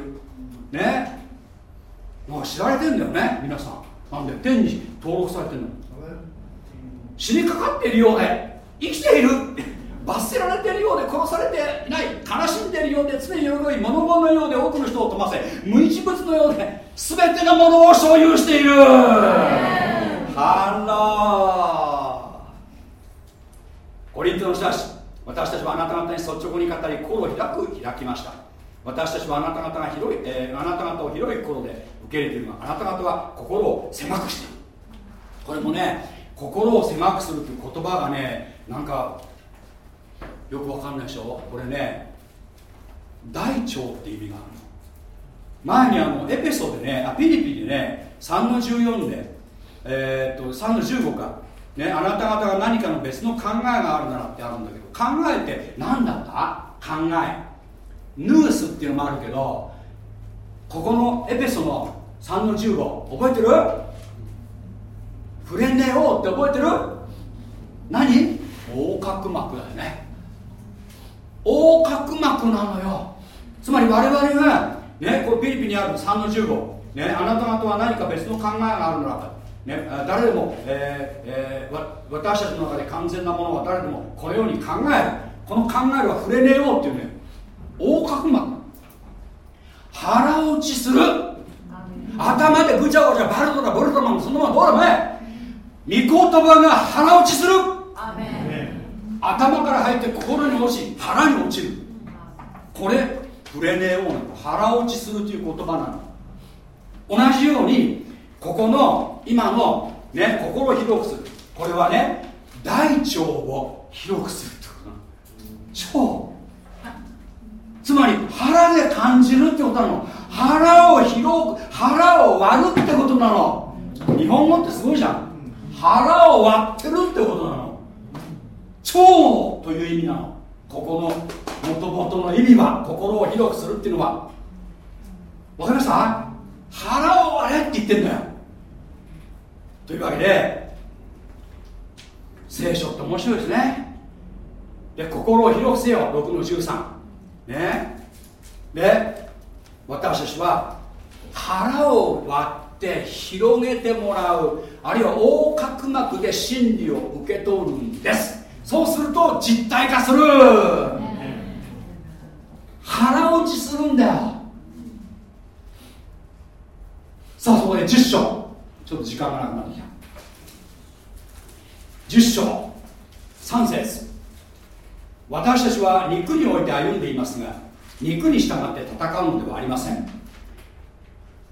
ね。まあ知られてんだよね皆さん。なんで天に登録されてるの？死にかかっているようで生きている。罰せられているようで殺されていない。悲しんでいるようで常に喜び物々のようで多くの人を富ませ無一物のようで全てのものを所有している。ハロー。コリントの人たち私たちはあなた方に率直に語り心を開く開きました。私たちはあなた方が広い、えー、あなた方を広い心で受け入れているがあなた方は心を狭くしている。これもね心を狭くするという言葉がねなんかよくわかんないでしょ？これね大腸って意味があるの。前にあのエペソでねあピリピでね3の14でえー、っと3の15か。ね、あなた方が何かの別の考えがあるならってあるんだけど考えって何だった？考え。ヌースっていうのもあるけどここのエペソの3の15覚えてる？フレネオって覚えてる？何？横隔膜だよね。横隔膜なのよ。つまり我々がねこれピリピンにある3の15ねあなた方は何か別の考えがあるのか。ね、誰でも、えーえー、私たちの中で完全なものは誰でもこのように考える。この考えは触れねえよっていうね横隔膜。腹落ちする。頭でぐちゃぐちゃバルトだボルトマンそのままどうだめ御言葉が腹落ちする。頭から入って心に落ち腹に落ちる。これ触れねえよ腹落ちするという言葉なの。同じようにここの今のね心を広くする。これはね大腸を広くするってことなの。腸。つまり腹で感じるってことなの。腹を広く腹を割るってことなの。日本語ってすごいじゃん。腹を割ってるってことなの。腸という意味なの。ここのもともとの意味は心を広くするっていうのは。わかりました？腹を割れって言ってんだよ。というわけで聖書って面白いですね。で心を広くせよ。6の13ね。で私たちは腹を割って広げてもらう。あるいは横隔膜で真理を受け取るんです。そうすると実体化する。腹落ちするんだよ。さあそこで10章。ちょっと時間がなくなってきた。10章3節。私たちは肉において歩んでいますが肉に従って戦うのではありません。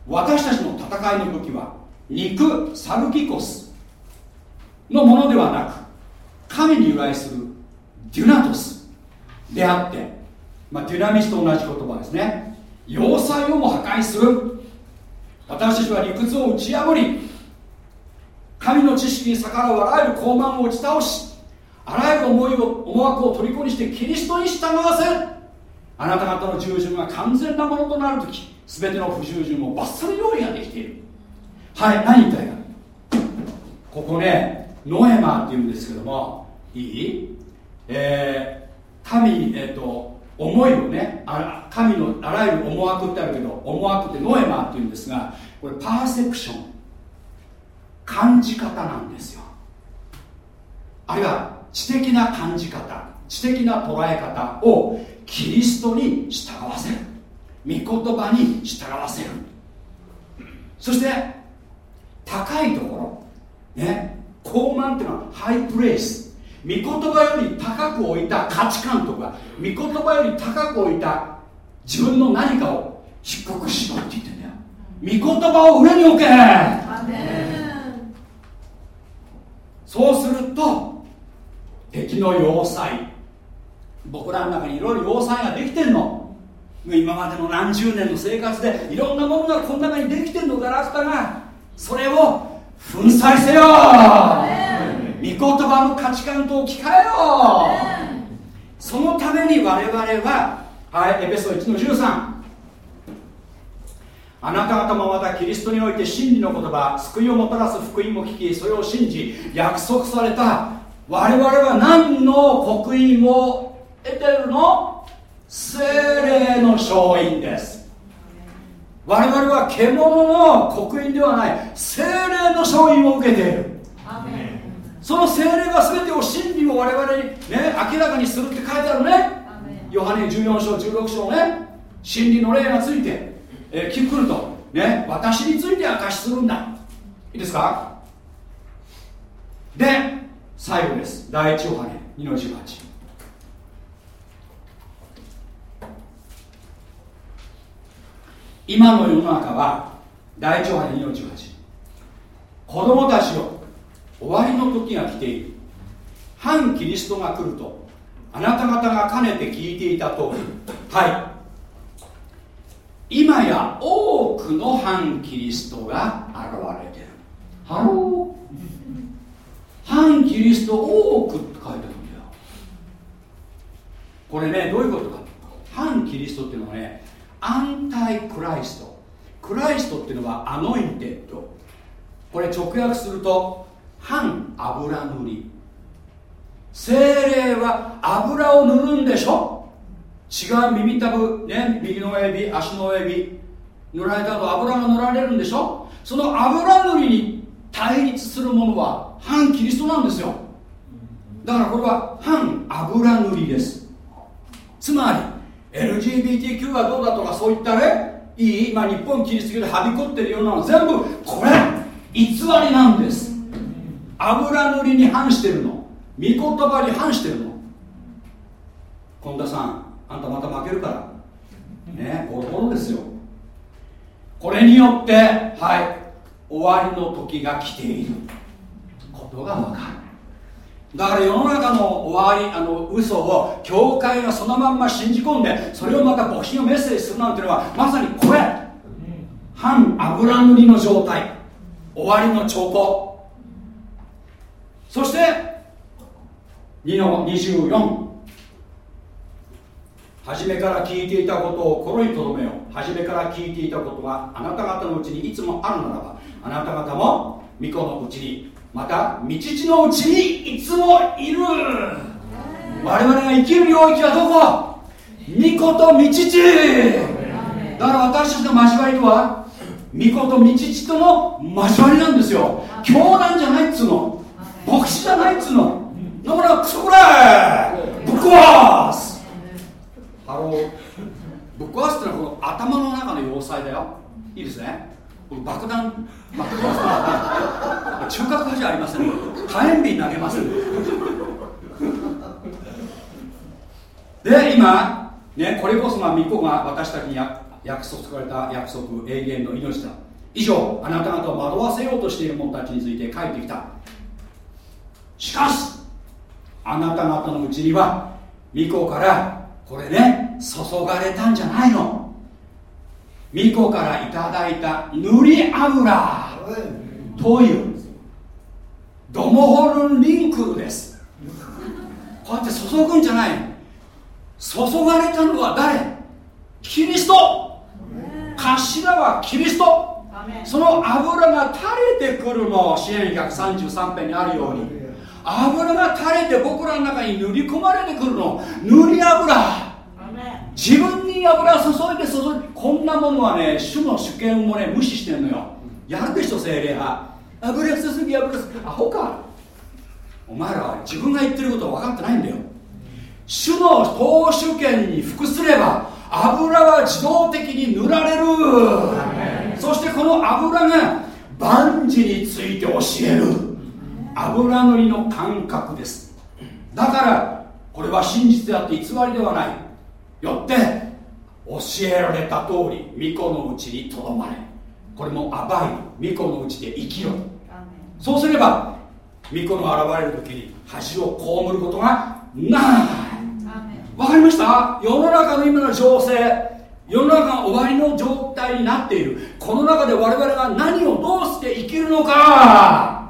私たちの戦いの武器は肉サルギコスのものではなく神に由来するデュナトスであって、まあ、デュナミスと同じ言葉ですね。要塞をも破壊する私たちは理屈を打ち破り神の知識に逆らうあらゆる傲慢を打ち倒しあらゆる思いを思惑を虜にしてキリストに従わせあなた方の従順が完全なものとなるとき全ての不従順も罰する用意ができている。はい何言いたいか。ここねノエマーっていうんですけどもいい？えー、神えっ、ー、と思いをねあ神のあらゆる思惑ってあるけど思惑ってノエマっていうんですがこれパーセプション。感じ方なんですよ。あるいは知的な感じ方知的な捉え方をキリストに従わせる。御言葉に従わせる。そして高いところね高慢っていうのはハイプレイス。御言葉より高く置いた価値観とか御言葉より高く置いた自分の何かを低くしろって言ってんだよ。御言葉を上に置け。そうすると敵の要塞僕らの中にいろいろ要塞ができてんの。今までの何十年の生活でいろんなものがこの中にできてんのガラクタが。それを粉砕せよ。御言葉の価値観と置き換えよう。そのために我々ははいエペソ1の13あなた方もまたキリストにおいて真理の言葉救いをもたらす福音を聞きそれを信じ約束された我々は何の刻印を得てるの？精霊の勝因です。我々は獣の刻印ではない精霊の勝因を受けている。その精霊が全てを真理を我々に、ね、明らかにするって書いてあるね。ヨハネ14章16章ね。真理の霊がついて、えー、来ると、ね、私について明かしするんだ。いいですか？で最後です。第一ヨハネ2の18今の世の中は第一波2の18子供たちを終わりの時が来ている。反キリストが来るとあなた方がかねて聞いていた通り。はい。今や多くの反キリストが現れてる。ハロー。反キリスト多くって書いてあるんだよ。これねどういうことか。反キリストっていうのはね Antichrist。Christ っていうのは anointed。これ直訳すると反油塗り。聖霊は油を塗るんでしょ？血が耳たぶ、ね、右の親指足の親指。塗られた後油が塗られるんでしょ？その油塗りに対立するものは反キリストなんですよ。だからこれは反油塗りです。つまり LGBTQ はどうだとかそういったね？いい？今日本キリスト教ではびこってるようなの全部これ偽りなんです。油塗りに反してるの。御言葉に反してるの。本田さんあんたまた負けるから。ねボロボロですよ。これによってはい終わりの時が来ている。ことが分かる。だから世の中の終わりあの嘘を教会がそのまんま信じ込んでそれをまた牧師のメッセージするなんていうのはまさにこれ。反油塗りの状態。終わりの兆候。そして2の24初めから聞いていたことを心に留めよう。初めから聞いていたことがあなた方のうちにいつもあるならばあなた方も御子のうちにまた道地のうちにいつもいる。我々が生きる領域はどこ？御子と道地。だから私たちの交わりとは御子と道地との交わりなんですよ。教団じゃないっつうの。牧師じゃないっつうの。だからクソこれぶっ壊す。ハロー。ぶっ壊すってのはこの頭の中の要塞だよ。いいですね。爆弾。爆弾。中核じゃありません。火炎瓶投げます。で今ねこれこそが御子が私たちに約束された約束永遠の命だ。以上あなた方を惑わせようとしている者たちについて書いてきた。しかしあなた方のうちには御子からこれね注がれたんじゃないの。巫女からいただいた塗り油。というドモホルンリンクルです。こうやって注ぐんじゃない。注がれたのは誰？キリスト。頭はキリスト。その油が垂れてくるの支援133編にあるように油が垂れて僕らの中に塗り込まれてくるの。塗り油。自分に油注いで注いでこんなものはね主の主権をね無視してんのよ。やるでしょ精霊派。油注ぎ油注ぎ。アホか。お前らは自分が言ってることは分かってないんだよ。主の投手権に服すれば油は自動的に塗られる。そしてこの油が万事について教える油塗りの感覚です。だからこれは真実であって偽りではない。よって教えられた通り巫女のうちにとどまれ。これも暴い巫女のうちで生きろ。そうすれば巫女の現れる時に恥を被ることがない。わかりました？世の中の今の情勢世の中が終わりの状態になっている。この中で我々が何をどうして生きるのか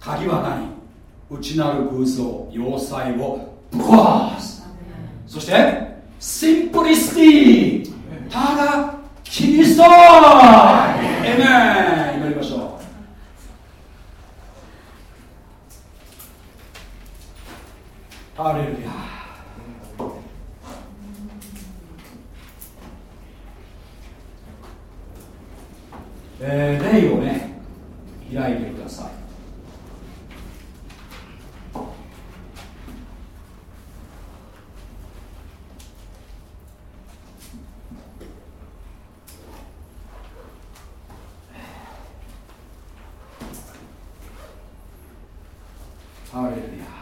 鍵は何内なる偶像要塞をぶっ壊すそしてシンプリシティ。ただキリスト。エメン祈りましょう。ハレルヤ。えー、霊をね開いてください。ハレルヤ